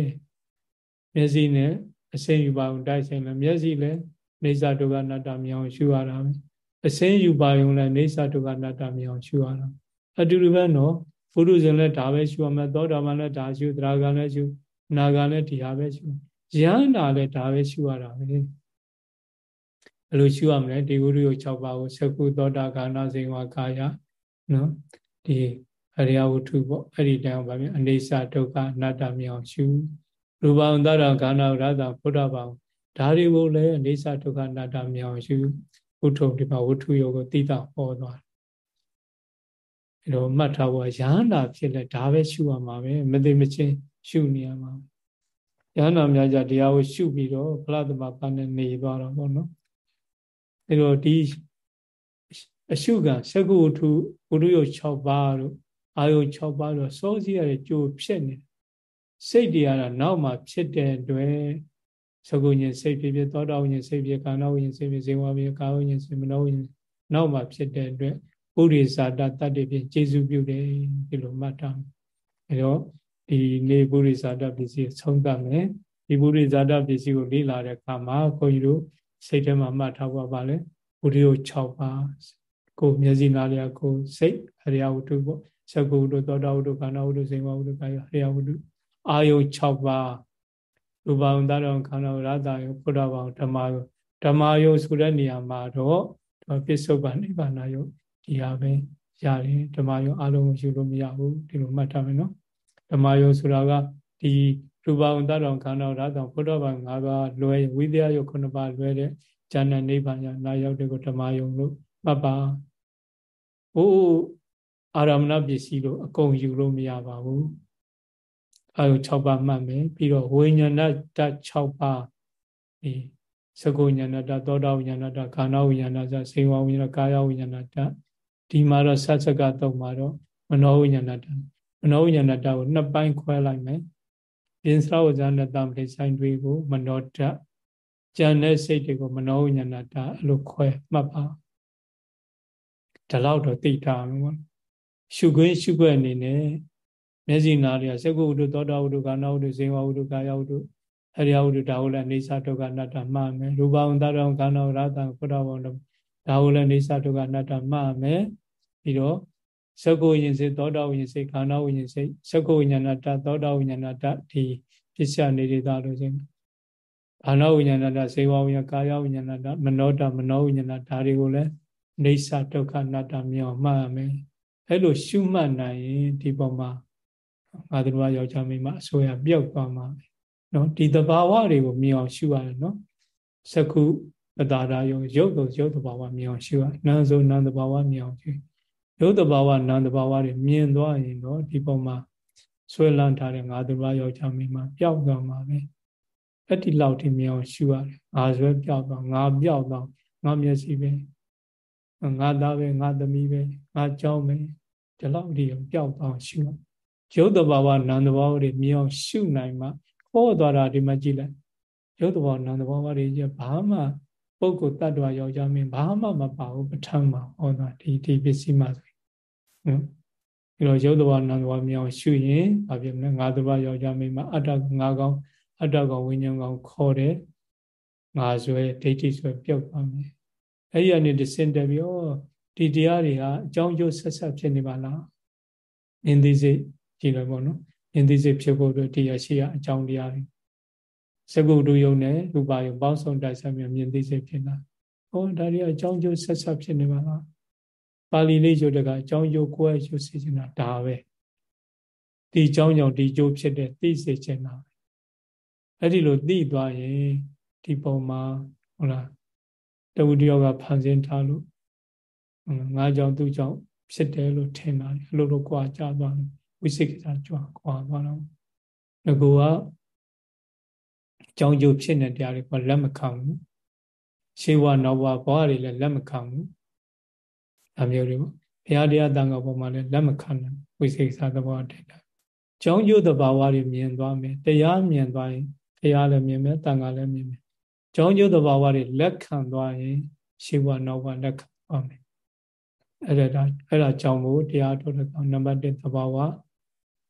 မျက်စိနဲ့အစိမ့်ယူပါအောင်တိုက်ဆိုင်လဲမျက်စိလည်းနေစာဒုက္ခနာတ္တမြောင်ရှုရတာပဲ အစင်းယူပါယုံလည်းနေသဒုက္ခနာတ္တမြောင်ရှုရတာအတူတူပဲနော်ဘုရုဇဉ်လည်းဒါပဲရှုရမယ်သောတာပန်လည်းဒါရှုသရဂံလည်းရှုနာဂံလည်းဒီဟာပဲရှုယန္တာလည်းဒါပဲရှုရတာပဲဘယ်လိုရှုရမလဲဒီဝိရိယ6ပါးကိုသကုသောတာကာနာဇိဝကာယနော်ဒီအရိယဝတ္ထုပေါ့အဲ့ဒီတောင်ပါပြီအနေစာဒုက္ခအနတ္တမြောင်ရှုရူပံသရဂါနာရတ္တဘုဒ္ဓဘာဒါတွေကိုလည်းအနေစာဒုက္ခအနတ္တမြောင်ရှု ဝတ္ထုဒီမှာဝတ္ထုယောကိုတိတာဟောသွားတယ်အဲတော့မှတ်ထားဖို့ရဟန္တာဖြစ်လဲဒါပဲရှုရမှာပဲမသိမချင်းရှုနေရမှာရဟန္တာများကြတရားကိုရှုပြီးတော့ဖလားသမပန်းနဲ့နေသွားတော့ဘောနော်အဲတော့ဒီအရှုကသကုဝတ္ထုဝတ္ထုယော6ပါးတို့အာယု6ပါးတော့စောစီရတဲ့ကြိုးဖြစ်နေစိတ်တရားကနောက်မှဖြစ်တဲ့အတွက် သကုညင်စိတ်ဖြစ်ဖြစ်သောတာဝိညာဉ်စိတ်ဖြစ်ကာနဝိညာဉ်စိတ်ဖြစ်ဇေဝဝိညာဉ်ကာဝိညာဉ်စိတ်မနောဝိညာဉ်နောက်မှဖြစ်တဲ့အတွက်ပုရိသတာတတ္တဖြင့်ကျေစုပြုတယ်ဒီလိုမှတ်ထားအဲတော့ဒီနေပုရိသတာပစ္စည်းဆုံးသတ်မယ်ဒီပုရိသတာပစ္စည်းကိုလေ့လာတဲ့အခါမှာခွန်ကြီးတို့စိတ်ထဲမှာမှတ်ထားပါပါလေဘုရိယ6ပါးကိုမျက်စိနာလျာကိုစိတ်အရိယဝတ္ထုပေါ့သကုဝတ္ထုသောတာဝတ္ထုကာနဝတ္ထုဇေဝဝတ္ထုကာယအရိယဝတ္ထုအာယု6ပါး ရူပံတရောခန္ဓာရတယောဘုရားဘောင်ဓမ္မယောဓမ္မယောဆိုတဲ့နေရာမှာတော့ပစ္စုပန်နိဗ္ဗာန်ယောဒီဟာပဲရတယ်ဓမ္မယုံအလုံးယူလို့မရဘူးဒီလိုမှတ်ထားမယ်နော်ဓမ္မယုံဆိုတာကဒီရူပဝန္တတော်ခန္ဓာဓာတ်တော်ဘုဒ္ဓဘာ၅ပါးလွဲဝိသယယုတ်9ပါးလွဲတဲ့ဉာဏ်နိဗ္ဗာန်ရနာရောက်တဲ့ကိုဓမ္မယုံလို့မှတ်ပါဟိုအာရမဏပစ္စည်းလို့အကုန်ယူလို့မရပါဘူး အာယု6ပါးမှတ်မယ်ပြီးတော့ဝိညာဏတ6ပါးဒီသကုဉာဏတသောတာဝိညာဏတခန္ဓာဝိညာဏစစေဝဝိညာဏကာယဝိညာဏတဒီမှာတော့ဆတ်စကတော့မှာတော့မနောဝိညာဏတမနောဝိညာဏတကိုနှစ်ပိုင်းခွဲလိုက်မယ်ပြင်းစရဝဇာနတမတိဆိုင်တွေကိုမနောတကြံတဲ့စိတ်တွေကိုမနောဝိညာဏတအဲ့လိုခွဲမှတ်ပါဒီလောက်တော့သိထားမှာပေါ့ရှုခွင်းရှုခွက်အနေနဲ့ မျက်စိနာတွေကစကုဝတ္တသောတာဝတ္တကာနဝတ္တဇေဝဝတ္တကာယဝတ္တအရိယဝတ္တဒါဟုလည်းနေသဒုက္ခအနတ္တမှားမယ်ရူပဝန္တရောကာနဝရတံဘုရားဘောဒါဟုလည်းနေသဒုက္ခအနတ္တမှားမယ်ပြီးတော့သကုဝိညာဉ်စေသောတာဝိညာဉ်စေကာနဝိညာဉ်စေသကုဝိညာဏတသောတာဝိညာဏတဒီပစ္စယနေရတာလို့ဆိုဘာနောဝိညာဏတစေဝဝိညာကာယဝိညာဏတမနောတမနောဝိညာဏဒါတွေကိုလည်းနေသဒုက္ခအနတ္တမြောင်မှတ်ရမယ်အဲ့လိုရှုမှတ်နိုင်ရင်ဒီပုံမှာ ငါတို့ယောက်ျားမိန်းမအစိုးရပြောက်သွားမှာပဲနော်ဒီတဘာဝတွေကိုမြင်အောင်ရှုရတယ်နော်သကုပတာရာယုံရုပ်ကိုရုပ်တဘာဝမြင်အောင်ရှုရနာမ်ဆိုနာမ်တဘာဝမြင်အောင်ရှုရုပ်တဘာဝနာမ်တဘာဝတွေမြင်သွားရင်တော့ဒီပုံမှာဆွဲလန်းထားတဲ့ငါတို့ယောက်ျားမိန်းမပျောက်သွားမှာပဲအဲ့ဒီလောက်ထိမြင်အောင်ရှုရတယ်ငါဆွဲပျောက်သွားငါပျောက်သွားငါမျက်စိပဲငါသားပဲငါသမီးပဲငါကြောင်းပဲဒီလောက်ဒီပျောက်သွားရှုရ ရုပ်တဘာဝနာမ်တဘာဝတွေမြင်အောင်ရှုနိုင်မှဟောသွားတာဒီမှာကြည့်လိုက်ရုပ်တဘာဝနာမ်တဘာဝတွေကြီးဘာမှပုဂ္ဂိုလ်တ attva ယောက်ျားမင်းဘာမှမပါဘူးပဋ္ဌာန်းမှာဟောတာဒီဒီပစ္စည်းမှာဆိုနော်ပြီးတော့ရုပ်တဘာဝနာမ်တဘာဝမြင်အောင်ရှုရင်ဘာဖြစ်မလဲငါးတဘာယောက်ျားမင်းမှာအတ္တငါးကောင်အတ္တကောင်ဝိညာဉ်ကောင်ခေါ်တယ်ငါဆွဲဒိဋ္ဌိဆွဲပြုတ်သွားမယ်အဲ့ဒီအနေနဲ့စင်တယ်ပြီးဩဒီတရားတွေဟာအကြောင်းကျိုးဆက်ဆက်ဖြစ်နေပါလားအင်းသိစိတ် ကြည့်လိုက်ပေါ့နော်အင်းသိစိတ်ဖြစ်ဖို့အတွက်တရားရှိရအကြောင်းတရားတွေစကုတုယုံနဲ့ရူပါယုံပေါင်းစုံတိုက်ဆိုင်မြင်သိစိတ်ဖြစ်လာဟောဒါတွေအကြောင်းကျိုးဆက်ဆက်ဖြစ်နေပါလားပါဠိလေးကျိုးတကအကြောင်းကျိုးကိုယ်ရုပ်စေချင်တာဒါပဲဒီအကြောင်းကြောင့်ဒီကျိုးဖြစ်တဲ့သိစေချင်တာအဲ့ဒီလိုသိသွားရင်ဒီပုံမှာဟုတ်လားတဝူတယောက်ကဖန်ဆင်းထားလို့ငါကြောင့်သူ့ကြောင့်ဖြစ်တယ်လို့ထင်တာလေအလိုလိုကြွားကြသွားတယ် ဝိသိကိစ္စကြွားကြွားသွားတော့ငကူကကြောင်းကျိုးဖြစ်နေတရားတွေကလက်မခံဘူးရှေးဝနောက်ဘဝဘဝတွေလည်းလက်မခံဘူးအမျိုးတွေပေါ့ဘုရားတရားတန်ခါပေါ်မှာလည်းလက်မခံဘူးဝိသိကိစ္စသဘောတည်းကြောင်းကျိုးသဘာဝတွေမြင်သွားမယ်တရားမြင်သွားရင်တရားလည်းမြင်မယ်တန်ခါလည်းမြင်မယ်ကြောင်းကျိုးသဘာဝတွေလက်ခံသွားရင်ရှေးဝနောက်ဘဝလက်ခံသွားမယ်အဲ့ဒါအဲ့ဒါကြောင့်မို့တရားထုတ်တဲ့ကောင်နံပါတ်1သဘာဝ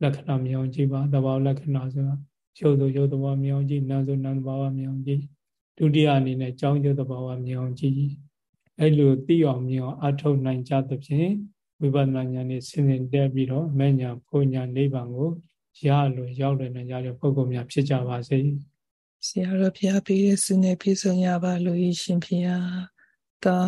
လက္ခဏာမြောင်ကြည့်ပါသဘာဝလက္ခဏာဆိုတာရုပ်ဆိုရုပ်သဘာဝမြောင်ကြည့်နာမ်ဆိုနာမ်သဘာဝမြောင်ကြည့်ဒုတိယအနေနဲ့ကြောင်းကျိုးသဘာဝမြောင်ကြည့်အဲ့လိုသိအောင်မြောင်အထုတ်နိုင်ကြသဖြင့်ဝိပဿနာဉာဏ်နဲ့ဆင်ခြင်တက်ပြီးတော့မဲ့ညာဘုံညာနိဗ္ဗာန်ကိုရလို့ရောက်တယ်နဲ့ရတဲ့ပုဂ္ဂိုလ်များဖြစ်ကြပါစေဆရာတော်ဘုရားပေးတဲ့ဆုနဲ့ပြည့်စုံရပါလို့ရှင်ဘုရားသာ